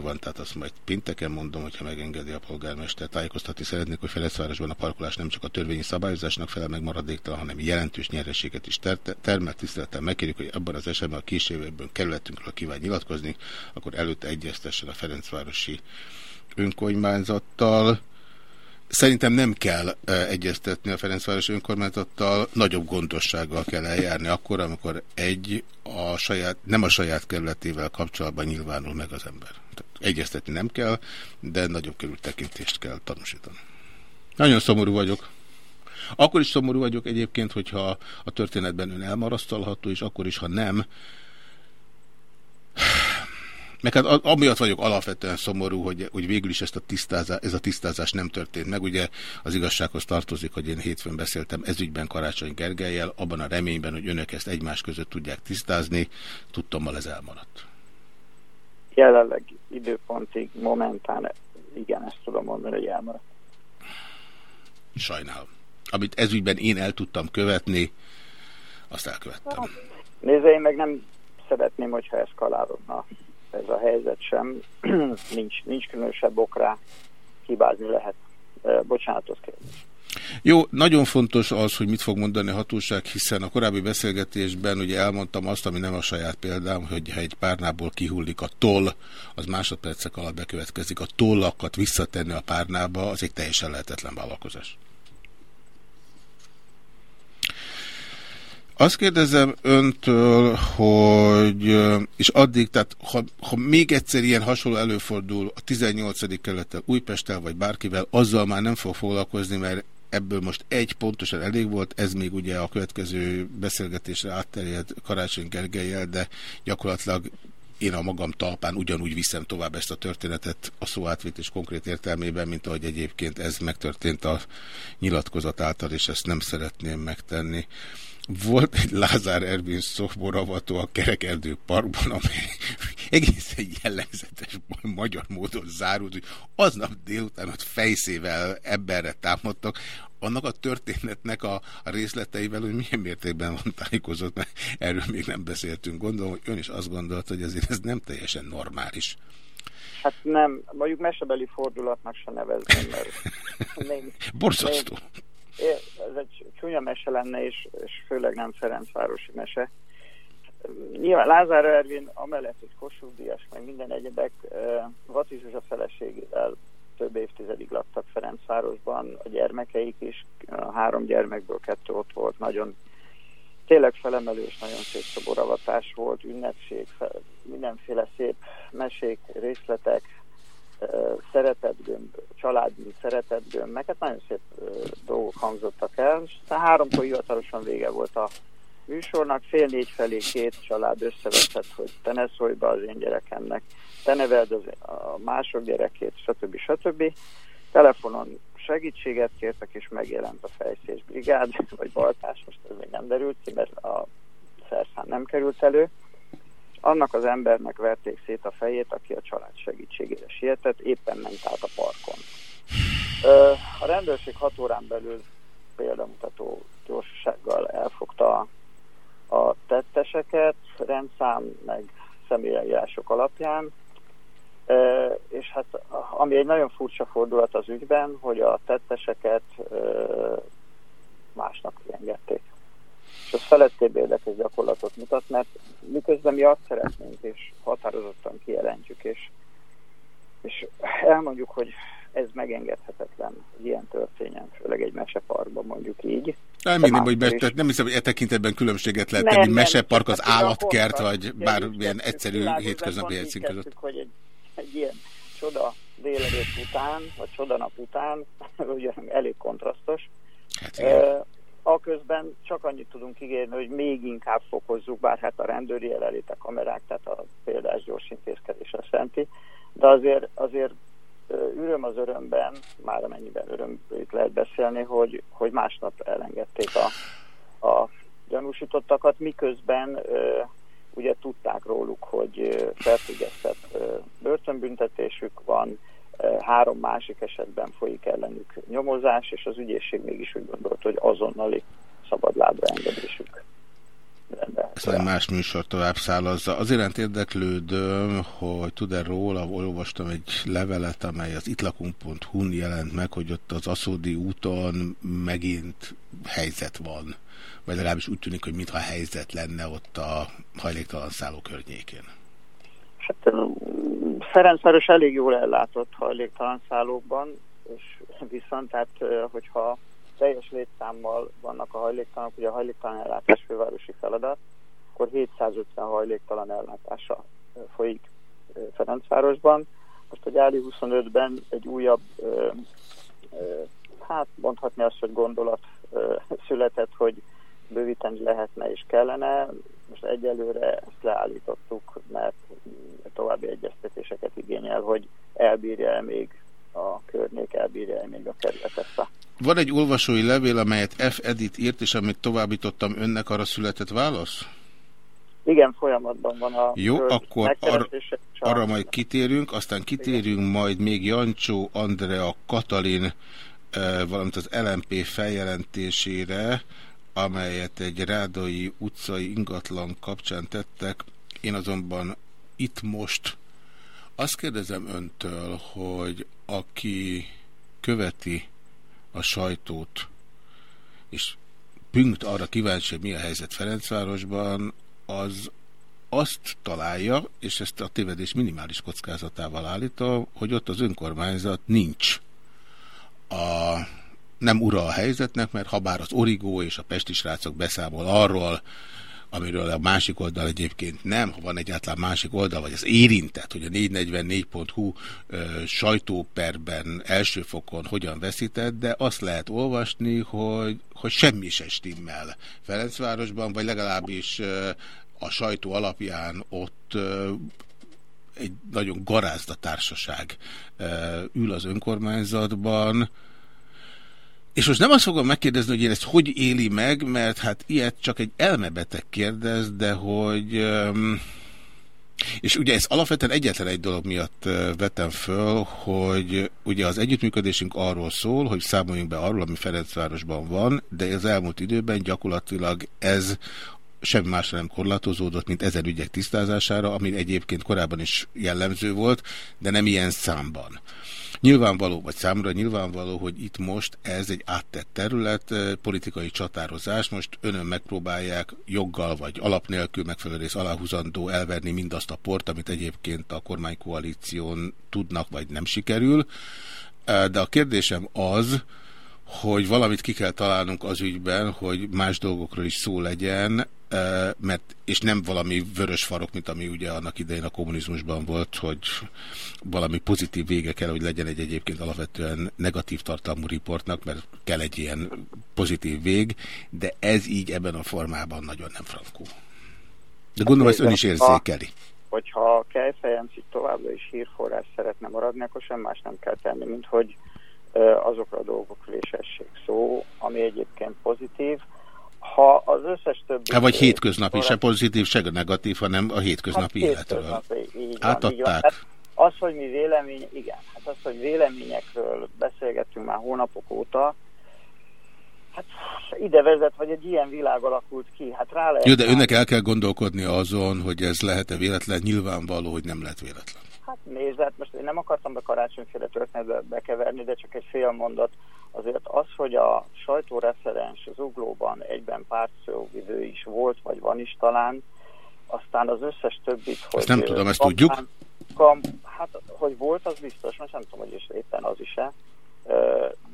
van, tehát azt majd pénteken mondom, hogyha megengedi a polgármester. Tájékoztatni szeretnék, hogy Ferencvárosban a parkolás nem csak a törvényi szabályozásnak felel meg maradéktalan, hanem jelentős nyereséget is ter termelt tisztelettel. Megkérjük, hogy abban az esetben a kísérőben kerületünkről kíván nyilatkozni, akkor előtte egyeztessen a Ferencvárosi önkormányzattal. Szerintem nem kell egyeztetni a Ferencváros önkormányzattal, nagyobb gondossággal kell eljárni akkor, amikor egy a saját, nem a saját kerületével kapcsolatban nyilvánul meg az ember. Tehát egyeztetni nem kell, de nagyobb körültekintést kell tanúsítani. Nagyon szomorú vagyok. Akkor is szomorú vagyok egyébként, hogyha a történetben ön elmarasztalható, és akkor is, ha nem, meg hát amiatt vagyok alapvetően szomorú, hogy, hogy végül is ezt a tisztázás, ez a tisztázás nem történt meg. Ugye az igazsághoz tartozik, hogy én hétfőn beszéltem ezügyben Karácsony Gergelyel, abban a reményben, hogy önök ezt egymás között tudják tisztázni. Tudtommal ez elmaradt. Jelenleg időpontig, momentán igen, ezt tudom mondani, hogy elmaradt. Sajnálom. Amit ezügyben én el tudtam követni, azt elkövettem. Nézd, én meg nem szeretném, hogyha eszkalálódna ez a helyzet sem. *clears throat* nincs, nincs különösebb okra hibázni lehet. Bocsánatot kérdés. Jó, nagyon fontos az, hogy mit fog mondani a hatóság, hiszen a korábbi beszélgetésben ugye elmondtam azt, ami nem a saját példám, hogy ha egy párnából kihullik a toll, az másodpercek alatt bekövetkezik. A tollakat visszatenni a párnába, az egy teljesen lehetetlen vállalkozás. Azt kérdezem öntől, hogy, és addig, tehát ha, ha még egyszer ilyen hasonló előfordul a 18. kerülettel, Újpesttel vagy bárkivel, azzal már nem fog foglalkozni, mert ebből most egy pontosan elég volt, ez még ugye a következő beszélgetésre átterjed Karácsony Gergelyel, de gyakorlatilag én a magam talpán ugyanúgy viszem tovább ezt a történetet a szó átvétés konkrét értelmében, mint ahogy egyébként ez megtörtént a nyilatkozat által, és ezt nem szeretném megtenni. Volt egy Lázár Ervin szoboravató a Kerekerdő Parkban, amely egészen jellegzetes magyar módon zárult, hogy aznap délután ott fejszével emberre támadtak, annak a történetnek a, a részleteivel, hogy milyen mértékben van tájékozott, mert erről még nem beszéltünk. Gondolom, hogy ön is azt gondolt, hogy azért ez nem teljesen normális. Hát nem, mondjuk mesebeli fordulatnak se nevezném, mert *laughs* Borzasztó. még, ez egy csúnya mese lenne, és, és főleg nem Ferencvárosi mese. Nyilván Lázár Ervin, amellett, hogy Kossuth Díjas, meg minden egyebek, Vatis a feleségével több évtizedig laktak Ferencvárosban, a gyermekeik is, a három gyermekből kettő ott volt, nagyon tényleg felemelős, nagyon szép szoboravatás volt, ünnepség, mindenféle szép mesék, részletek, szeretetgömb, családi szeretetgömb, meg hát nagyon szép dolgok hangzottak el, és aztán háromkor hivatalosan vége volt a műsornak, fél négy felé két család összeveszett, hogy te ne szólj be az én gyerekemnek, te neveld az, a mások gyerekét, stb. stb. Telefonon segítséget kértek, és megjelent a fejszés brigád, *laughs* vagy baltás, most ez még nem derült ki, mert a szerszám nem került elő. Annak az embernek verték szét a fejét, aki a család segítségére sietett, éppen ment át a parkon. A rendőrség hat órán belül példamutató gyorsasággal elfogta a tetteseket, rendszám meg személyelírások alapján, és hát ami egy nagyon furcsa fordulat az ügyben, hogy a tetteseket másnak engedték. És az felettébb érdekes gyakorlatot mutat, mert miközben mi azt szeretnénk, és határozottan kijelentjük, és, és elmondjuk, hogy ez megengedhetetlen, hogy ilyen történjen, főleg egy meseparkban mondjuk így. Nem, nem, hogy be, tehát nem hiszem, hogy e tekintetben különbséget lehet tenni mesepark, az hát állatkert, vagy bármilyen egyszerű hétköznapi helyszín között. hogy egy, egy ilyen csoda délelőtt után, vagy csoda nap után, *laughs* ugye elég kontrasztos. Hát aközben csak annyit tudunk ígérni, hogy még inkább fokozzuk, bár hát a rendőri jelenlét, a kamerák, tehát a példás gyors intézkedés azt jelenti, de azért, azért ö, öröm az örömben, már amennyiben örömről itt lehet beszélni, hogy, hogy másnap elengedték a, a gyanúsítottakat, miközben ugye tudták róluk, hogy felfüggesztett börtönbüntetésük van, három másik esetben folyik ellenük nyomozás, és az ügyészség mégis úgy gondolt, hogy azonnali szabadlábra engedésük. Ezt egy más műsor tovább szállazza. Az iránt érdeklődöm, hogy tud-e róla, olvastam egy levelet, amely az itlakunk.hu-n jelent meg, hogy ott az Aszódi úton megint helyzet van. Vagy legalábbis úgy tűnik, hogy mintha helyzet lenne ott a hajléktalan szálló környékén. Hát Ferencváros elég jól ellátott hajléktalan szállókban, és viszont tehát, hogyha teljes létszámmal vannak a hajléktalanok, ugye a hajléktalan ellátás fővárosi feladat, akkor 750 hajléktalan ellátása folyik Ferencvárosban. Most a gyári 25-ben egy újabb, hát mondhatni azt, hogy gondolat született, hogy bővíteni lehetne és kellene. Most egyelőre ezt leállítottuk, mert további egyeztetéseket igényel, hogy elbírja -e még a környék, elbírja -e még a kerület ezt a Van egy olvasói levél, amelyet F. Edit írt, és amit továbbítottam önnek, arra született válasz? Igen, folyamatban van a Jó, akkor ar arra majd kitérünk, aztán kitérünk majd még Jancsó, Andrea, Katalin, eh, valamint az LMP feljelentésére, amelyet egy rádai utcai ingatlan kapcsán tettek. Én azonban itt most azt kérdezem öntől, hogy aki követi a sajtót, és pünkt arra kíváncsi, hogy mi a helyzet Ferencvárosban, az azt találja, és ezt a tévedés minimális kockázatával állítja, hogy ott az önkormányzat nincs a, nem ura a helyzetnek, mert ha bár az Origó és a Pesti srácok beszámol arról, amiről a másik oldal egyébként nem, ha van egyáltalán másik oldal, vagy az érintett, hogy a 444.hu ö, sajtóperben első fokon hogyan veszített, de azt lehet olvasni, hogy, hogy semmi se stimmel Ferencvárosban, vagy legalábbis a sajtó alapján ott egy nagyon garázda társaság ül az önkormányzatban, és most nem azt fogom megkérdezni, hogy én ezt hogy éli meg, mert hát ilyet csak egy elmebeteg kérdez, de hogy... És ugye ez alapvetően egyetlen egy dolog miatt vetem föl, hogy ugye az együttműködésünk arról szól, hogy számoljunk be arról, ami Ferencvárosban van, de az elmúlt időben gyakorlatilag ez semmi másra nem korlátozódott, mint ezen ügyek tisztázására, ami egyébként korábban is jellemző volt, de nem ilyen számban. Nyilvánvaló, vagy számra nyilvánvaló, hogy itt most ez egy áttett terület, eh, politikai csatározás, most önön megpróbálják joggal vagy alap nélkül megfelelő rész aláhúzandó elverni mindazt a port, amit egyébként a kormánykoalíción tudnak, vagy nem sikerül. Eh, De a kérdésem az, hogy valamit ki kell találnunk az ügyben, hogy más dolgokról is szó legyen, mert, és nem valami vörös farok, mint ami ugye annak idején a kommunizmusban volt, hogy valami pozitív vége kell, hogy legyen egy egyébként alapvetően negatív tartalmú riportnak, mert kell egy ilyen pozitív vég, de ez így ebben a formában nagyon nem frankó. De gondolom, ezt ön is érzékeli. Hogyha a Kejfejenc így továbbra is hírforrás szeretne maradni, akkor sem más nem kell tenni, mint hogy azokra a dolgokról is essék szó, ami egyébként pozitív. Ha az összes többi... Hát vagy hétköznapi, se pozitív, se negatív, hanem a hétköznapi Hát életről. hétköznapi, így van, így van. Átadták. Hát az, hogy mi vélemény, igen, hát az, hogy véleményekről beszélgettünk már hónapok óta, hát ide vezet, vagy egy ilyen világ alakult ki. Hát rá lehet Jó, de önnek el kell gondolkodnia azon, hogy ez lehet-e véletlen, nyilvánvaló, hogy nem lehet véletlen. Hát nézd, hát most én nem akartam be karácsonyféle történetbe bekeverni, de csak egy fél mondat. Azért az, hogy a sajtóreferens az uglóban egyben pártszóvivő is volt, vagy van is talán, aztán az összes többit, hogy... Ezt nem tudom, ezt tudjuk. Kam, hát, hogy volt, az biztos, most nem tudom, hogy is éppen az is-e,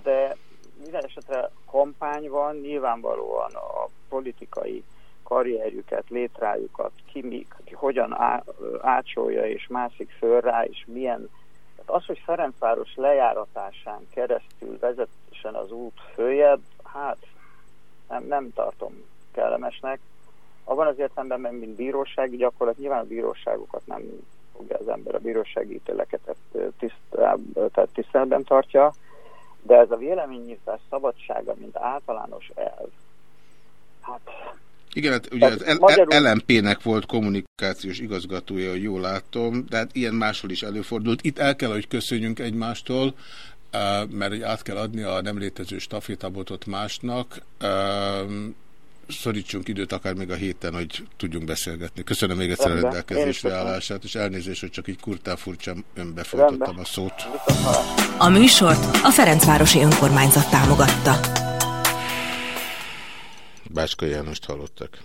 de minden esetre kampány van, nyilvánvalóan a politikai karrierjüket, létrájukat, ki, mi, ki hogyan á, ácsolja és mászik föl rá, és milyen. Tehát az, hogy Ferencváros lejáratásán keresztül vezetésen az út följebb, hát nem, nem tartom kellemesnek. Abban az értelemben, mert mint bírósági gyakorlat, nyilván a bíróságokat nem fogja az ember a bírósági ítéleket tehát tiszteletben tartja, de ez a véleménynyilvás szabadsága, mint általános elv, hát Igen, hát ugye az Magyarul- LMP-nek volt kommunikációs igazgatója, hogy jól látom, de hát ilyen máshol is előfordult. Itt el kell, hogy köszönjünk egymástól, eh, mert hogy át kell adni a nem létező stafétabotot másnak. Szorítsunk időt akár még a héten, hogy tudjunk beszélgetni. Köszönöm még egyszer a Rendben. rendelkezésre is köszönöm. állását, és elnézést, hogy csak így kurtán furcsán önbefolytottam a szót. A műsort a Ferencvárosi Önkormányzat támogatta. Bácska Jánost hallottak.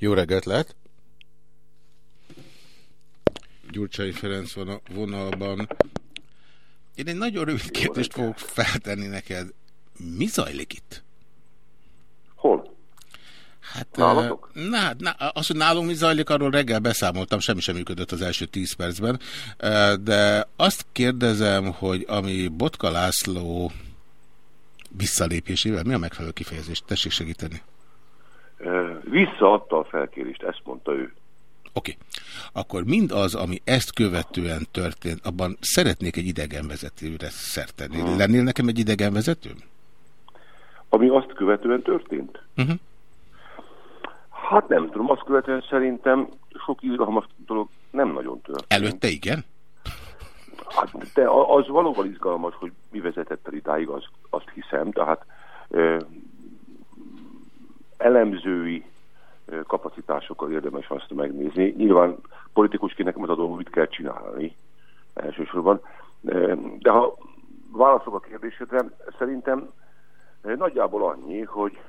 Jó reggelt lehet! Gyurcsai Ferenc van a vonalban. Én egy nagyon rövid kérdést fogok feltenni neked. Mi zajlik itt? Hol? Hát, Nálatok? eh, Na, na, az, hogy nálunk mi zajlik, arról reggel beszámoltam, semmi sem működött az első 10 percben. De azt kérdezem, hogy ami Botka László visszalépésével, mi a megfelelő kifejezés? Tessék segíteni. Ö, Visszaadta a felkérést, ezt mondta ő. Oké. Akkor mindaz, ami ezt követően történt, abban szeretnék egy idegenvezetőre szert tenni. Hmm. Lennél nekem egy idegenvezetőm? Ami azt követően történt? Uh-huh. Hát nem tudom, azt követően szerintem sok izgalmas dolog nem nagyon történt. Előtte igen? Hát, de az valóban izgalmas, hogy mi vezetett el idáig, az, azt hiszem. Tehát ö, elemzői kapacitásokkal érdemes azt megnézni. Nyilván politikusként nekem az a dolgom, mit kell csinálni elsősorban. De ha válaszolok a kérdésedre, szerintem nagyjából annyi, hogy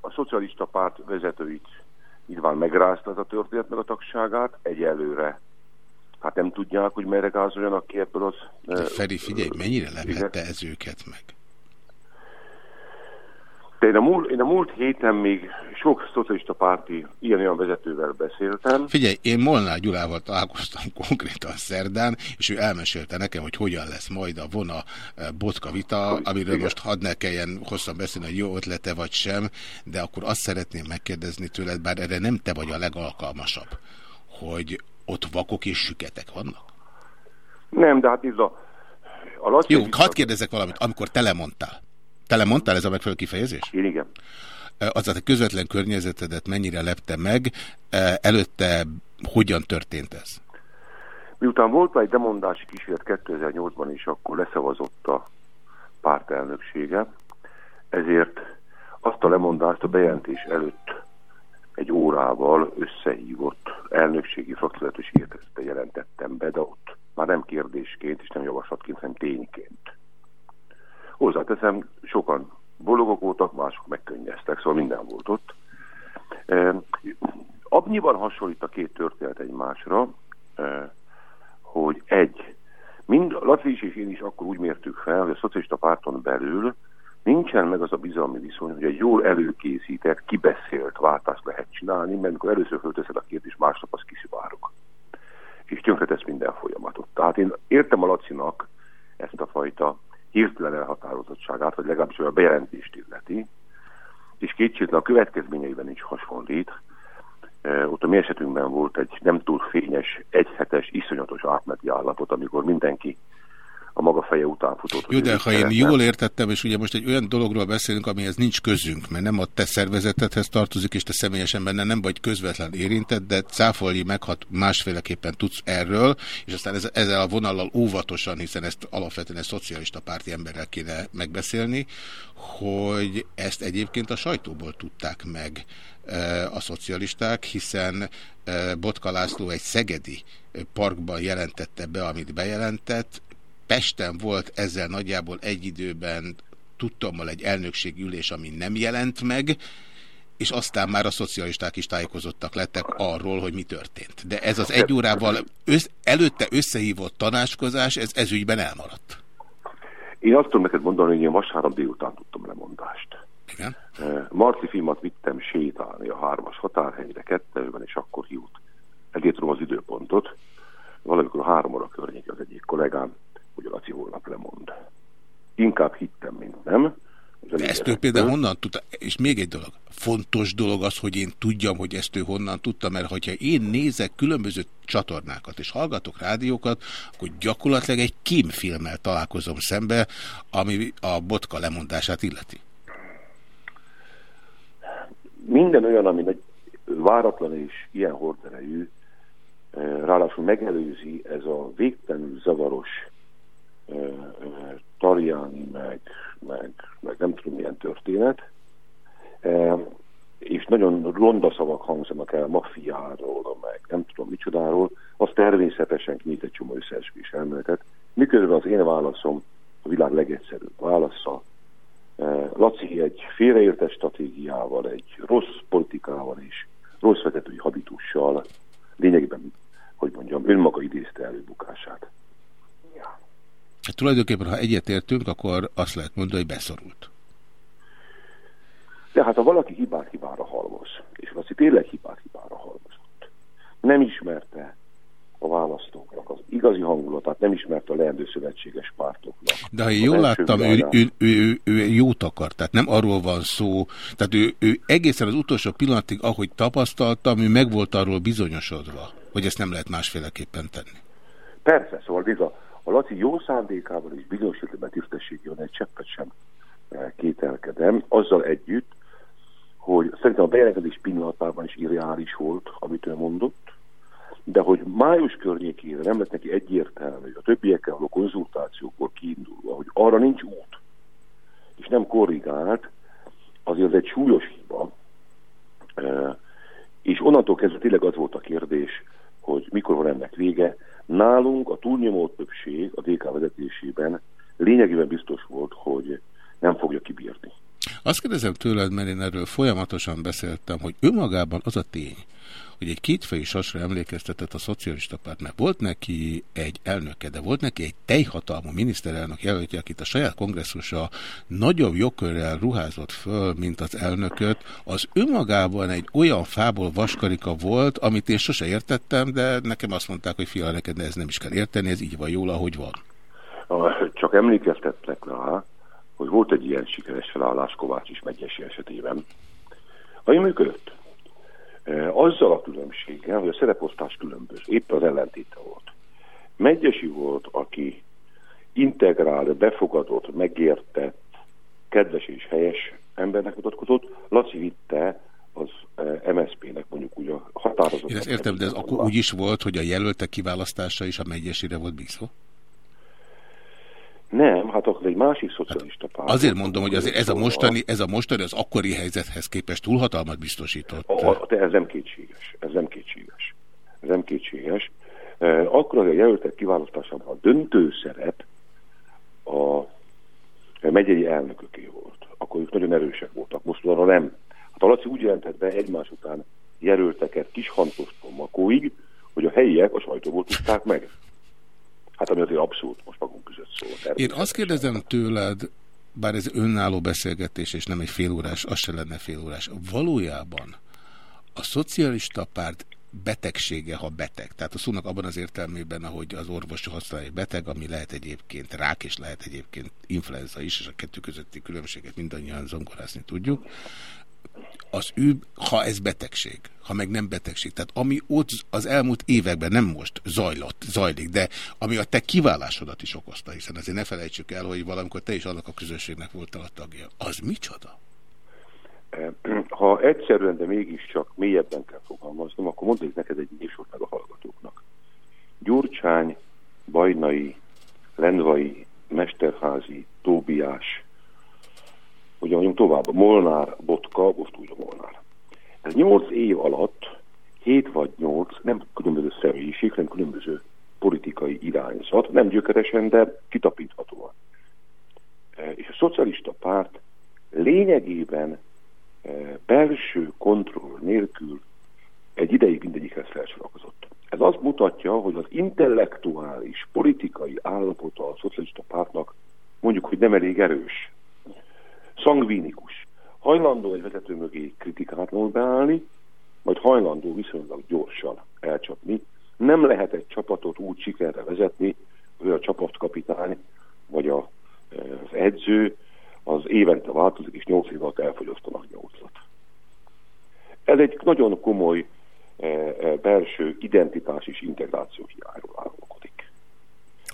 a szocialista párt vezetőit nyilván megrázta ez a történet meg a tagságát, egyelőre hát nem tudják, hogy merre gázoljanak ki ebből az... De Feri, figyelj, mennyire lepette ez őket meg? De én a, múlt, én a múlt héten még sok szocialista párti ilyen-olyan vezetővel beszéltem. Figyelj, én Molnár Gyulával találkoztam *laughs* konkrétan szerdán, és ő elmesélte nekem, hogy hogyan lesz majd a vona eh, botka vita, amiről Igen. most hadd ne kelljen hosszan beszélni, hogy jó ötlete vagy sem, de akkor azt szeretném megkérdezni tőled, bár erre nem te vagy a legalkalmasabb, hogy ott vakok és süketek vannak? Nem, de hát ez a... a Jó, hadd kérdezek valamit, amikor te lemondtál. Te lemondtál, ez a megfelelő kifejezés? Én igen. Az a közvetlen környezetedet mennyire lepte meg, előtte hogyan történt ez? Miután volt egy demondási kísérlet 2008-ban is, akkor leszavazott a párt elnöksége, ezért azt a lemondást a bejelentés előtt egy órával összehívott elnökségi frakcióletes értezete jelentettem be, de ott már nem kérdésként és nem javaslatként, hanem tényként. Hozzáteszem, sokan boldogok voltak, mások megkönnyeztek, szóval minden volt ott. E, abnyiban hasonlít a két történet egymásra, e, hogy egy, mind Laci is és én is akkor úgy mértük fel, hogy a szocialista párton belül nincsen meg az a bizalmi viszony, hogy egy jól előkészített, kibeszélt váltást lehet csinálni, mert amikor először fölteszed a kérdést, másnap az kiszivárok. És tönkretesz minden folyamatot. Tehát én értem a Lacinak ezt a fajta hirtelen elhatározottságát, vagy legalábbis a bejelentést illeti, és kétségtelen a következményeiben is hasonlít. E, ott a mi esetünkben volt egy nem túl fényes, egyhetes, iszonyatos átmeneti állapot, amikor mindenki a maga feje után futott. Jó, de ha én jól értettem, és ugye most egy olyan dologról beszélünk, amihez nincs közünk, mert nem a te szervezetedhez tartozik, és te személyesen benne nem vagy közvetlen érintett, de cáfolni meghat másféleképpen tudsz erről, és aztán ezzel a vonallal óvatosan, hiszen ezt alapvetően egy szocialista párti emberrel kéne megbeszélni, hogy ezt egyébként a sajtóból tudták meg e, a szocialisták, hiszen e, Botka László egy szegedi parkban jelentette be, amit bejelentett, Pesten volt ezzel nagyjából egy időben tudtommal egy elnökségi ülés, ami nem jelent meg, és aztán már a szocialisták is tájékozottak lettek arról, hogy mi történt. De ez az egy órával össz, előtte összehívott tanácskozás, ez ezügyben elmaradt. Én azt tudom neked mondani, hogy én vasárnap délután tudtam lemondást. Igen? Marci filmat vittem sétálni a hármas határhelyre kettőben, és akkor. Egész tudom az időpontot. Valamikor a három óra környék az egyik kollégám hogy a Laci holnap lemond. Inkább hittem, mint nem. De ezt ő például honnan tudta? És még egy dolog. Fontos dolog az, hogy én tudjam, hogy ezt ő honnan tudta, mert hogyha én nézek különböző csatornákat és hallgatok rádiókat, akkor gyakorlatilag egy kémfilmmel találkozom szembe, ami a botka lemondását illeti. Minden olyan, ami egy váratlan és ilyen horderejű, eh, ráadásul megelőzi ez a végtelenül zavaros Tarjáni, meg, meg, meg nem tudom milyen történet, és nagyon ronda szavak hangzanak el maffiáról, meg nem tudom micsodáról, az természetesen kinyit egy csomó összeesküvés elméletet, miközben az én válaszom a világ legegyszerűbb válasza. Laci egy félreértett stratégiával, egy rossz politikával és rossz vezetői habitussal lényegében, hogy mondjam, önmaga idézte előbukását. Hát tulajdonképpen, ha egyetértünk, akkor azt lehet mondani, hogy beszorult. De hát ha valaki hibát hibára halmoz, és valaki tényleg hibát hibára halmozott, nem ismerte a választóknak az igazi hangulatát, nem ismerte a leendő szövetséges pártoknak. De ha én jól láttam, ő, ő, ő, ő jót akar, tehát nem arról van szó, tehát ő, ő egészen az utolsó pillanatig, ahogy tapasztaltam, ő meg volt arról bizonyosodva, hogy ezt nem lehet másféleképpen tenni. Persze, szóval Liza, a Laci jó szándékával és bizonyos esetben tisztességjön egy cseppet sem eh, kételkedem, azzal együtt, hogy szerintem a bejelentkezés pillanatában is irreális volt, amit ő mondott, de hogy május környékére nem lett neki egyértelmű, a többiekkel való konzultációkból kiindulva, hogy arra nincs út, és nem korrigált, azért az egy súlyos hiba, eh, és onnantól kezdve tényleg az volt a kérdés, hogy mikor van ennek vége, Nálunk a túlnyomó többség a DK vezetésében lényegében biztos volt, hogy nem fogja kibírni. Azt kérdezem tőled, mert én erről folyamatosan beszéltem, hogy önmagában az a tény, hogy egy kétfejű sasra emlékeztetett a szocialista párt, mert volt neki egy elnöke, de volt neki egy teljhatalmú miniszterelnök jelöltje, akit a saját kongresszusa nagyobb jogkörrel ruházott föl, mint az elnököt, az önmagában egy olyan fából vaskarika volt, amit én sose értettem, de nekem azt mondták, hogy fia, neked ez nem is kell érteni, ez így van jól, ahogy van. Csak emlékeztetlek rá, hogy volt egy ilyen sikeres felállás Kovács is megyesi esetében, ami működött. Azzal a különbséggel, hogy a szereposztás különböző, épp az ellentéte volt. Megyesi volt, aki integrált, befogadott, megértett, kedves és helyes embernek mutatkozott, Laci vitte az MSZP-nek mondjuk úgy a határozott. Én ezt értem, de ez akkor úgy is volt, hogy a jelöltek kiválasztása is a megyesére volt bízva? Nem, hát akkor egy másik szocialista párt. Azért mondom, hogy azért ez a mostani, ez a mostani az akkori helyzethez képest túlhatalmat biztosított. A, de ez nem kétséges. Ez nem kétséges. Ez nem kétséges. E, Akkor a jelöltek kiválasztásában a döntő szerep a megyei elnököké volt. Akkor ők nagyon erősek voltak. Most arra nem. Hát a Laci úgy jelentett be egymás után jelölteket kishantostól makóig, hogy a helyiek a sajtóból tudták meg. Hát ami azért abszolút most magunk között szól. Én azt kérdezem tőled, bár ez önálló beszélgetés, és nem egy félórás, az se lenne félórás. Valójában a szocialista párt betegsége, ha beteg. Tehát a szónak abban az értelmében, ahogy az orvos használja beteg, ami lehet egyébként rák, és lehet egyébként influenza is, és a kettő közötti különbséget mindannyian zongorázni tudjuk. Az ő, ha ez betegség, ha meg nem betegség, tehát ami ott az elmúlt években nem most zajlott, zajlik, de ami a te kiválásodat is okozta, hiszen azért ne felejtsük el, hogy valamikor te is annak a közösségnek voltál a tagja. Az micsoda? Ha egyszerűen, de mégiscsak mélyebben kell fogalmaznom, akkor hogy neked egy műsort meg a hallgatóknak. Gyurcsány, Bajnai, Lendvai, Mesterházi, Tóbiás, ugye mondjunk tovább, Molnár, Botka, most úgy a Molnár. Ez nyolc év alatt, hét vagy nyolc, nem különböző személyiség, hanem különböző politikai irányzat, nem gyökeresen, de kitapinthatóan. E, És a szocialista párt lényegében e, belső kontroll nélkül egy ideig mindegyikhez felsorakozott. Ez azt mutatja, hogy az intellektuális, politikai állapota a szocialista pártnak mondjuk, hogy nem elég erős. Szangvinikus. Hajlandó egy vezető mögé kritikátlanul beállni, majd hajlandó viszonylag gyorsan elcsapni. Nem lehet egy csapatot úgy sikerre vezetni, hogy a csapatkapitány vagy a, az edző az évente változik, és nyolc év alatt elfogyasztanak nyolcat. Ez egy nagyon komoly eh, eh, belső identitás és integráció hiányról árulkodik.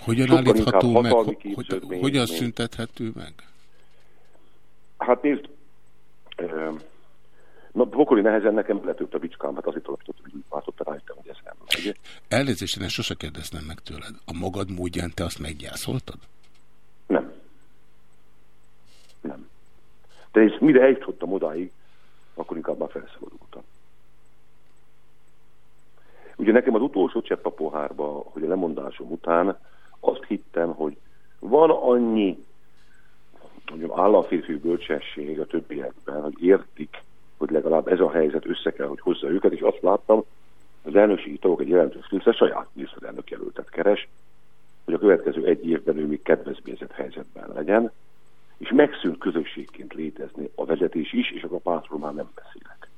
Hogyan Sokkal állítható meg, hogy, hogyan szüntethető meg? Hát nézd, na, pokoli nehezen nekem letőtt a bicskám, hát azért alapított, hogy úgy váltotta rájöttem, hogy ez nem megy. Elnézést, én sose kérdeztem meg tőled. A magad módján te azt meggyászoltad? Nem. Nem. De és mire eljutottam odáig, akkor inkább már felszabadultam. Ugye nekem az utolsó csepp a pohárba, hogy a lemondásom után azt hittem, hogy van annyi mondjam, államférfi bölcsesség a többiekben, hogy értik, hogy legalább ez a helyzet össze kell, hogy hozza őket, és azt láttam, az elnökségi tagok egy jelentős része saját miniszterelnök jelöltet keres, hogy a következő egy évben ő még kedvezményezett helyzetben legyen, és megszűnt közösségként létezni a vezetés is, és akkor a pártról már nem beszélek.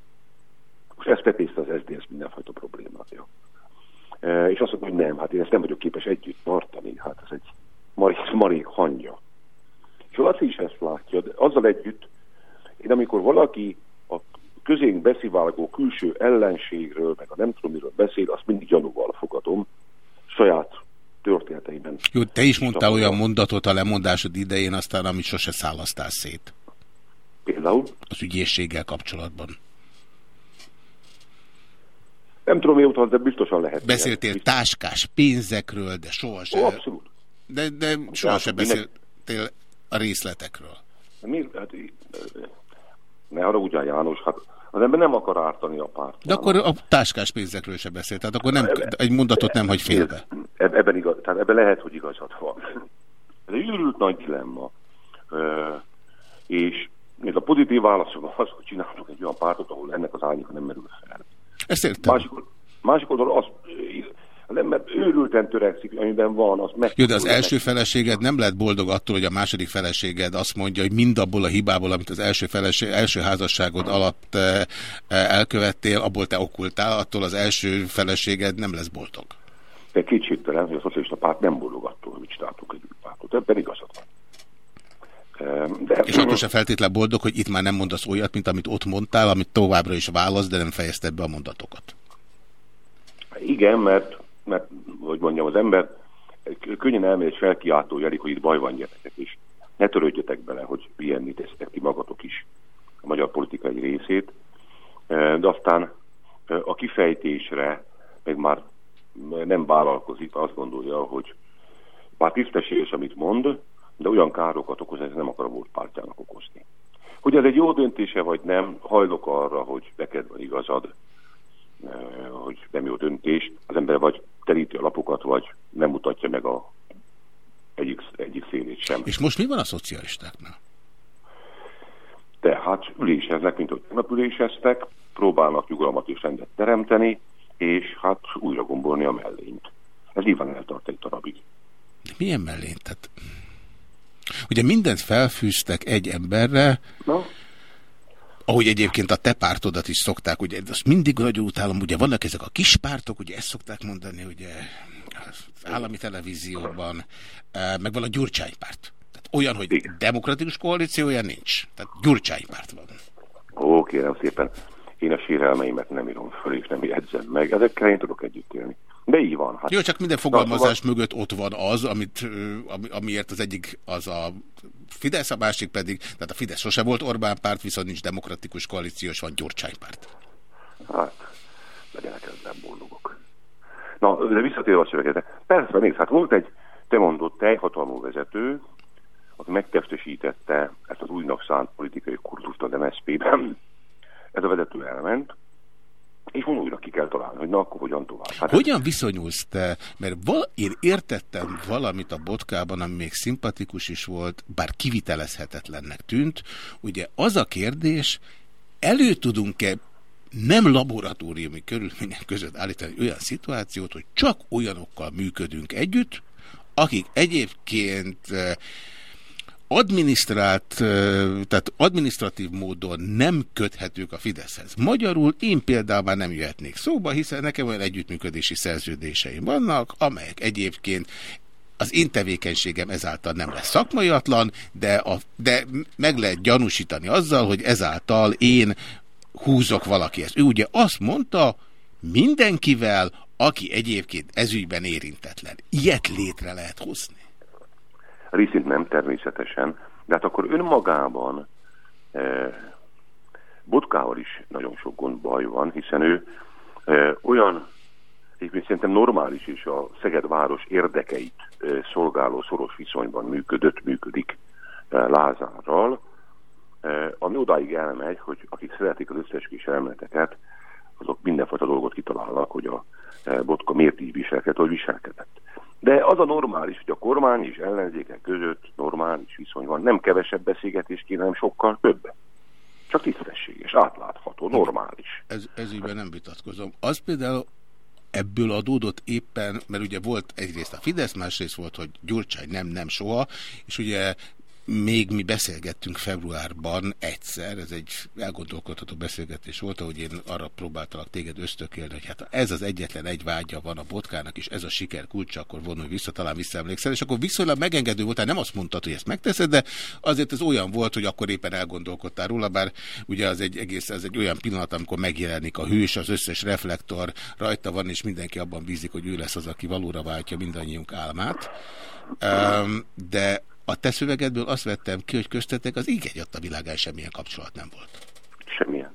Most ezt tetézte az SZDSZ mindenfajta problémája. E, és azt mondom, hogy nem, hát én ezt nem vagyok képes együtt tartani, hát ez egy marék, marék hangja. Laci is ezt látja, de azzal együtt, én amikor valaki a közénk beszivárgó külső ellenségről, meg a nem tudom miről beszél, azt mindig gyanúval fogadom, saját történeteimben. Jó, te is mondtál olyan mondatot a lemondásod idején, aztán amit sose szálasztál szét. Például? Az ügyészséggel kapcsolatban. Nem tudom mióta, de biztosan lehet. Beszéltél táskás pénzekről, de sohasem. Abszolút. De, de sohasem beszéltél a részletekről. Mi, hát, ne haragudjál János, hát az ember nem akar ártani a párt. De akkor a táskás pénzekről se beszélt, tehát akkor nem, egy mondatot nem hagy félbe. Eb- Ebben, igaz, tehát ebben lehet, hogy igazad van. Ez egy őrült nagy dilemma. És még a pozitív válaszom az, hogy csinálunk egy olyan pártot, ahol ennek az árnyéka nem merül fel. Ezt értem. Másik, másik oldalon az, az ember őrülten törekszik, amiben van, az meg... Jó, de az első feleséged nem lett boldog attól, hogy a második feleséged azt mondja, hogy mindabból a hibából, amit az első, feleség, első házasságod alatt eh, eh, elkövettél, abból te okultál, attól az első feleséged nem lesz boldog. De kétségtelen, hogy a szocialista párt nem boldog attól, hogy csináltunk egy pártot. Ebben igazad van. Ehm, De, És attól sem feltétlen boldog, hogy itt már nem mondasz olyat, mint amit ott mondtál, amit továbbra is válasz, de nem fejezted be a mondatokat. Igen, mert, mert, hogy mondjam, az ember könnyen elmegy egy felkiáltó jelik, hogy itt baj van gyerekek, és ne törődjetek bele, hogy pihenni tesztek ki magatok is a magyar politikai részét, Eh, de aztán eh, a kifejtésre meg már nem vállalkozik, azt gondolja, hogy bár tisztességes, amit mond, de olyan károkat okoz, ez nem akar a volt pártjának okozni. Hogy ez egy jó döntése, vagy nem, hajlok arra, hogy neked van igazad, hogy nem jó döntés. Az ember vagy teríti a lapokat, vagy nem mutatja meg a egyik, egyik szélét sem. És most mi van a szocialistáknál? Tehát üléseznek, mint hogy tegnap üléseztek, próbálnak nyugalmat és rendet teremteni, és hát újra gombolni a mellényt. Ez nyilván eltart egy darabig. Milyen mellényt? Tehát... Ugye mindent felfűztek egy emberre, Na? Ahogy egyébként a te pártodat is szokták, ugye azt mindig nagyon utálom, ugye vannak ezek a kis pártok, ugye ezt szokták mondani, ugye az állami televízióban, eh, meg van a Gyurcsánypárt. Tehát olyan, hogy demokratikus koalíciója nincs. Tehát Gyurcsánypárt van. Ó, kérem szépen, én a sérelmeimet nem írom föl, és nem jegyzem meg. Ezekkel én tudok együtt élni. De így van. Hát. Jó, csak minden fogalmazás mögött ott van az, amit, ami, amiért az egyik az a Fidesz, a másik pedig, tehát a Fidesz sose volt Orbán párt, viszont nincs demokratikus koalíciós, van Gyurcsánypárt. Hát, legyenek ezzel boldogok. Na, de visszatérve a szövegetre. Persze, nézd, hát volt egy, te mondott, teljhatalmú vezető, aki megtestesítette ezt az újnak szánt politikai kurzust az MSZP-ben. Ez a vezető elment, és most újra ki kell találni, hogy na akkor hogyan tovább. Hát Hogyan viszonyulsz te? Mert val én értettem valamit a botkában, ami még szimpatikus is volt, bár kivitelezhetetlennek tűnt. Ugye az a kérdés, elő tudunk-e nem laboratóriumi körülmények között állítani olyan szituációt, hogy csak olyanokkal működünk együtt, akik egyébként eh, adminisztrált, tehát adminisztratív módon nem köthetők a Fideszhez. Magyarul én például már nem jöhetnék szóba, hiszen nekem olyan együttműködési szerződéseim vannak, amelyek egyébként az én tevékenységem ezáltal nem lesz szakmaiatlan, de, a, de meg lehet gyanúsítani azzal, hogy ezáltal én húzok valakihez. Ő ugye azt mondta, mindenkivel, aki egyébként ezügyben érintetlen. Ilyet létre lehet hozni. Részint nem természetesen, de hát akkor önmagában eh, Botkával is nagyon sok gond baj van, hiszen ő eh, olyan, egyébként szerintem normális és a Szeged város érdekeit eh, szolgáló szoros viszonyban működött, működik eh, Lázárral, eh, ami odáig elmegy, hogy akik szeretik az összes kis elméleteket, azok mindenfajta dolgot kitalálnak, hogy a Botka miért így viselkedett, hogy viselkedett. De az a normális, hogy a kormány és ellenzékek között normális viszony van. Nem kevesebb beszélgetés kéne, hanem sokkal több. Csak tisztességes, átlátható, normális. Ez, ez ügyben nem vitatkozom. Az például ebből adódott éppen, mert ugye volt egyrészt a Fidesz, másrészt volt, hogy Gyurcsány nem, nem soha, és ugye még mi beszélgettünk februárban egyszer, ez egy elgondolkodható beszélgetés volt, ahogy én arra próbáltalak téged ösztökélni, hogy hát ez az egyetlen egy vágya van a botkának, és ez a siker kulcsa, akkor vonulj vissza, talán visszaemlékszel, és akkor viszonylag megengedő voltál, nem azt mondtad, hogy ezt megteszed, de azért ez olyan volt, hogy akkor éppen elgondolkodtál róla, bár ugye az egy egész, ez egy olyan pillanat, amikor megjelenik a hős, az összes reflektor rajta van, és mindenki abban bízik, hogy ő lesz az, aki valóra váltja mindannyiunk álmát. Um, de a te szövegedből azt vettem ki, hogy köztetek az így egy a világán semmilyen kapcsolat nem volt. Semmilyen.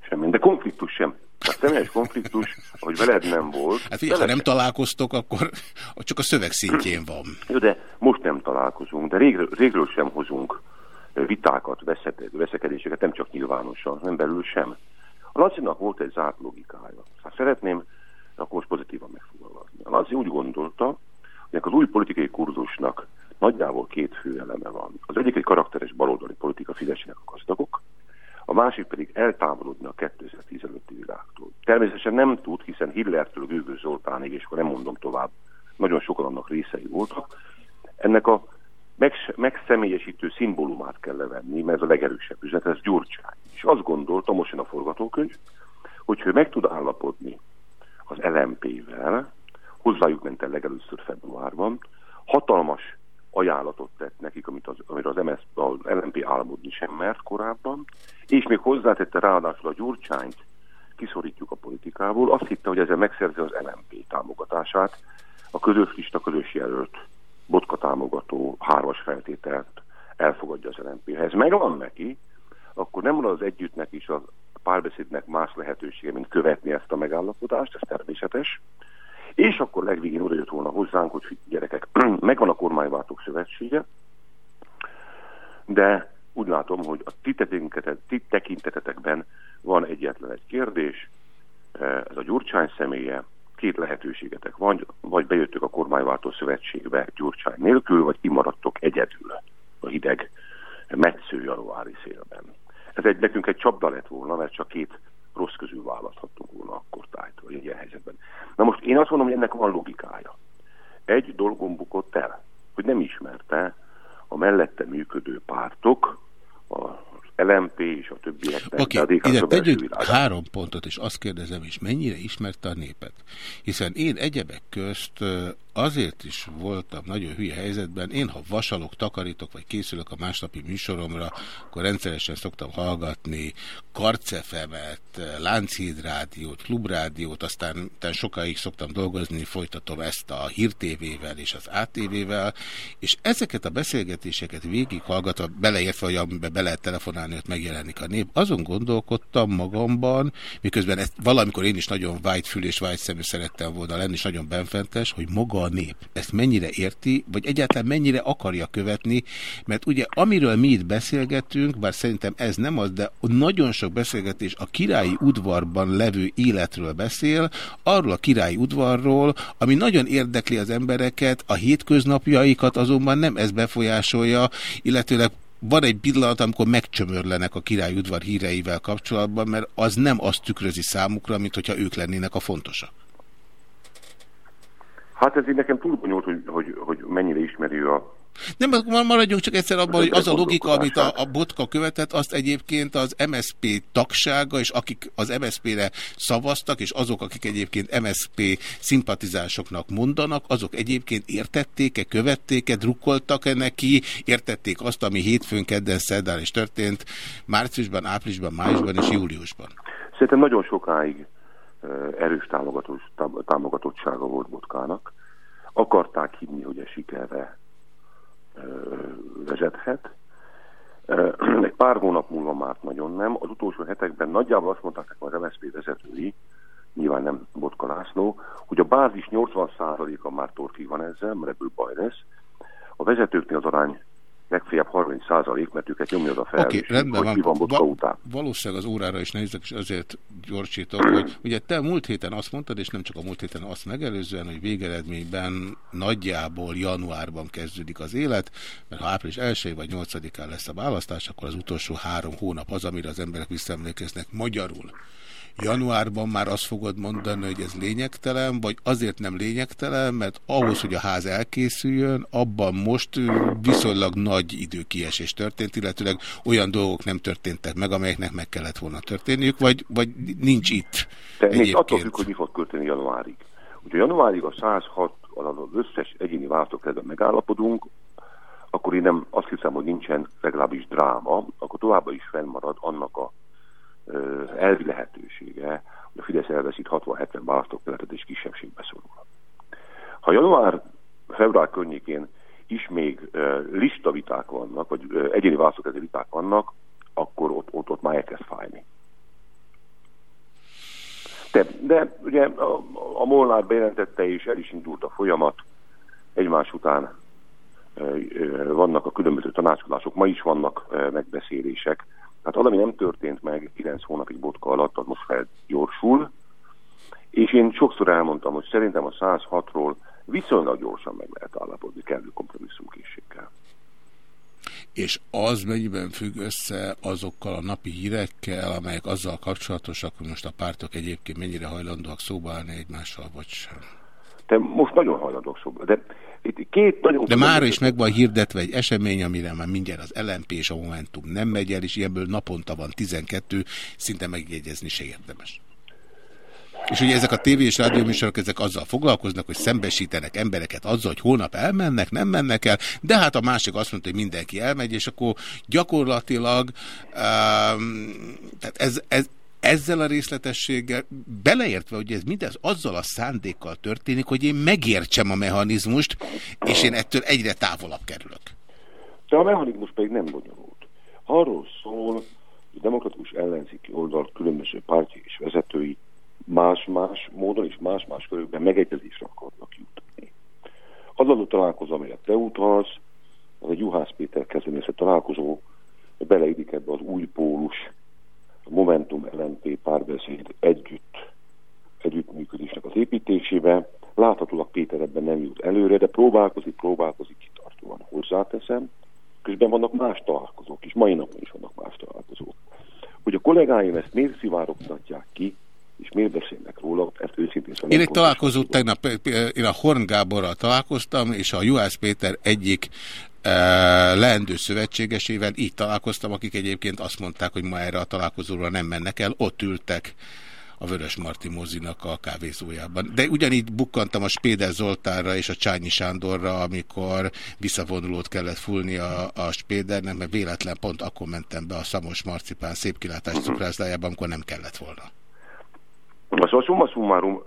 Semmilyen. De konfliktus sem. A személyes konfliktus, hogy veled nem volt. Hát figyelj, ha nem találkoztok, akkor csak a szöveg szintjén van. Jó, de most nem találkozunk, de régről, régről sem hozunk vitákat, veszekedéseket, nem csak nyilvánosan, nem belül sem. A Lacinak volt egy zárt logikája. Ha szeretném, akkor most pozitívan megfogalmazni. A Laci úgy gondolta, hogy az új politikai kurzusnak nagyjából két fő eleme van. Az egyik egy karakteres baloldali politika Fideszének a gazdagok, a másik pedig eltávolodni a 2010 előtti világtól. Természetesen nem tud, hiszen Hillertől Gőgő Zoltánig, és akkor nem mondom tovább, nagyon sokan annak részei voltak. Ennek a megs- megszemélyesítő szimbólumát kell levenni, mert ez a legerősebb üzenet, ez Gyurcsány. És azt gondolta, most jön a forgatókönyv, hogy ő meg tud állapodni az LMP-vel, hozzájuk ment el legelőször februárban, hatalmas ajánlatot tett nekik, amit az, amire az, MS, az LMP álmodni sem mert korábban, és még hozzátette ráadásul a Gyurcsányt, kiszorítjuk a politikából, azt hitte, hogy ezzel megszerzi az LMP támogatását, a közös lista, közös jelölt, botka támogató, hármas feltételt elfogadja az LMP. Ha ez megvan neki, akkor nem marad az együttnek is a párbeszédnek más lehetősége, mint követni ezt a megállapodást, ez természetes, és akkor legvégén oda jött volna hozzánk, hogy gyerekek, *clears throat* megvan a kormányváltók szövetsége, de úgy látom, hogy a ti, ti tekintetetekben van egyetlen egy kérdés, ez a Gyurcsány személye, két lehetőségetek van, vagy bejöttök a kormányváltó szövetségbe Gyurcsány nélkül, vagy kimaradtok egyedül a hideg metsző januári szélben. Ez egy, nekünk egy csapda lett volna, mert csak két rossz közül választhattunk volna akkor tájt, vagy egy ilyen helyzetben. Na most én azt mondom, hogy ennek van logikája. Egy dolgon bukott el, hogy nem ismerte a mellette működő pártok, az LMP és a többieknek. Oké, DK ide tegyük világát. három pontot, és azt kérdezem is, mennyire ismerte a népet? Hiszen én egyebek közt azért is voltam nagyon hülye helyzetben, én ha vasalok, takarítok, vagy készülök a másnapi műsoromra, akkor rendszeresen szoktam hallgatni Karcefemet, Lánchíd rádiót, Klubrádiót, aztán sokáig szoktam dolgozni, folytatom ezt a Hír TV-vel és az ATV-vel, és ezeket a beszélgetéseket végighallgatva, beleértve, hogy amiben be lehet telefonálni, ott megjelenik a nép, azon gondolkodtam magamban, miközben ezt valamikor én is nagyon vágyfül és vágyszemű szerettem volna lenni, és nagyon benfentes, hogy maga a nép ezt mennyire érti, vagy egyáltalán mennyire akarja követni, mert ugye amiről mi itt beszélgetünk, bár szerintem ez nem az, de nagyon sok beszélgetés a királyi udvarban levő életről beszél, arról a királyi udvarról, ami nagyon érdekli az embereket, a hétköznapjaikat azonban nem ez befolyásolja, illetőleg van egy pillanat, amikor megcsömörlenek a király udvar híreivel kapcsolatban, mert az nem azt tükrözi számukra, mint hogyha ők lennének a fontosak. Hát ez így nekem túl bonyolult, hogy, hogy, hogy mennyire ismeri a Nem, maradjunk csak egyszer abban, hogy az a logika, amit a, a Botka követett, azt egyébként az MSP tagsága, és akik az MSP-re szavaztak, és azok, akik egyébként MSP szimpatizánsoknak mondanak, azok egyébként értették-e, követték-e, drukkoltak-e neki, értették azt, ami hétfőn, kedden, szerdán is történt, márciusban, áprilisban, májusban és júliusban. Szerintem nagyon sokáig erős támogatós, tám- támogatottsága volt Botkának. Akarták hinni, hogy ez sikerre vezethet. *clears throat* Egy pár hónap múlva már nagyon nem. Az utolsó hetekben nagyjából azt mondták nekem az MSZP vezetői, nyilván nem Botka László, hogy a bázis 80%-a már torkig van ezzel, mert ebből baj lesz. A vezetőknél az arány legfeljebb 30%, mert őket nyomja a fel, Oké, rendben hogy van. van Va- után. Valószínűleg az órára is nézek, és azért gyorsítok, hogy *clears throat* ugye te múlt héten azt mondtad, és nem csak a múlt héten azt megelőzően, hogy végeredményben nagyjából januárban kezdődik az élet, mert ha április 1 vagy 8-án lesz a választás, akkor az utolsó három hónap az, amire az emberek visszaemlékeznek magyarul. Januárban már azt fogod mondani, hogy ez lényegtelen, vagy azért nem lényegtelen, mert ahhoz, hogy a ház elkészüljön, abban most viszonylag nagy időkiesés történt, illetőleg olyan dolgok nem történtek meg, amelyeknek meg kellett volna történniük, vagy, vagy nincs itt De még attól egyébként. függ, hogy mi fog történni januárig. Ugye januárig a 106 az összes egyéni választókerületben megállapodunk, akkor én nem azt hiszem, hogy nincsen legalábbis dráma, akkor továbbá is fennmarad annak a elvi lehetősége, hogy a Fidesz elveszít 60-70 választókerületet és kisebbségbe szorul. Ha január, február környékén is még ö, listaviták vannak, vagy egyéni választókerületi viták vannak, akkor ott, ott, ott már elkezd fájni. De, de ugye a, a Molnár bejelentette, és el is indult a folyamat, egymás után vannak a különböző tanácskozások, ma is vannak megbeszélések. Hát az, ami nem történt meg 9 hónapig botka alatt, az most felgyorsul, és én sokszor elmondtam, hogy szerintem a 106-ról viszonylag gyorsan meg lehet állapodni kellő kompromisszumkészséggel. és az mennyiben függ össze azokkal a napi hírekkel, amelyek azzal kapcsolatosak, hogy most a pártok egyébként mennyire hajlandóak szóba állni egymással, vagy sem. De most nagyon hajlandók szóba. De itt két nagyon... De már is meg van hirdetve egy esemény, amire már mindjárt az LMP és a Momentum nem megy el, és ilyenből naponta van 12, szinte megjegyezni se érdemes. És ugye ezek a tévé és rádióműsorok, ezek azzal foglalkoznak, hogy szembesítenek embereket azzal, hogy holnap elmennek, nem mennek el, de hát a másik azt mondta, hogy mindenki elmegy, és akkor gyakorlatilag um, tehát ez, ez, ezzel a részletességgel, beleértve, hogy ez mindez azzal a szándékkal történik, hogy én megértsem a mechanizmust, és én ettől egyre távolabb kerülök. De a mechanizmus pedig nem bonyolult. Arról szól, hogy a demokratikus ellenzéki oldal különböző pártja és vezetői más-más módon és más-más körükben megegyezésre akarnak jutni. Az adott találkozó, amelyet te utalsz, az egy Juhász Péter kezdeményezett találkozó, beleidik ebbe az új pólus, Momentum LNP párbeszéd együtt, együttműködésnek az építésébe. Láthatólag Péter ebben nem jut előre, de próbálkozik, próbálkozik kitartóan hozzáteszem. Közben vannak más találkozók is, mai napon is vannak más találkozók. Hogy a kollégáim ezt miért szivárogtatják ki, és miért beszélnek róla, ezt őszintén szóval Én egy találkozót tegnap, én a Horn Gáborral találkoztam, és a Juhász Péter egyik leendő szövetségesével így találkoztam, akik egyébként azt mondták, hogy ma erre a találkozóra nem mennek el, ott ültek a Vörös Marti mozinak a kávézójában. De ugyanígy bukkantam a Spéder Zoltánra és a Csányi Sándorra, amikor visszavonulót kellett fúlni a, a Spédernek, mert véletlen pont akkor mentem be a Szamos Marcipán szép kilátás cukrászdájában, amikor nem kellett volna. Szóval summa summarum,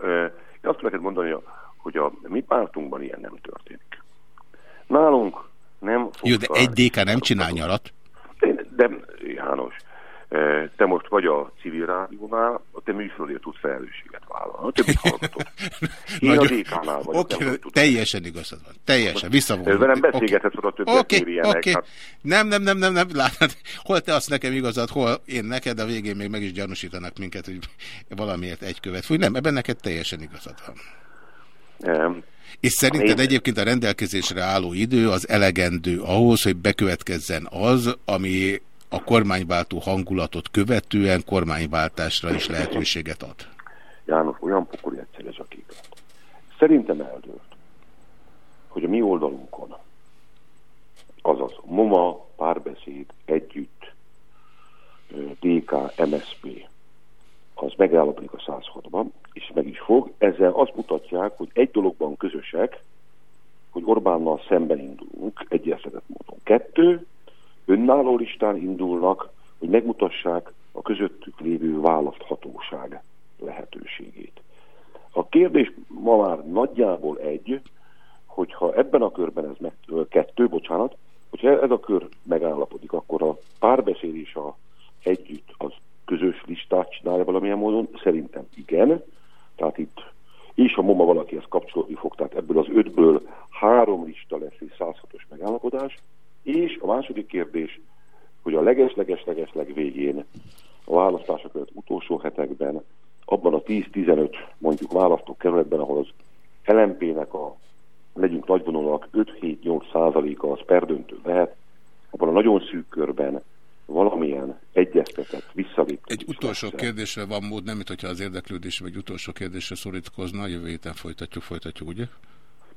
én azt lehet mondani, hogy a mi pártunkban ilyen nem történik. Nálunk nem fog Jó, de egy DK nem csinál nyarat. De, de János, eh, te most vagy a civil rádiónál, a te műsorért tudsz felelősséget vállalni. A többit hallgatom. *laughs* Én a DK-nál vagyok. Nem tudom. teljesen igazad van. Teljesen, visszavonulok. Velem beszélgethetsz oda többet Oké, érjenek. oké. Hát, Nem, nem, nem, nem, nem, látod, hol te azt nekem igazad, hol én neked, a végén még meg is gyanúsítanak minket, hogy valamiért egy követ fúj. Nem, ebben neked teljesen igazad van. em, És szerinted Én- egyébként a rendelkezésre álló idő az elegendő ahhoz, hogy bekövetkezzen az, ami a kormányváltó hangulatot követően kormányváltásra is lehetőséget ad. János, olyan pokoli egyszer ez a képlet. Szerintem eldőlt, hogy a mi oldalunkon, azaz MOMA, párbeszéd, együtt, DK, MSP, az megállapodik a 106-ban, és meg is fog. Ezzel azt mutatják, hogy egy dologban közösek, hogy Orbánnal szemben indulunk egyeztetett módon. Kettő, önálló listán indulnak, hogy megmutassák a közöttük lévő választhatóság lehetőségét. A kérdés ma már nagyjából egy, hogyha ebben a körben ez meg, kettő, bocsánat, hogyha ez a kör megállapodik, akkor a párbeszéd és a együtt az közös listát csinálja valamilyen módon? Szerintem igen. Tehát itt és a MOMA valakihez kapcsolódni fog, tehát ebből az ötből három lista lesz egy 106-os megállapodás, és a második kérdés, hogy a leges-leges-leges legvégén a választások előtt utolsó hetekben, abban a 10-15 mondjuk választókerületben, ahol az LMP-nek a legyünk nagyvonalak 5-7-8 százaléka az perdöntő lehet, abban a nagyon szűk körben valamilyen egyeztetett, visszalépő. Egy utolsó kérdésre van mód, nem mint hogyha az érdeklődés vagy utolsó kérdésre szorítkozna, jövő héten folytatjuk, folytatjuk, ugye?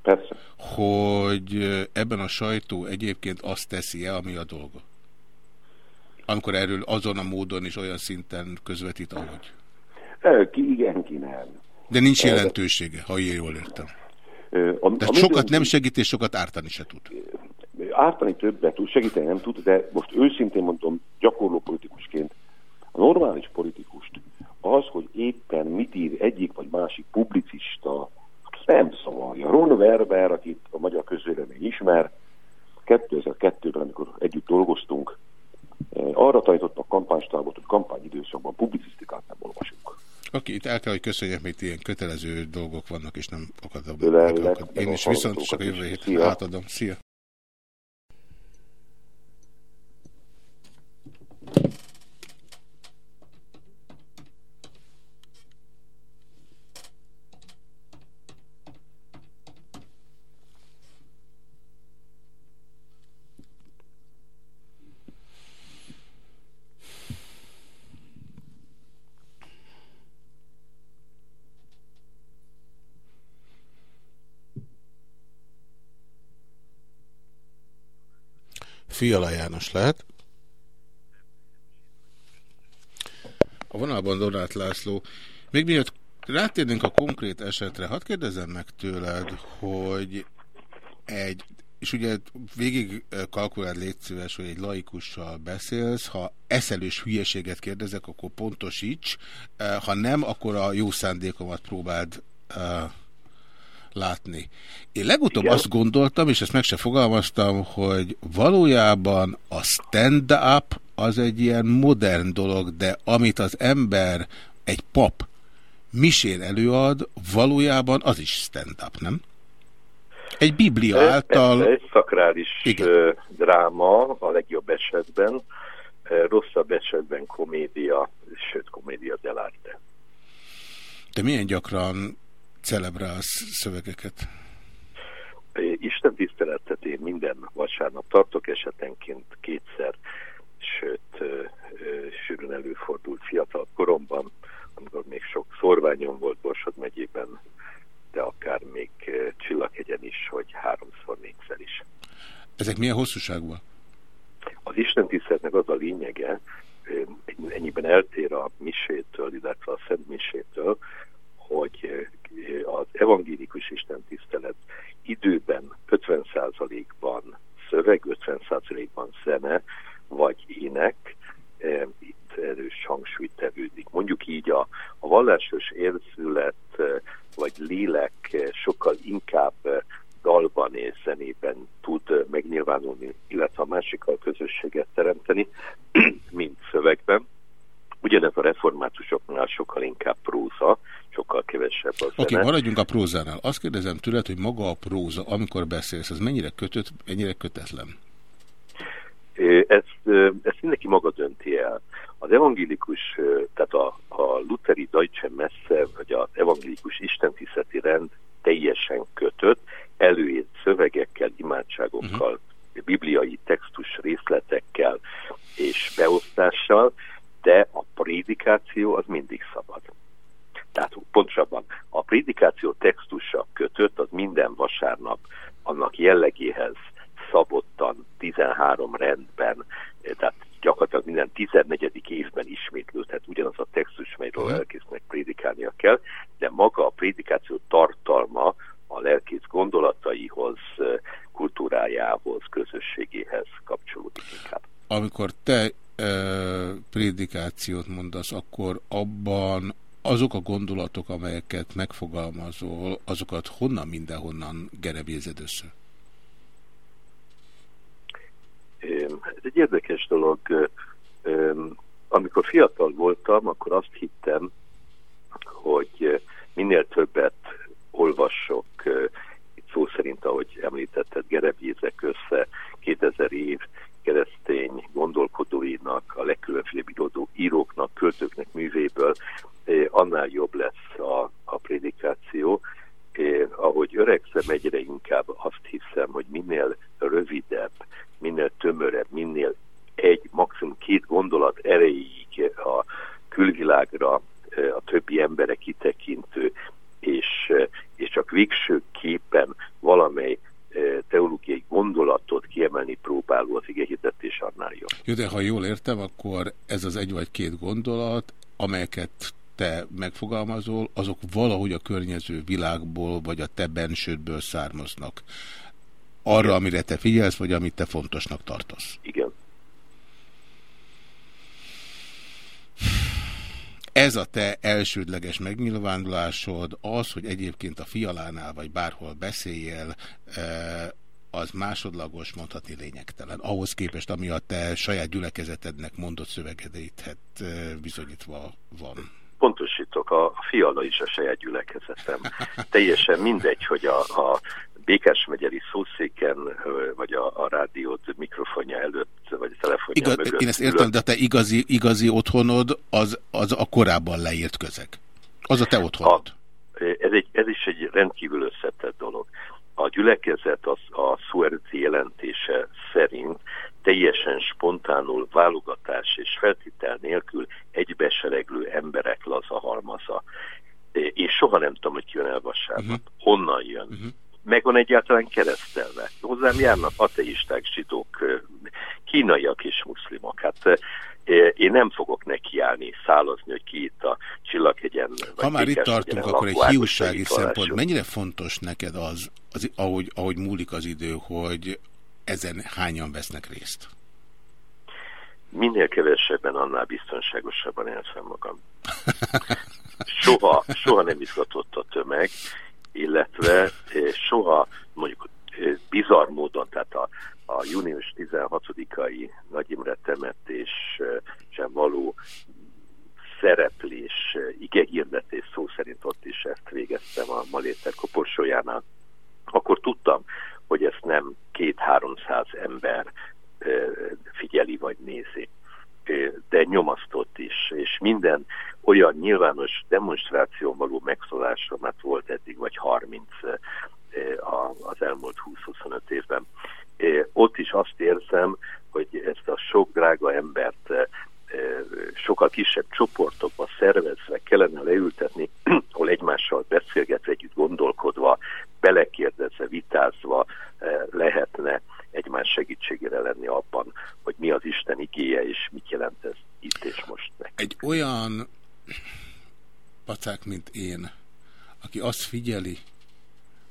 Persze. Hogy ebben a sajtó egyébként azt teszi-e, ami a dolga? Amikor erről azon a módon és olyan szinten közvetít, ahogy. Ki igen, ki nem. De nincs jelentősége, ha én jól értem. A, Tehát a sokat nem segít és sokat ártani se tud. Ártani többet tud, segíteni nem tud, de most őszintén mondom, gyakorló politikusként, a normális politikust az, hogy éppen mit ír egyik vagy másik publicista, nem szavalja. Ron Werber, akit a magyar közvélemény ismer, 2002-ben, amikor együtt dolgoztunk, eh, arra tanította a kampánystábot, hogy kampányidőszakban publicisztikát nem olvasunk. Oké, itt el kell, hogy köszönjek, mert ilyen kötelező dolgok vannak, és nem akadom. Én is viszont csak a jövő héten átadom. Szia! Fiala János lehet. A vonalban Donát László. Még miatt rátérnénk a konkrét esetre, hadd kérdezem meg tőled, hogy egy, és ugye végig eh, kalkuláld légy hogy egy laikussal beszélsz, ha eszelős hülyeséget kérdezek, akkor pontosíts, eh, ha nem, akkor a jó szándékomat próbáld uh, látni. Én legutóbb Igen. azt gondoltam, és ezt meg se fogalmaztam, hogy valójában a stand-up az egy ilyen modern dolog, de amit az ember, egy pap misén előad, valójában az is stand-up, nem? Egy biblia Ez- által... Ez egy szakrális ö, dráma a legjobb esetben, rosszabb esetben komédia, sőt komédia dell'arte. Te milyen gyakran celebrálsz szövegeket? Isten tiszteletet én minden vasárnap tartok, esetenként kétszer, sőt sűrűn előfordult fiatal koromban, amikor még sok szorványom volt Borsod megyében, de akár még Csillaghegyen is, hogy háromszor, négyszer is. Ezek milyen hosszúságban? Az Isten tiszteletnek az a lényege, ennyiben eltér a misétől, illetve a szent misétől, hogy az evangélikus Isten tisztelet időben 50%-ban szöveg, 50%-ban zene, vagy ének, ö, itt erős hangsúly tevődik. Mondjuk így a, a vallásos érzület ö, vagy lélek ö, sokkal inkább dalban és zenében tud megnyilvánulni, illetve a másikkal közösséget teremteni, *clears throat* mint szövegben. Ugyanez a reformátusoknál sokkal inkább próza, sokkal kevesebb a Oké, okay, maradjunk a prózánál. Azt kérdezem tőled, hogy maga a próza, amikor beszélsz, az mennyire kötött, mennyire kötetlen? Ezt, ezt mindenki maga dönti el. Az evangélikus, tehát a, a lutheri Deutsche Messe, vagy az evangélikus istentiszteti rend teljesen kötött, előírt szövegekkel, imádságokkal, uh-huh. bibliai textus részletekkel és beosztással, de a prédikáció az mindig szabad. Tehát pontosabban a prédikáció textusa kötött, az minden vasárnap annak jellegéhez szabottan 13 rendben, eh, tehát gyakorlatilag minden 14. évben ismétlődhet ugyanaz a textus, melyről lelkésznek prédikálnia kell, de maga a prédikáció tartalma a lelkész gondolataihoz, kultúrájához, közösségéhez kapcsolódik inkább. Amikor te e, prédikációt mondasz, akkor abban azok a gondolatok, amelyeket megfogalmazol, azokat honnan mindenhonnan gerebézed össze? Ez egy érdekes dolog. Amikor fiatal voltam, akkor azt hittem, hogy eh, minél többet olvassok, eh, itt szó szerint, ahogy említetted, gerebjézek össze 2000 év keresztény gondolkodóinak, a legkülönfélebb íródó, íróknak, költőknek művéből, eh, annál jobb lesz a, a prédikáció. Eh, ahogy öregszem, egyre inkább azt hiszem, hogy minél rövidebb, minél tömörebb, minél egy, maximum két gondolat erejéig a külvilágra eh, a többi embere kitekintő, és, és csak végső képen valamely teológiai gondolatot kiemelni próbáló az igehirdetés annál jobb. Jó, de ha jól értem, akkor ez az egy vagy két gondolat, amelyeket te megfogalmazol, azok valahogy a környező világból, vagy a te bensődből származnak. Arra, amire te figyelsz, vagy amit te fontosnak tartasz. Igen. Ez a te elsődleges megnyilvánulásod, az, hogy egyébként a fialánál vagy bárhol beszéljél, eh, az másodlagos, mondhatni lényegtelen. Ahhoz képest, ami a te saját gyülekezetednek mondott szövegedét eh, bizonyítva van. Pontosítok, a fiala is a saját gyülekezetem. *laughs* Teljesen mindegy, hogy a, a Békás megyeri szószéken, ö, vagy a, a rádiót mikrofonja előtt, vagy a telefonja Igaz, mögött. én ezt értem, de a te igazi, igazi otthonod az, az a korábban leírt közeg. Az a te otthonod. Ez, egy, ez is egy rendkívül összetett dolog. A gyülekezet az, a szó eredeti jelentése szerint teljesen spontánul válogatás és feltétel nélkül egybesereglő emberek laza halmaza. És soha nem tudom, hogy jön el vasárnap. Uh-huh. Honnan jön? Uh-huh. Megvan egyáltalán keresztelve. Hozzám járnak ateisták, zsidók, ö, eh, én nem fogok nekiállni, szálazni, hogy ki itt a Csillaghegyen. Ha már itt tartunk, akkor egy hiúsági szempont. Mennyire fontos neked az, az ahogy, ahogy múlik az idő, hogy ezen hányan vesznek részt? Minél kevesebben, annál biztonságosabban érzem magam. *laughs* Soha, soha nem izgatott a tömeg, illetve eh, soha mondjuk eh, bizarr módon, tehát a, a június 16-ai Nagy Imre temetés sem való szereplés, eh, igehirdetés szó szerint ott is ezt végeztem a Maléter koporsójánál, akkor tudtam, hogy ezt nem két-háromszáz ember figyeli vagy nézi de nyomasztott is, és minden olyan nyilvános demonstráción való megszólásra, mert volt eddig vagy 30 eh, az elmúlt 20-25 évben. Eh, Ott is azt érzem, hogy ezt a sok drága embert eh, sokkal kisebb csoportokba szervezve kellene leültetni, *clears throat* ahol egymással beszélgetve, együtt gondolkodva, belekérdezve, vitázva eh, lehetne egymás segítségére lenni abban, hogy mi az Isten igéje, és mit jelent ez itt és most meg. Egy olyan pacák, mint én, aki azt figyeli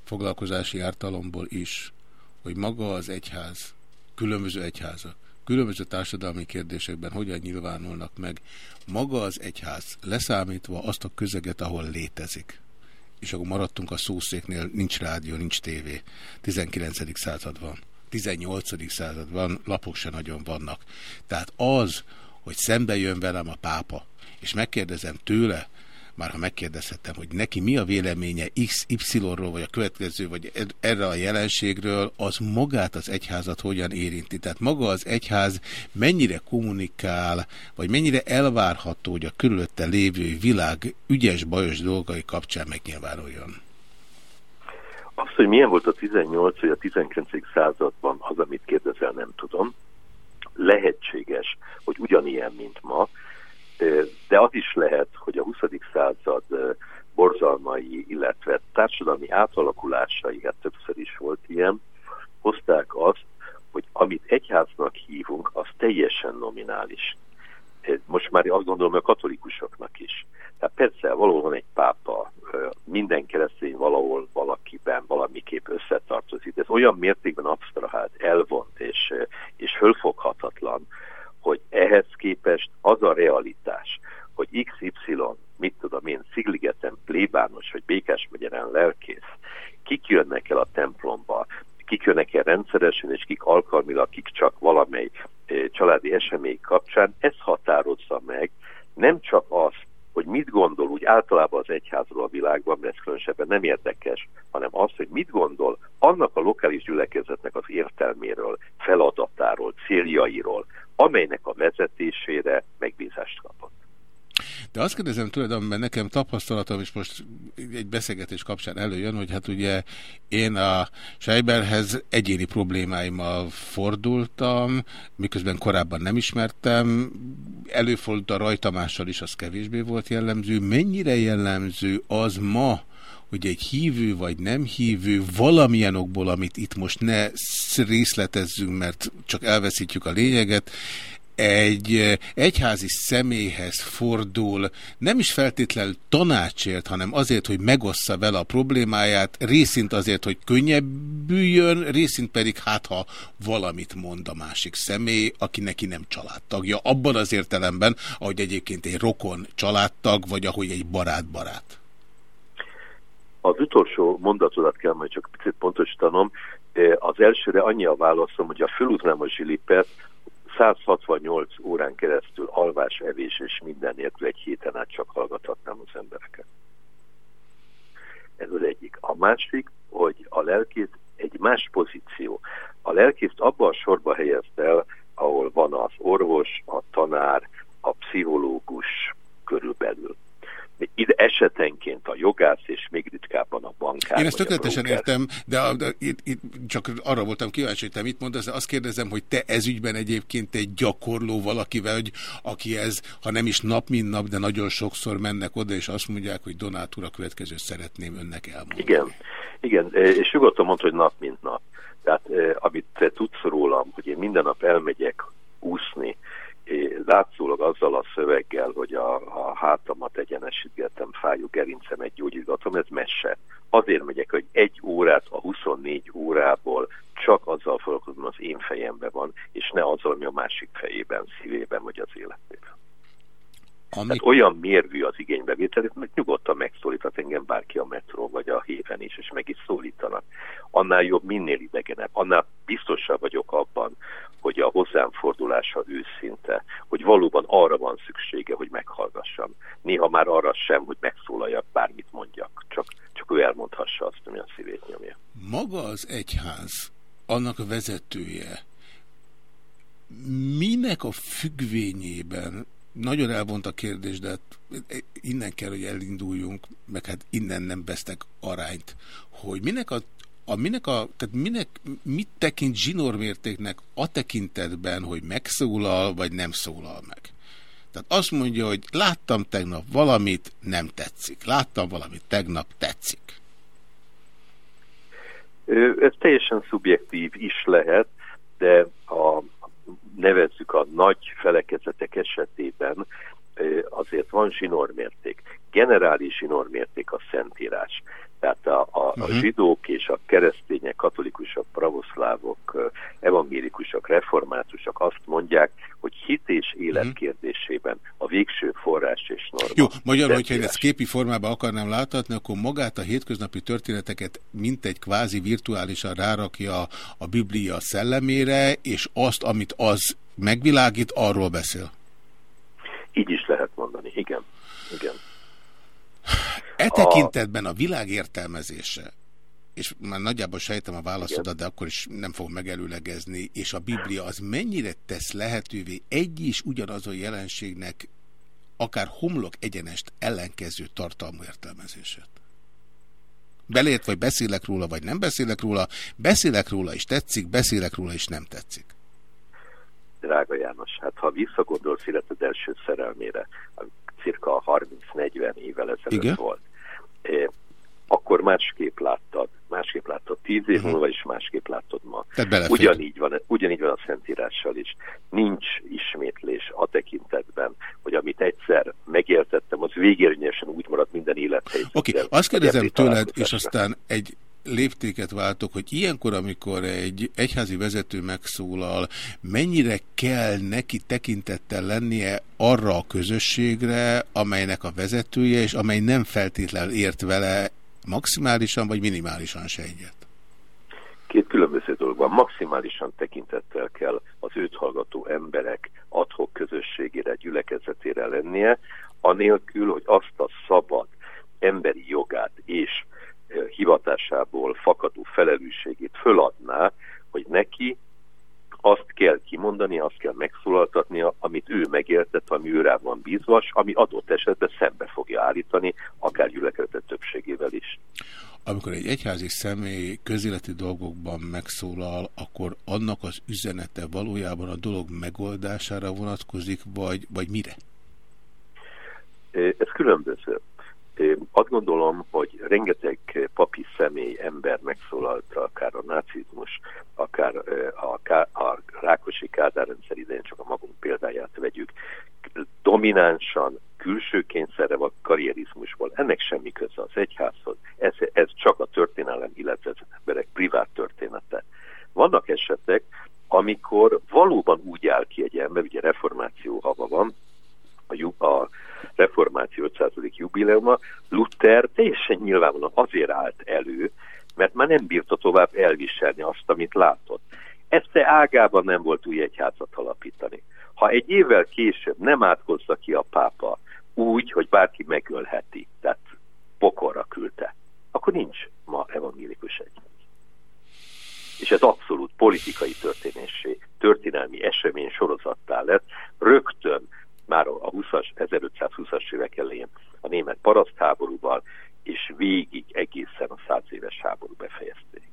foglalkozási ártalomból is, hogy maga az egyház, különböző egyházak, különböző társadalmi kérdésekben hogyan nyilvánulnak meg, maga az egyház leszámítva azt a közeget, ahol létezik. És akkor maradtunk a szószéknél, nincs rádió, nincs tévé. 19. század van. 18. század van, lapok se nagyon vannak. Tehát az, hogy szembe jön velem a pápa, és megkérdezem tőle, már ha megkérdezhettem, hogy neki mi a véleménye XY-ról, vagy a következő, vagy ed- erre a jelenségről, az magát az egyházat hogyan érinti. Tehát maga az egyház mennyire kommunikál, vagy mennyire elvárható, hogy a körülötte lévő világ ügyes-bajos dolgai kapcsán megnyilvánuljon. Azt, hogy milyen volt a 18 vagy a 19. században, az, amit kérdezel, nem tudom. Lehetséges, hogy ugyanilyen, mint ma, de az is lehet, hogy a 20. század borzalmai, illetve társadalmi átalakulásai, hát többször is volt ilyen, hozták azt, hogy amit egyháznak hívunk, az teljesen nominális. Most már azt gondolom, hogy a katolikusoknak is. Tehát persze valahol van egy pápa, minden keresztény valahol valakiben valamiképp összetartozik, de ez olyan mértékben absztrahált, elvont és, és fölfoghatatlan, hogy ehhez képest az a realitás, hogy XY, mit tudom én, Szigligeten plébános, vagy Békás megyeren lelkész, kik jönnek el a templomba, kik jönnek el rendszeresen, és kik alkalmilag, kik csak valamely családi esemény kapcsán, ez határozza meg nem csak azt, hogy mit gondol úgy általában az egyházról a világban, mert ez különösebben nem érdekes, hanem azt, hogy mit gondol annak a lokális gyülekezetnek az értelméről, feladatáról, céljairól, amelynek a vezetésére megbízást kapott. De azt kérdezem tőled, amiben nekem tapasztalatom, és most egy beszélgetés kapcsán előjön, hogy hát ugye én a Seiberhez egyéni problémáimmal fordultam, miközben korábban nem ismertem, előfordult a Rajtamással is, az kevésbé volt jellemző. Mennyire jellemző az ma, hogy egy hívő vagy nem hívő valamilyen okból, amit itt most ne részletezzünk, mert csak elveszítjük a lényeget, egy egyházi személyhez fordul, nem is feltétlenül tanácsért, hanem azért, hogy megossza vele a problémáját, részint azért, hogy könnyebbüljön, részint pedig hát, ha valamit mond a másik személy, aki neki nem családtagja, abban az értelemben, ahogy egyébként egy rokon családtag, vagy ahogy egy barát-barát. Az utolsó mondatodat kell majd csak picit pontosítanom. Az elsőre annyi a válaszom, hogy a fölútnám a zsilipet 168 órán keresztül alvás, evés és minden nélkül egy héten át csak hallgathatnám az embereket. Ez az egyik. A másik, hogy a lelkész egy más pozíció. A lelkészt abban a sorba helyezte el, ahol van az orvos, a tanár, a pszichológus körülbelül. Ide esetenként a jogász, és még ritkábban a bankár. Én ezt tökéletesen értem, de, a, de itt, itt csak arra voltam kíváncsi, hogy te mit mondasz, de azt kérdezem, hogy te ezügyben egyébként egy gyakorló valakivel, hogy aki ez, ha nem is nap, mint nap, de nagyon sokszor mennek oda, és azt mondják, hogy Donát úr, a következő szeretném önnek elmondani. Igen, igen, és nyugodtan mondta, hogy nap mint nap. Tehát eh, amit te tudsz rólam, hogy én minden nap elmegyek úszni, Látszólag azzal a szöveggel, hogy a, a hátamat egyenesítgettem, fájú gerincemet gyógyítgatom, ez mese. Azért megyek, hogy egy órát a 24 órából csak azzal foglalkozom, az én fejemben van, és ne azzal, ami a másik fejében, szívében vagy az életében. Ami... Tehát olyan mérvű az igénybevétel, hogy nyugodtan megszólíthat engem bárki a metró vagy a héven is, és meg is szólítanak. Annál jobb, minél idegenebb, annál biztosabb vagyok abban, hogy a hozzám fordulása őszinte, hogy valóban arra van szüksége, hogy meghallgassam. Néha már arra sem, hogy megszólaljak, bármit mondjak, csak, csak ő elmondhassa azt, ami a szívét nyomja. Maga az egyház, annak a vezetője, minek a függvényében nagyon elvont a kérdés, de hát innen kell, hogy elinduljunk, meg hát innen nem vesztek arányt, hogy minek a a minek a, tehát minek, mit tekint zsinórmértéknek a tekintetben, hogy megszólal, vagy nem szólal meg? Tehát azt mondja, hogy láttam tegnap valamit, nem tetszik. Láttam valamit tegnap, tetszik. Ez teljesen szubjektív is lehet, de a nevezzük a nagy felekezetek esetében azért van zsinórmérték. Generális zsinórmérték a szentírás. Tehát a, a, a zsidók és a keresztények, katolikusok, pravoszlávok, evangélikusok, reformátusok azt mondják, hogy hit és élet kérdésében a végső forrás és norma. Jó, magyarul, hogyha én ezt képi formában akarnám láthatni, akkor magát a hétköznapi történeteket mint egy kvázi virtuálisan rárakja a Biblia szellemére, és azt, amit az megvilágít, arról beszél. Így is lehet mondani, igen. igen. E tekintetben a világ értelmezése, és már nagyjából sejtem a válaszodat, de akkor is nem fogom megelőlegezni, és a Biblia az mennyire tesz lehetővé egy is ugyanazon jelenségnek akár homlok egyenest ellenkező tartalmú értelmezését? Beleért, vagy beszélek róla, vagy nem beszélek róla, beszélek róla is tetszik, beszélek róla is nem tetszik. Drága János, hát ha visszagondolsz életed első szerelmére, cirka 30-40 évvel ezelőtt Igen? volt, akkor másképp láttad, másképp láttad tíz év Mhm. múlva is másképp látod ma. Ugyanígy van, ugyanígy van a Szentírással is. Nincs ismétlés a tekintetben, hogy amit egyszer megéltettem, az végérvényesen úgy marad minden élethelyzetben. Oké, okay, azt kérdezem tőled, és aztán egy léptéket váltok, hogy ilyenkor, amikor egy egyházi vezető megszólal, mennyire kell neki tekintettel lennie arra a közösségre, amelynek a vezetője, és amely nem feltétlenül ért vele maximálisan vagy minimálisan se egyet. Két különböző dolog. Maximálisan tekintettel kell az őt hallgató emberek adhok közösségére, gyülekezetére lennie, anélkül, hogy azt a szabad emberi jogát és hivatásából fakadó felelősségét föladná, hogy neki azt kell kimondani, azt kell megszólaltatnia, amit ő megértett, ami őrá van bízva, ami adott esetben szembe fogja állítani, akár gyülekezet többségével is. Amikor egy egyházi személy közéleti dolgokban megszólal, akkor annak az üzenete valójában a dolog megoldására vonatkozik, vagy, vagy mire? Ez különböző. Azt gondolom, hogy rengeteg papi személy, ember megszólalta, akár a nácizmus, akár a, Ká- a Rákosi Kádár idején, csak a magunk példáját vegyük, dominánsan külső kényszerre vagy karrierizmusból. Ennek semmi köze az egyházhoz. Ez, ez csak a történelem, illetve az emberek privát története. Vannak esetek, amikor valóban úgy áll ki egy ember, ugye reformáció hava van, a, a reformáció 500. jubileuma, Luther teljesen nyilvánvalóan azért állt elő, mert már nem bírta tovább elviselni azt, amit látott. Este ágában nem volt új egyházat alapítani. Ha egy évvel később nem átkozza ki a pápa úgy, hogy bárki megölheti, tehát pokorra küldte, akkor nincs ma evangélikus egyház. És ez abszolút politikai történésé, történelmi esemény sorozattá lett, rögtön már a 20-as, 1520-as évek elején a német parasztháborúval, és végig egészen a száz éves háború befejezték.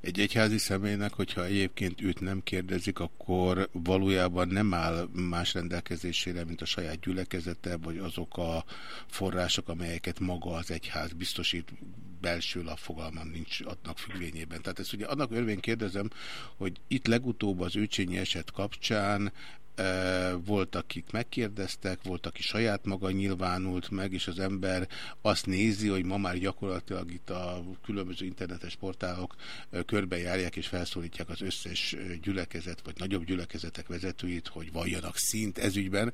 Egy egyházi személynek, hogyha egyébként őt nem kérdezik, akkor valójában nem áll más rendelkezésére, mint a saját gyülekezete, vagy azok a források, amelyeket maga az egyház biztosít belső fogalmam nincs adnak függvényében. Tehát ezt ugye annak örvén kérdezem, hogy itt legutóbb az őcsényi eset kapcsán volt, akik megkérdeztek, volt, aki saját maga nyilvánult meg, és az ember azt nézi, hogy ma már gyakorlatilag itt a különböző internetes portálok körbejárják és felszólítják az összes gyülekezet, vagy nagyobb gyülekezetek vezetőit, hogy valljanak szint ezügyben.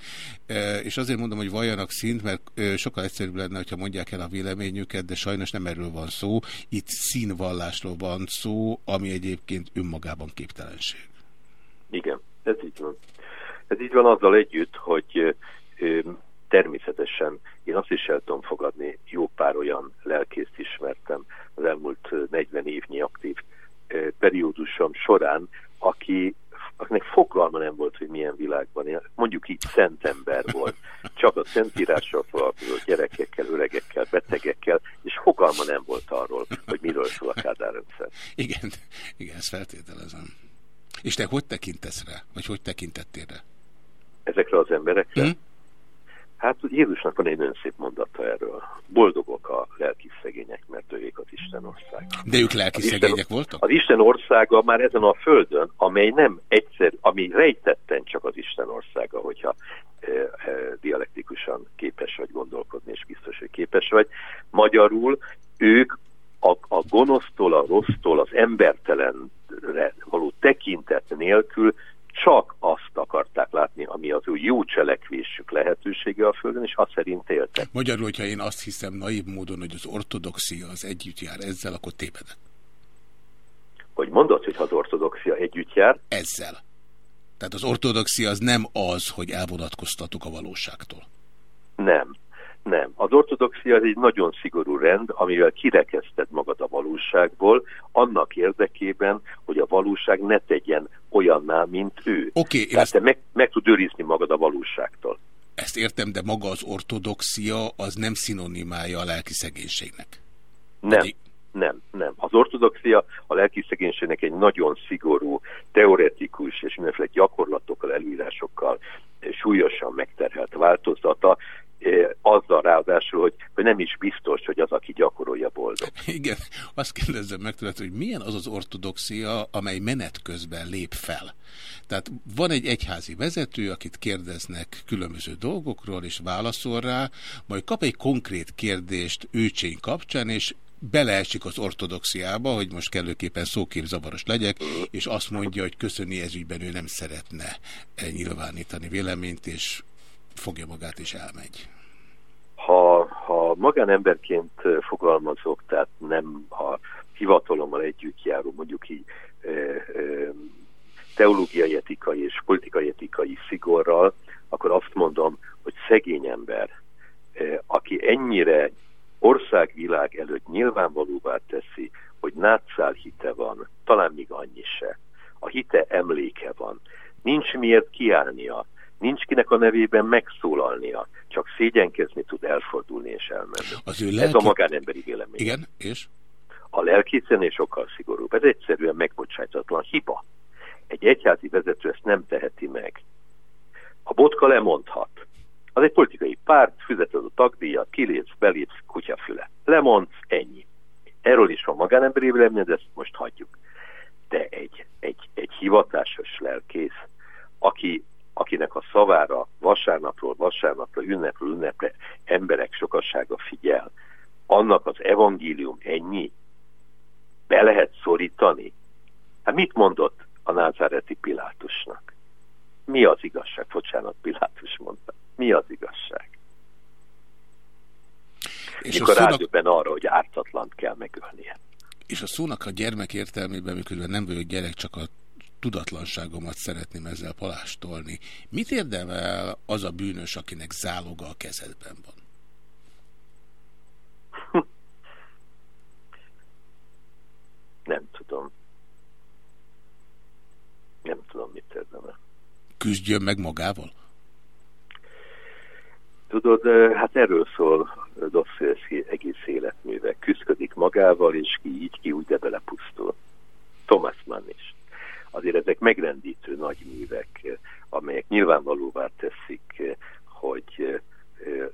És azért mondom, hogy valljanak szint, mert sokkal egyszerűbb lenne, hogyha mondják el a véleményüket, de sajnos nem erről van szó. Itt színvallásról van szó, ami egyébként önmagában képtelenség. Igen. Ez így van azzal együtt, hogy természetesen én azt is el tudom fogadni, jó pár olyan lelkészt ismertem az elmúlt 40 évnyi aktív periódusom során, aki akinek fogalma nem volt, hogy milyen világban él. Mondjuk így szent ember volt. Csak a szentírással foglalkozott gyerekekkel, öregekkel, betegekkel, és fogalma nem volt arról, hogy miről szól a Kádár. Igen, igen, ezt feltételezem. És te hogy tekintesz rá? Vagy hogy tekintettél rá? Ezekre az emberekre? Mm. Hát Jézusnak van egy nagyon szép mondata erről. Boldogok a lelki szegények, mert ők az Isten ország. De ők lelki az szegények Isten, voltak? Az Isten országa már ezen a földön, amely nem egyszer, ami rejtetten csak az Isten országa, hogyha e, e, dialektikusan képes vagy gondolkodni, és biztos, hogy képes vagy. Magyarul ők a, a gonosztól, a rossztól, az embertelenre való tekintet nélkül csak azt akarták látni, ami az ő jó cselekvésük lehetősége a Földön, és azt szerint éltek. Magyarul, hogyha én azt hiszem naív módon, hogy az ortodoxia az együtt jár ezzel, akkor tévedek. Hogy mondod, hogy az ortodoxia együtt jár? Ezzel. Tehát az ortodoxia az nem az, hogy elvonatkoztatok a valóságtól. Nem. Nem. Az ortodoxia az egy nagyon szigorú rend, amivel kirekeszted magad a valóságból, annak érdekében, hogy a valóság ne tegyen olyanná, mint ő. Oké, okay, Tehát ezt... te meg, meg tud őrizni magad a valóságtól. Ezt értem, de maga az ortodoxia az nem szinonimája a lelki szegénységnek. Nem. Pedig... Nem, nem. Az ortodoxia a lelki szegénységnek egy nagyon szigorú, teoretikus és mindenféle gyakorlatokkal, előírásokkal súlyosan megterhelt változata, azzal ráadásul, hogy, hogy nem is biztos, hogy az, aki gyakorolja boldog. Igen, azt kérdezzem meg tőled, hogy milyen az az ortodoxia, amely menet közben lép fel. Tehát van egy egyházi vezető, akit kérdeznek különböző dolgokról, és válaszol rá, majd kap egy konkrét kérdést őcsény kapcsán, és beleesik az ortodoxiába, hogy most kellőképpen szóképzavaros legyek, és azt mondja, hogy köszöni ezügyben ő nem szeretne nyilvánítani véleményt, és fogja magát és elmegy. Ha, ha magánemberként fogalmazok, tehát nem a hivatalommal együtt járó, mondjuk így teológiai etikai és politikai etikai szigorral, akkor azt mondom, hogy szegény ember, aki ennyire országvilág előtt nyilvánvalóvá teszi, hogy nátszál hite van, talán még annyi se. A hite emléke van. Nincs miért kiállnia, nincs kinek a nevében megszólalnia, csak szégyenkezni tud elfordulni és elmenni. Az ő lelki... Ez a magánemberi vélemény. Igen, és? A lelkészenél sokkal szigorúbb. Ez egyszerűen megbocsájtatlan hiba. Egy egyházi vezető ezt nem teheti meg. A botka lemondhat. Az egy politikai párt, fizeted a tagdíjat, kilépsz, belépsz, kutyafüle. Lemondsz, ennyi. Erről is van magánemberi vélemény, de ezt most hagyjuk. De egy, egy, egy hivatásos lelkész, aki akinek a szavára vasárnapról vasárnapra, ünnepről ünnepre emberek sokassága figyel, annak az evangélium ennyi? Be lehet szorítani? Hát mit mondott a názáreti Pilátusnak? Mi az igazság? Bocsánat, Pilátus mondta. Mi az igazság? És Mikor szónak... rádöbben arra, hogy ártatlant kell megölnie. És a szónak a gyermek értelmében, miközben nem vagyok gyerek, csak a tudatlanságomat szeretném ezzel palástolni. Mit érdemel az a bűnös, akinek záloga a kezedben van? *laughs* Nem tudom. Nem tudom, mit érdemel. Küzdjön meg magával? Tudod, hát erről szól Dostoyevsky egész életműve. Küzdik magával, és ki így, ki úgy, de belepusztul. Thomas Mann is azért ezek megrendítő nagy művek, amelyek nyilvánvalóvá teszik, hogy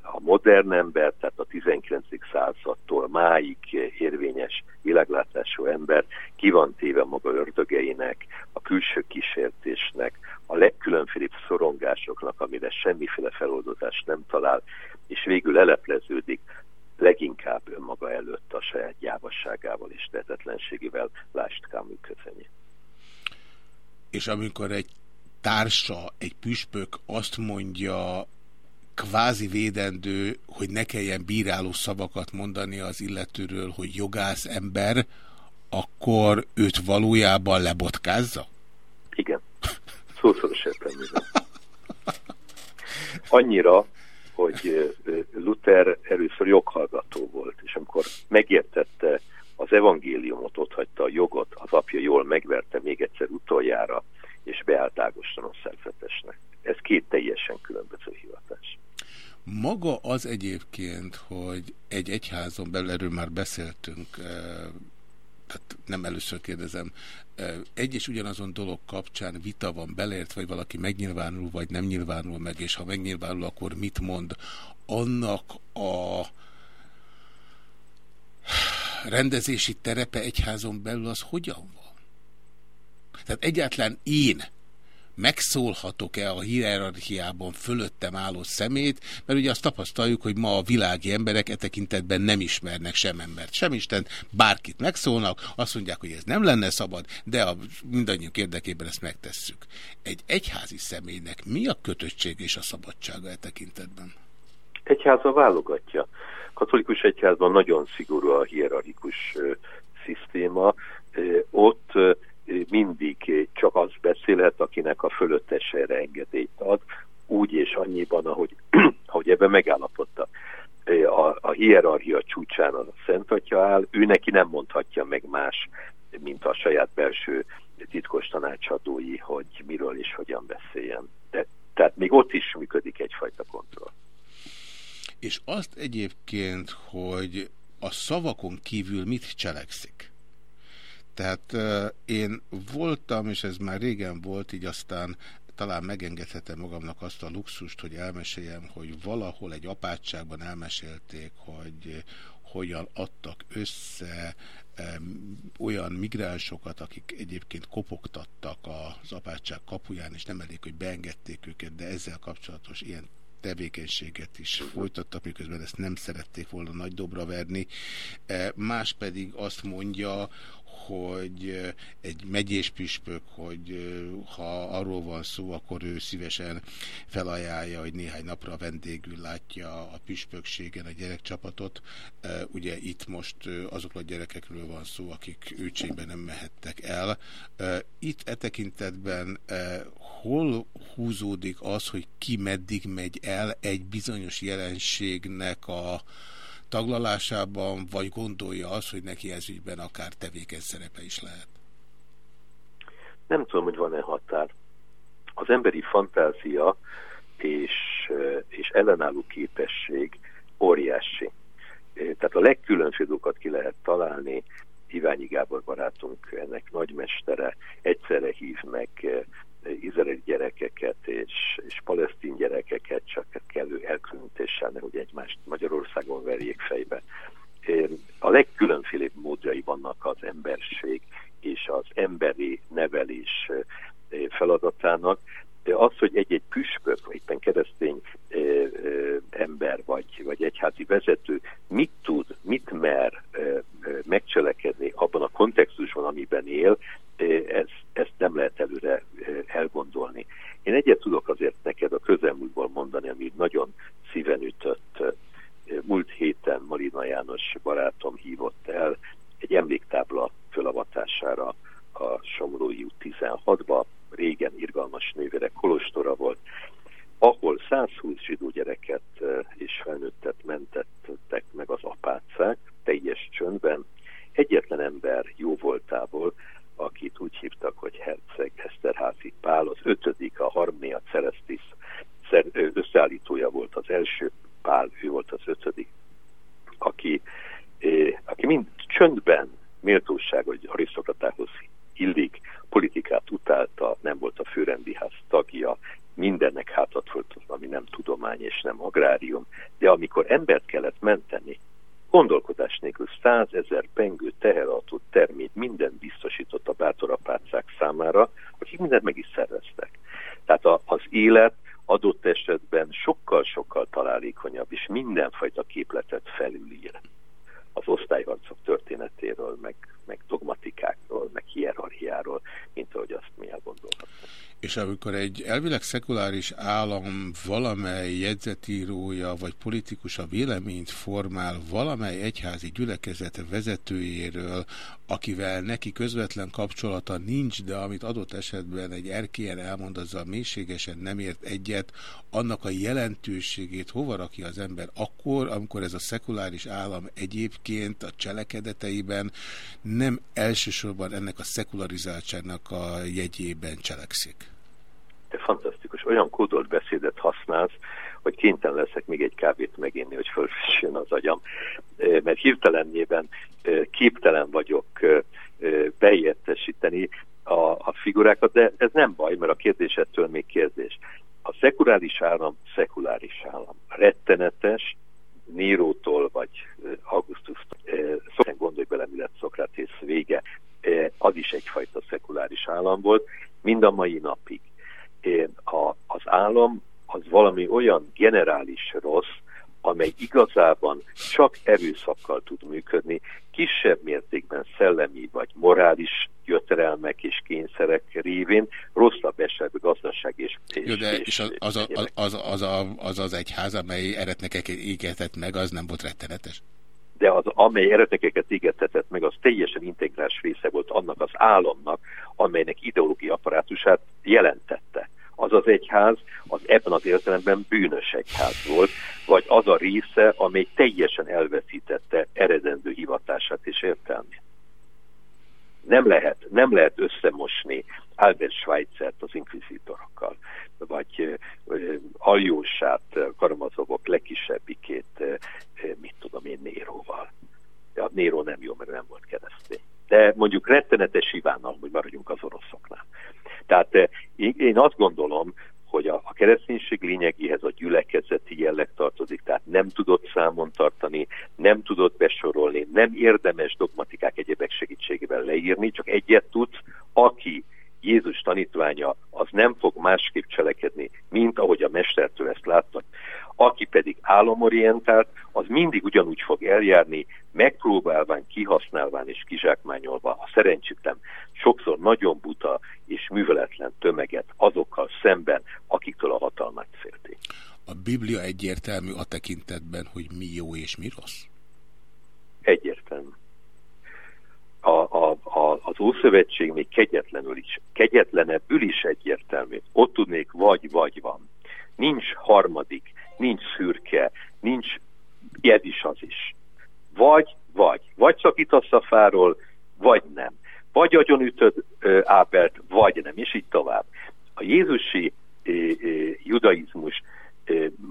a modern ember, tehát a 19. századtól máig érvényes világlátású ember ki van téve maga ördögeinek, a külső kísértésnek, a legkülönfélebb szorongásoknak, amire semmiféle feloldozást nem talál, és végül elepleződik leginkább önmaga előtt a saját gyávasságával és tehetetlenségével, lást Camus közenye. És amikor egy társa, egy püspök azt mondja kvázi védendő, hogy ne kelljen bíráló szavakat mondani az illetőről, hogy jogász ember, akkor őt valójában lebotkázza? Igen, szószoros értelmében. Annyira, hogy Luther először joghallgató volt, és amikor megértette az evangéliumot, ott hagyta a jogot, az apja jól megverte még egyszer utoljára, és beállt Ágostonon szerzetesnek. Ez két teljesen különböző hivatás. Maga az egyébként, hogy egy egyházon belül, erről már beszéltünk, tehát nem először kérdezem, egy és ugyanazon dolog kapcsán vita van beleért, vagy valaki megnyilvánul, vagy nem nyilvánul meg, és ha megnyilvánul, akkor mit mond? Annak a rendezési terepe egyházon belül az hogyan van? Tehát egyáltalán én megszólhatok-e a hierarchiában fölöttem álló szemét, mert ugye azt tapasztaljuk, hogy ma a világi emberek e tekintetben nem ismernek sem embert, sem Isten, bárkit megszólnak, azt mondják, hogy ez nem lenne szabad, de a mindannyiunk érdekében ezt megtesszük. Egy egyházi személynek mi a kötöttség és a szabadsága e tekintetben? Egyháza válogatja. Katolikus egyházban nagyon szigorú a hierarchikus szisztéma. Ott mindig csak az beszélhet, akinek a fölöttes erre engedélyt ad, úgy és annyiban, ahogy, *clears throat* ahogy ebben megállapodta. A, a hierarchia csúcsán a Szent Atya áll, ő neki nem mondhatja meg más, mint a saját belső titkos tanácsadói, hogy miről és hogyan beszéljen. De, tehát még ott is működik egyfajta kontroll. És azt egyébként, hogy a szavakon kívül mit cselekszik? Tehát én voltam, és ez már régen volt, így aztán talán megengedhetem magamnak azt a luxust, hogy elmeséljem, hogy valahol egy apátságban elmesélték, hogy hogyan adtak össze olyan migránsokat, akik egyébként kopogtattak az apátság kapuján, és nem elég, hogy beengedték őket, de ezzel kapcsolatos ilyen tevékenységet is folytattak, miközben ezt nem szerették volna nagy dobra verni. Más pedig azt mondja, hogy egy megyés püspök, hogy ha arról van szó, akkor ő szívesen felajánlja, hogy néhány napra vendégül látja a püspökségen a gyerekcsapatot. Ugye itt most azokról a gyerekekről van szó, akik őcségben nem mehettek el. Itt e tekintetben hol húzódik az, hogy ki meddig megy el egy bizonyos jelenségnek a taglalásában, vagy gondolja az, hogy neki ez ügyben akár tevékeny szerepe is lehet? Nem tudom, hogy van-e határ. Az emberi fantázia és, és ellenálló képesség óriási. Tehát a legkülönfélókat ki lehet találni, Iványi Gábor barátunk ennek nagymestere, egyszerre hív meg izraeli gyerekeket és, és palesztin gyerekeket csak kellő elkülönítéssel, nehogy egymást Magyarországon verjék fejbe. A legkülönfélebb módjai vannak az emberség és az emberi nevelés feladatának, de az, hogy egy-egy püspök, vagy éppen keresztény e, e, ember, vagy, vagy egyházi vezető mit tud, mit mer e, megcselekedni abban a kontextusban, amiben él, ez, ezt nem lehet előre elgondolni. Én egyet tudok azért neked a közelmúltból mondani, ami nagyon szíven ütött. Múlt héten Marina János barátom hívott el egy emléktábla fölavatására a Somlói út 16-ba, régen irgalmas nővérek kolostora volt, ahol 120 zsidó gyereket és felnőttet mentettek meg az apácák, teljes csöndben, egyetlen ember jó voltából, akit úgy hívtak, hogy Herceg Eszterházi Pál, az ötödik, a Harmnia Celestis összeállítója volt az első, Pál, ő volt az ötödik, aki, aki mind csöndben méltóság, hogy arisztokratához illik, politikát utálta, nem volt a főrendiház tagja, mindennek hátat föltött, ami nem tudomány és nem agrárium, de amikor embert kellett menteni, gondolkodás nélkül százezer pengő teherautót termét minden biztosított a bátorapácák számára, akik mindent meg is szerveztek. Tehát a, az élet adott esetben sokkal-sokkal találékonyabb, és mindenfajta képletet felülír az osztályharcok történetéről, meg, meg dogmatikákról, meg hierarchiáról, mint ahogy azt mi elgondolhatunk. És amikor egy elvileg szekuláris állam valamely jegyzetírója vagy politikus a véleményt formál valamely egyházi gyülekezet vezetőjéről, akivel neki közvetlen kapcsolata nincs, de amit adott esetben egy erkélyen elmond, azzal mélységesen nem ért egyet, annak a jelentőségét hova rakja az ember akkor, amikor ez a szekuláris állam egyébként a cselekedeteiben nem elsősorban ennek a szekularizáltságnak a jegyében cselekszik? Te fantasztikus, olyan kódolt beszédet használsz, hogy kénytelen leszek még egy kávét meginni, hogy fölfrissön az agyam. Mert hirtelenjében képtelen vagyok beértesíteni a, a figurákat, de ez nem baj, mert a kérdésettől még kérdés. A szekuláris állam szekuláris állam. Rettenetes, Nérótól vagy Augustustól. Szóval gondolj bele, mi lett Szokratész vége. Az is egyfajta szekuláris állam volt, mind a mai napig. Az állam az valami olyan generális rossz, amely igazában csak erőszakkal tud működni, kisebb mértékben szellemi vagy morális jövedelmek és kényszerek révén, rosszabb esetben gazdaság és, és, Jó, de és, és az az, az, az, az, a, az az egyház, amely eretnekeket égetett meg, az nem volt rettenetes? de az, amely eredeteket égettetett meg, az teljesen integráns része volt annak az államnak, amelynek ideológiai apparátusát jelentette. Az az egyház, az ebben az értelemben bűnös egyház volt, vagy az a része, amely teljesen elveszítette eredendő hivatását és értelmét. Nem lehet, nem lehet összemosni Albert Schweitzert az inkvizitorokkal, vagy Aljósát, Karamazovok legkisebbikét, mit tudom én, Néróval. Ja, Néró nem jó, mert nem volt keresztény. De mondjuk rettenetes Ivánnal, hogy maradjunk az oroszoknál. Tehát eh, én azt gondolom, hogy a, a kereszténység lényegéhez a gyülekezeti jelleg tartozik, tehát nem tudott számon tartani, nem tudott besorolni, nem érdemes dogmatikák egyebek segítségével leírni, csak egyet tudsz, aki Jézus tanítványa, az nem fog másképp cselekedni, mint ahogy a mestertől ezt láttak. Aki pedig álomorientált, az mindig ugyanúgy fog eljárni, megpróbálván, kihasználván és kizsákmányolva a szerencsétlen, sokszor nagyon buta és műveletlen tömeget azokkal szemben, akiktől a hatalmát félték. A Biblia egyértelmű a tekintetben, hogy mi jó és mi rossz? Egyértelmű. A, a, a, az Ószövetség még kegyetlenül is, kegyetlenebbül is egyértelmű. Ott tudnék vagy-vagy van. Nincs harmadik, nincs szürke, nincs ez is az is. Vagy, vagy. Vagy szakítasz a fáról, vagy nem. Vagy agyonütöd ö, Ábelt, vagy nem, és így tovább. A jézusi judaizmus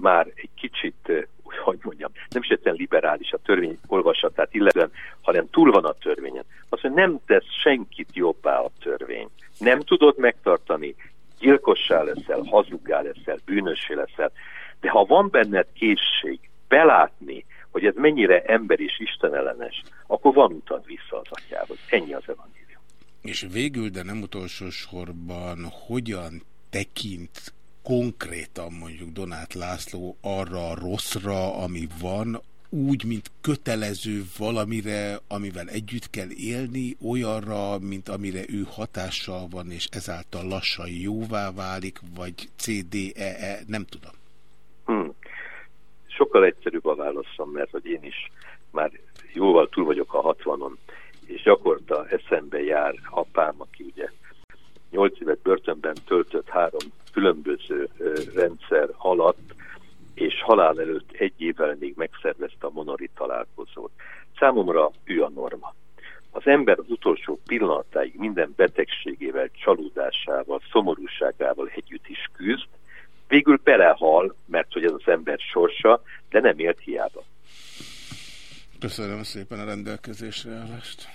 már egy kicsit, hogy mondjam, nem is egyszerűen liberális a törvény olvasatát illetően, hanem túl van a törvényen. Azt mondja, nem tesz senkit jobbá a törvény. Nem tudod megtartani, gyilkossá leszel, hazuggá leszel, bűnössé leszel, de ha van benned készség belátni, hogy ez mennyire ember és istenellenes, akkor van utad vissza az atyához. Ennyi az evangélium. És végül, de nem utolsó sorban, hogyan tekint konkrétan mondjuk Donát László arra a rosszra, ami van, úgy, mint kötelező valamire, amivel együtt kell élni, olyanra, mint amire ő hatással van, és ezáltal lassan jóvá válik, vagy CDEE, nem tudom. Hmm. Sokkal egyszerűbb a válaszom, mert hogy én is már jóval túl vagyok a 60-on, és gyakorta eszembe jár apám, aki ugye 8 évet börtönben töltött három különböző rendszer alatt, és halál előtt egy évvel még megszervezte a monori találkozót. Számomra ő a norma. Az ember az utolsó pillanatáig minden betegségével, csalódásával, szomorúságával együtt is küzd, végül belehal, mert hogy ez az ember sorsa, de nem élt hiába. Köszönöm szépen a rendelkezésre állást.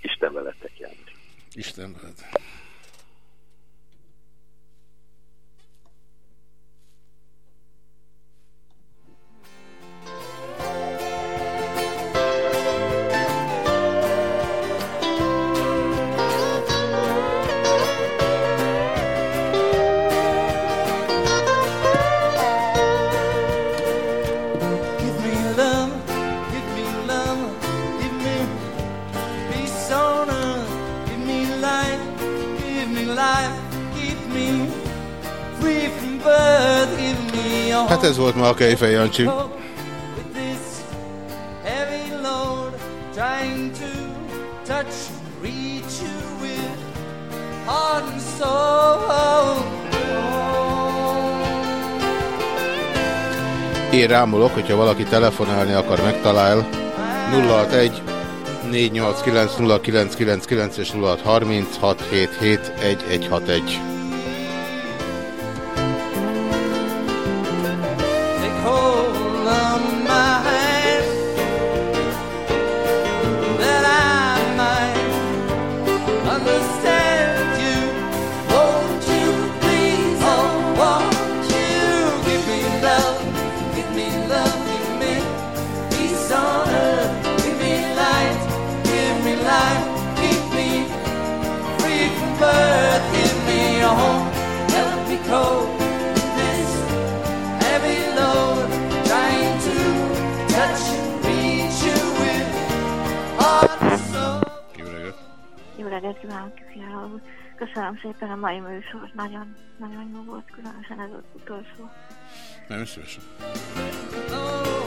Isten veletek, János. Isten veled. Hát ez volt ma a Kejfej Jancsi. Én rámulok, hogyha valaki telefonálni akar, megtalál. 061 489 0999 és 0636771161. reggelt kívánok, Fiala úr. Köszönöm szépen a mai műsort, nagyon, nagyon jó volt, különösen ez az utolsó. Nem szívesen. Oh.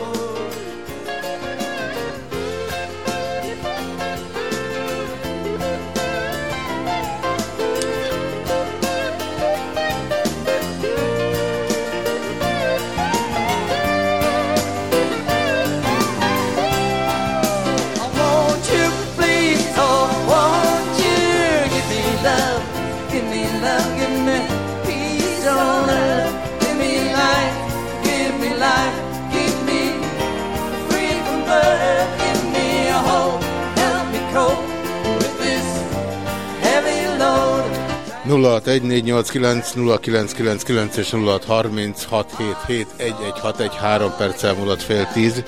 0614890999 és 0636771161 három perccel múlott fél tíz.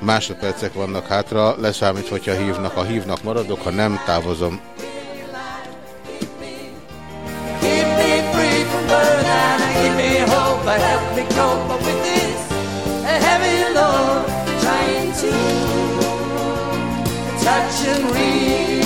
Másodpercek vannak hátra, leszámít, hogyha hívnak. Ha hívnak, maradok, ha nem, távozom. Touch and read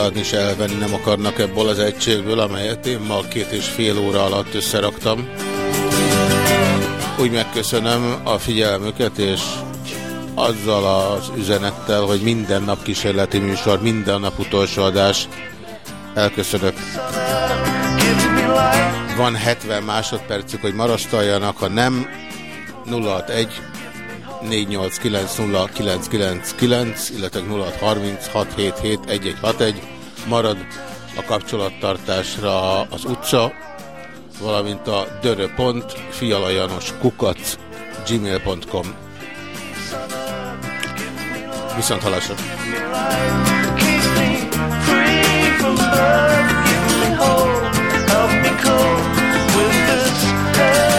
összeadni és elvenni nem akarnak ebből az egységből, amelyet én ma két és fél óra alatt összeraktam. Úgy megköszönöm a figyelmüket, és azzal az üzenettel, hogy minden nap kísérleti műsor, minden nap utolsó adás. Elköszönök. Van 70 másodpercük, hogy marasztaljanak, ha nem, 061 489 0999, illetve 0636771161 marad a kapcsolattartásra az utca, valamint a döröpont fialajanos kukac gmail.com Viszont halásra! Help me cope with this